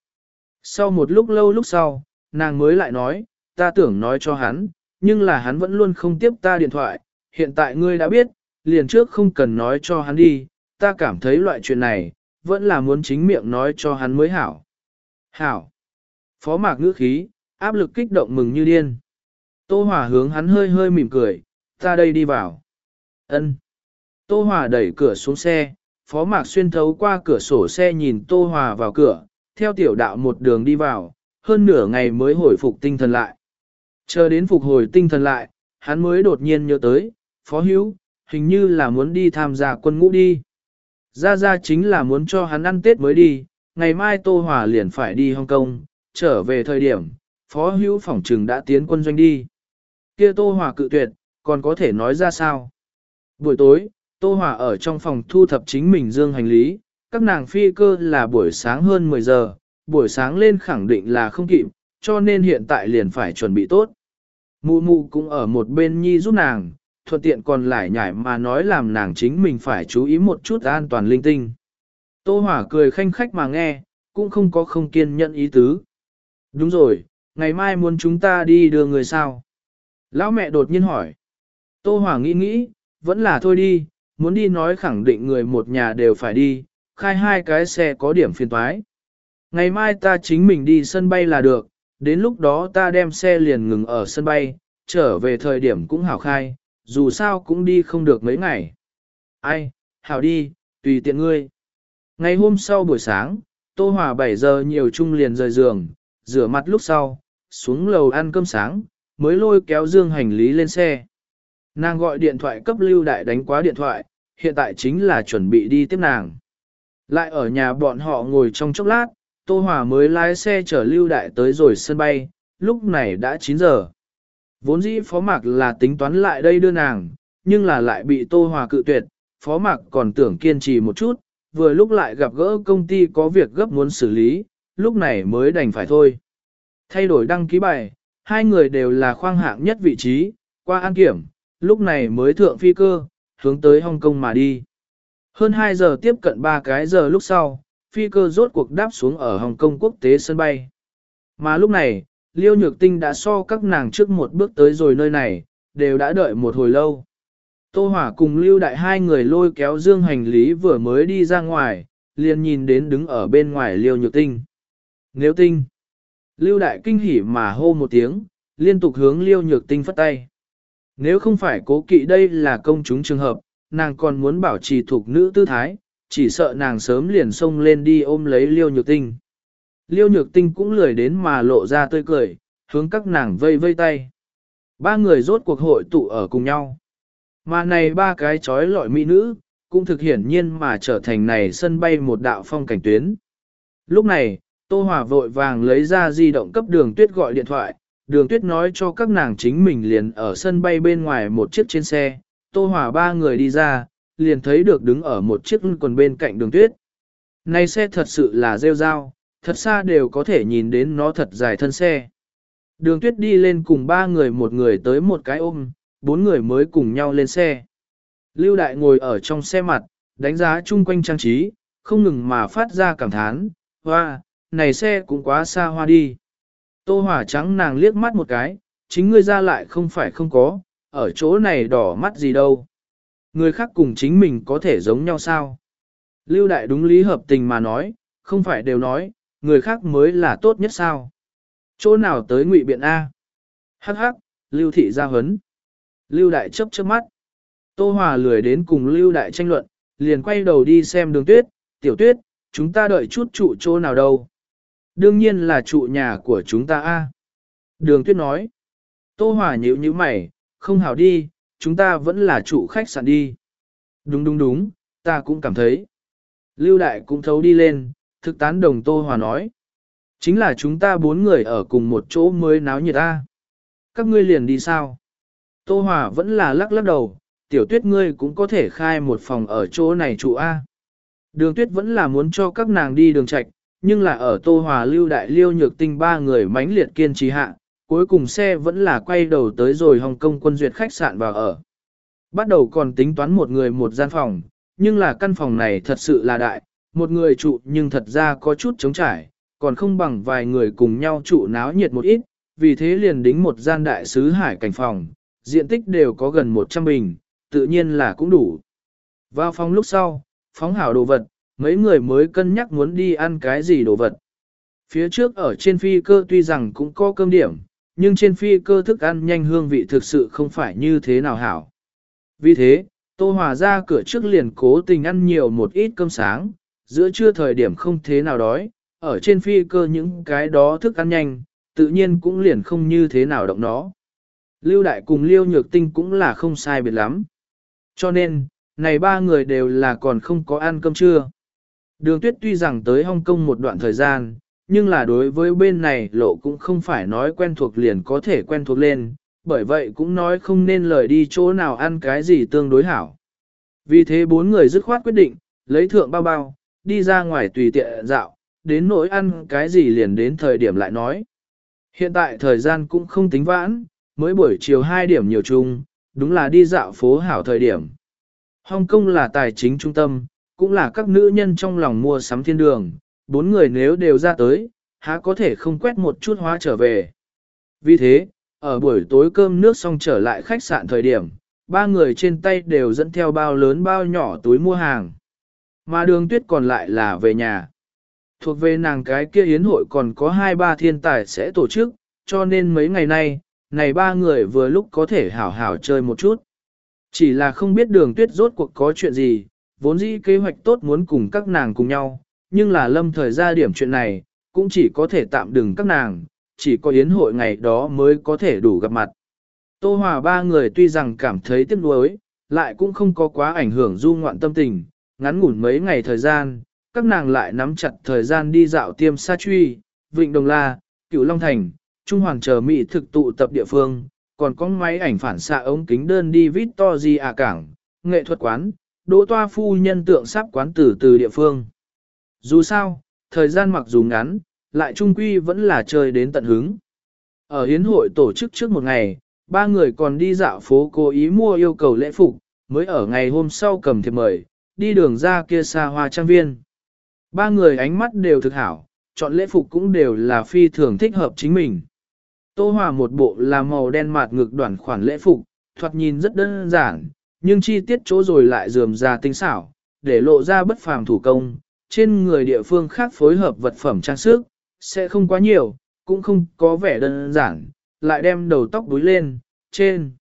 Sau một lúc lâu lúc sau, nàng mới lại nói, ta tưởng nói cho hắn, nhưng là hắn vẫn luôn không tiếp ta điện thoại, hiện tại ngươi đã biết, liền trước không cần nói cho hắn đi, ta cảm thấy loại chuyện này, vẫn là muốn chính miệng nói cho hắn mới hảo. Hảo. Phó mạc ngữ khí, áp lực kích động mừng như điên. Tô Hòa hướng hắn hơi hơi mỉm cười, ta đây đi vào. Ân. Tô Hòa đẩy cửa xuống xe, Phó Mạc xuyên thấu qua cửa sổ xe nhìn Tô Hòa vào cửa, theo tiểu đạo một đường đi vào, hơn nửa ngày mới hồi phục tinh thần lại. Chờ đến phục hồi tinh thần lại, hắn mới đột nhiên nhớ tới, Phó Hữu, hình như là muốn đi tham gia quân ngũ đi. Ra ra chính là muốn cho hắn ăn Tết mới đi, ngày mai Tô Hòa liền phải đi Hong Kong, trở về thời điểm, Phó Hữu phỏng trừng đã tiến quân doanh đi. Kia Tô Hòa cự tuyệt, còn có thể nói ra sao? Buổi tối, Tô Hòa ở trong phòng thu thập chính mình dương hành lý, các nàng phi cơ là buổi sáng hơn 10 giờ, buổi sáng lên khẳng định là không kịp, cho nên hiện tại liền phải chuẩn bị tốt. Mụ mụ cũng ở một bên nhi giúp nàng, thuận tiện còn lại nhảy mà nói làm nàng chính mình phải chú ý một chút an toàn linh tinh. Tô Hỏa cười khanh khách mà nghe, cũng không có không kiên nhận ý tứ. Đúng rồi, ngày mai muốn chúng ta đi đưa người sao? Lão mẹ đột nhiên hỏi. Tô Hòa nghĩ nghĩ, vẫn là thôi đi, muốn đi nói khẳng định người một nhà đều phải đi, khai hai cái xe có điểm phiền toái. Ngày mai ta chính mình đi sân bay là được, đến lúc đó ta đem xe liền ngừng ở sân bay, trở về thời điểm cũng hảo khai, dù sao cũng đi không được mấy ngày. Ai, hảo đi, tùy tiện ngươi. Ngày hôm sau buổi sáng, Tô Hòa 7 giờ nhiều chung liền rời giường, rửa mặt lúc sau, xuống lầu ăn cơm sáng, mới lôi kéo dương hành lý lên xe. Nàng gọi điện thoại cấp lưu đại đánh quá điện thoại, hiện tại chính là chuẩn bị đi tiếp nàng. Lại ở nhà bọn họ ngồi trong chốc lát, Tô Hòa mới lái xe chở lưu đại tới rồi sân bay, lúc này đã 9 giờ. Vốn dĩ phó mạc là tính toán lại đây đưa nàng, nhưng là lại bị Tô Hòa cự tuyệt, phó mạc còn tưởng kiên trì một chút, vừa lúc lại gặp gỡ công ty có việc gấp muốn xử lý, lúc này mới đành phải thôi. Thay đổi đăng ký bài, hai người đều là khoang hạng nhất vị trí, qua an kiểm, lúc này mới thượng phi cơ, hướng tới Hong Kong mà đi. Hơn 2 giờ tiếp cận 3 cái giờ lúc sau, phi cơ rốt cuộc đáp xuống ở Hồng Kông quốc tế sân bay. Mà lúc này, Liêu Nhược Tinh đã so các nàng trước một bước tới rồi nơi này, đều đã đợi một hồi lâu. Tô Hỏa cùng Lưu Đại hai người lôi kéo dương hành lý vừa mới đi ra ngoài, liền nhìn đến đứng ở bên ngoài Liêu Nhược Tinh. Nếu Tinh, Lưu Đại kinh hỉ mà hô một tiếng, liên tục hướng Liêu Nhược Tinh phất tay. Nếu không phải cố kỵ đây là công chúng trường hợp, nàng còn muốn bảo trì thuộc nữ tư thái, chỉ sợ nàng sớm liền xông lên đi ôm lấy liêu nhược tinh. Liêu nhược tinh cũng lười đến mà lộ ra tươi cười, hướng các nàng vây vây tay. Ba người rốt cuộc hội tụ ở cùng nhau. Mà này ba cái trói lọi mỹ nữ, cũng thực hiển nhiên mà trở thành này sân bay một đạo phong cảnh tuyến. Lúc này, Tô Hòa vội vàng lấy ra di động cấp đường tuyết gọi điện thoại, đường tuyết nói cho các nàng chính mình liền ở sân bay bên ngoài một chiếc trên xe, tô hỏa ba người đi ra, liền thấy được đứng ở một chiếc quần bên cạnh đường tuyết. Này xe thật sự là rêu rao, thật xa đều có thể nhìn đến nó thật dài thân xe. Đường tuyết đi lên cùng ba người một người tới một cái ôm, bốn người mới cùng nhau lên xe. Lưu Đại ngồi ở trong xe mặt, đánh giá chung quanh trang trí, không ngừng mà phát ra cảm thán, hoa, này xe cũng quá xa hoa đi. Tô Hỏa trắng nàng liếc mắt một cái, chính ngươi ra lại không phải không có, ở chỗ này đỏ mắt gì đâu. Người khác cùng chính mình có thể giống nhau sao? Lưu Đại đúng lý hợp tình mà nói, không phải đều nói, người khác mới là tốt nhất sao? Chỗ nào tới ngụy biện A? Hắc hắc, Lưu Thị ra hấn. Lưu Đại chấp chớp mắt. Tô Hòa lười đến cùng Lưu Đại tranh luận, liền quay đầu đi xem đường tuyết, tiểu tuyết, chúng ta đợi chút trụ chỗ nào đâu. Đương nhiên là trụ nhà của chúng ta a. Đường tuyết nói. Tô Hòa nhíu nhíu mày, không hảo đi, chúng ta vẫn là trụ khách sạn đi. Đúng đúng đúng, ta cũng cảm thấy. Lưu Đại cũng thấu đi lên, thực tán đồng Tô Hòa nói. Chính là chúng ta bốn người ở cùng một chỗ mới náo nhiệt ta. Các ngươi liền đi sao? Tô Hòa vẫn là lắc lắc đầu, tiểu tuyết ngươi cũng có thể khai một phòng ở chỗ này trụ A. Đường tuyết vẫn là muốn cho các nàng đi đường trạch, nhưng là ở Tô Hòa lưu đại liêu nhược tinh ba người mãnh liệt kiên trì hạ, cuối cùng xe vẫn là quay đầu tới rồi Hồng Kông quân duyệt khách sạn vào ở. Bắt đầu còn tính toán một người một gian phòng, nhưng là căn phòng này thật sự là đại, một người trụ nhưng thật ra có chút trống trải, còn không bằng vài người cùng nhau trụ náo nhiệt một ít, vì thế liền đính một gian đại sứ hải cảnh phòng, diện tích đều có gần 100 bình, tự nhiên là cũng đủ. Vào phòng lúc sau, phóng hảo đồ vật, mấy người mới cân nhắc muốn đi ăn cái gì đồ vật. Phía trước ở trên phi cơ tuy rằng cũng có cơm điểm, nhưng trên phi cơ thức ăn nhanh hương vị thực sự không phải như thế nào hảo. Vì thế, Tô Hòa ra cửa trước liền cố tình ăn nhiều một ít cơm sáng, giữa trưa thời điểm không thế nào đói, ở trên phi cơ những cái đó thức ăn nhanh, tự nhiên cũng liền không như thế nào động nó. Lưu Đại cùng Liêu Nhược Tinh cũng là không sai biệt lắm. Cho nên, này ba người đều là còn không có ăn cơm trưa. Đường tuyết tuy rằng tới Hong Kong một đoạn thời gian, nhưng là đối với bên này lộ cũng không phải nói quen thuộc liền có thể quen thuộc lên, bởi vậy cũng nói không nên lời đi chỗ nào ăn cái gì tương đối hảo. Vì thế bốn người dứt khoát quyết định, lấy thượng bao bao, đi ra ngoài tùy tiện dạo, đến nỗi ăn cái gì liền đến thời điểm lại nói. Hiện tại thời gian cũng không tính vãn, mới buổi chiều 2 điểm nhiều chung, đúng là đi dạo phố hảo thời điểm. Hong Kong là tài chính trung tâm, cũng là các nữ nhân trong lòng mua sắm thiên đường, bốn người nếu đều ra tới, há có thể không quét một chút hóa trở về. Vì thế, ở buổi tối cơm nước xong trở lại khách sạn thời điểm, ba người trên tay đều dẫn theo bao lớn bao nhỏ túi mua hàng. Mà đường tuyết còn lại là về nhà. Thuộc về nàng cái kia yến hội còn có hai ba thiên tài sẽ tổ chức, cho nên mấy ngày nay, này ba người vừa lúc có thể hảo hảo chơi một chút. Chỉ là không biết đường tuyết rốt cuộc có chuyện gì, vốn dĩ kế hoạch tốt muốn cùng các nàng cùng nhau, nhưng là lâm thời ra điểm chuyện này, cũng chỉ có thể tạm đừng các nàng, chỉ có yến hội ngày đó mới có thể đủ gặp mặt. Tô Hòa ba người tuy rằng cảm thấy tiếc nuối, lại cũng không có quá ảnh hưởng du ngoạn tâm tình, ngắn ngủn mấy ngày thời gian, các nàng lại nắm chặt thời gian đi dạo tiêm sa truy, vịnh đồng la, cửu long thành, trung hoàng chờ mỹ thực tụ tập địa phương, còn có máy ảnh phản xạ ống kính đơn đi Victoria à cảng, nghệ thuật quán, đỗ toa phu nhân tượng sắp quán tử từ địa phương. Dù sao, thời gian mặc dù ngắn, lại trung quy vẫn là chơi đến tận hứng. Ở hiến hội tổ chức trước một ngày, ba người còn đi dạo phố cố ý mua yêu cầu lễ phục, mới ở ngày hôm sau cầm thiệp mời, đi đường ra kia xa hoa trang viên. Ba người ánh mắt đều thực hảo, chọn lễ phục cũng đều là phi thường thích hợp chính mình. Tô Hòa một bộ là màu đen mạt ngực đoạn khoản lễ phục, thoạt nhìn rất đơn giản, nhưng chi tiết chỗ rồi lại dườm ra tinh xảo, để lộ ra bất phàm thủ công, trên người địa phương khác phối hợp vật phẩm trang sức, sẽ không quá nhiều, cũng không có vẻ đơn giản, lại đem đầu tóc đuối lên, trên.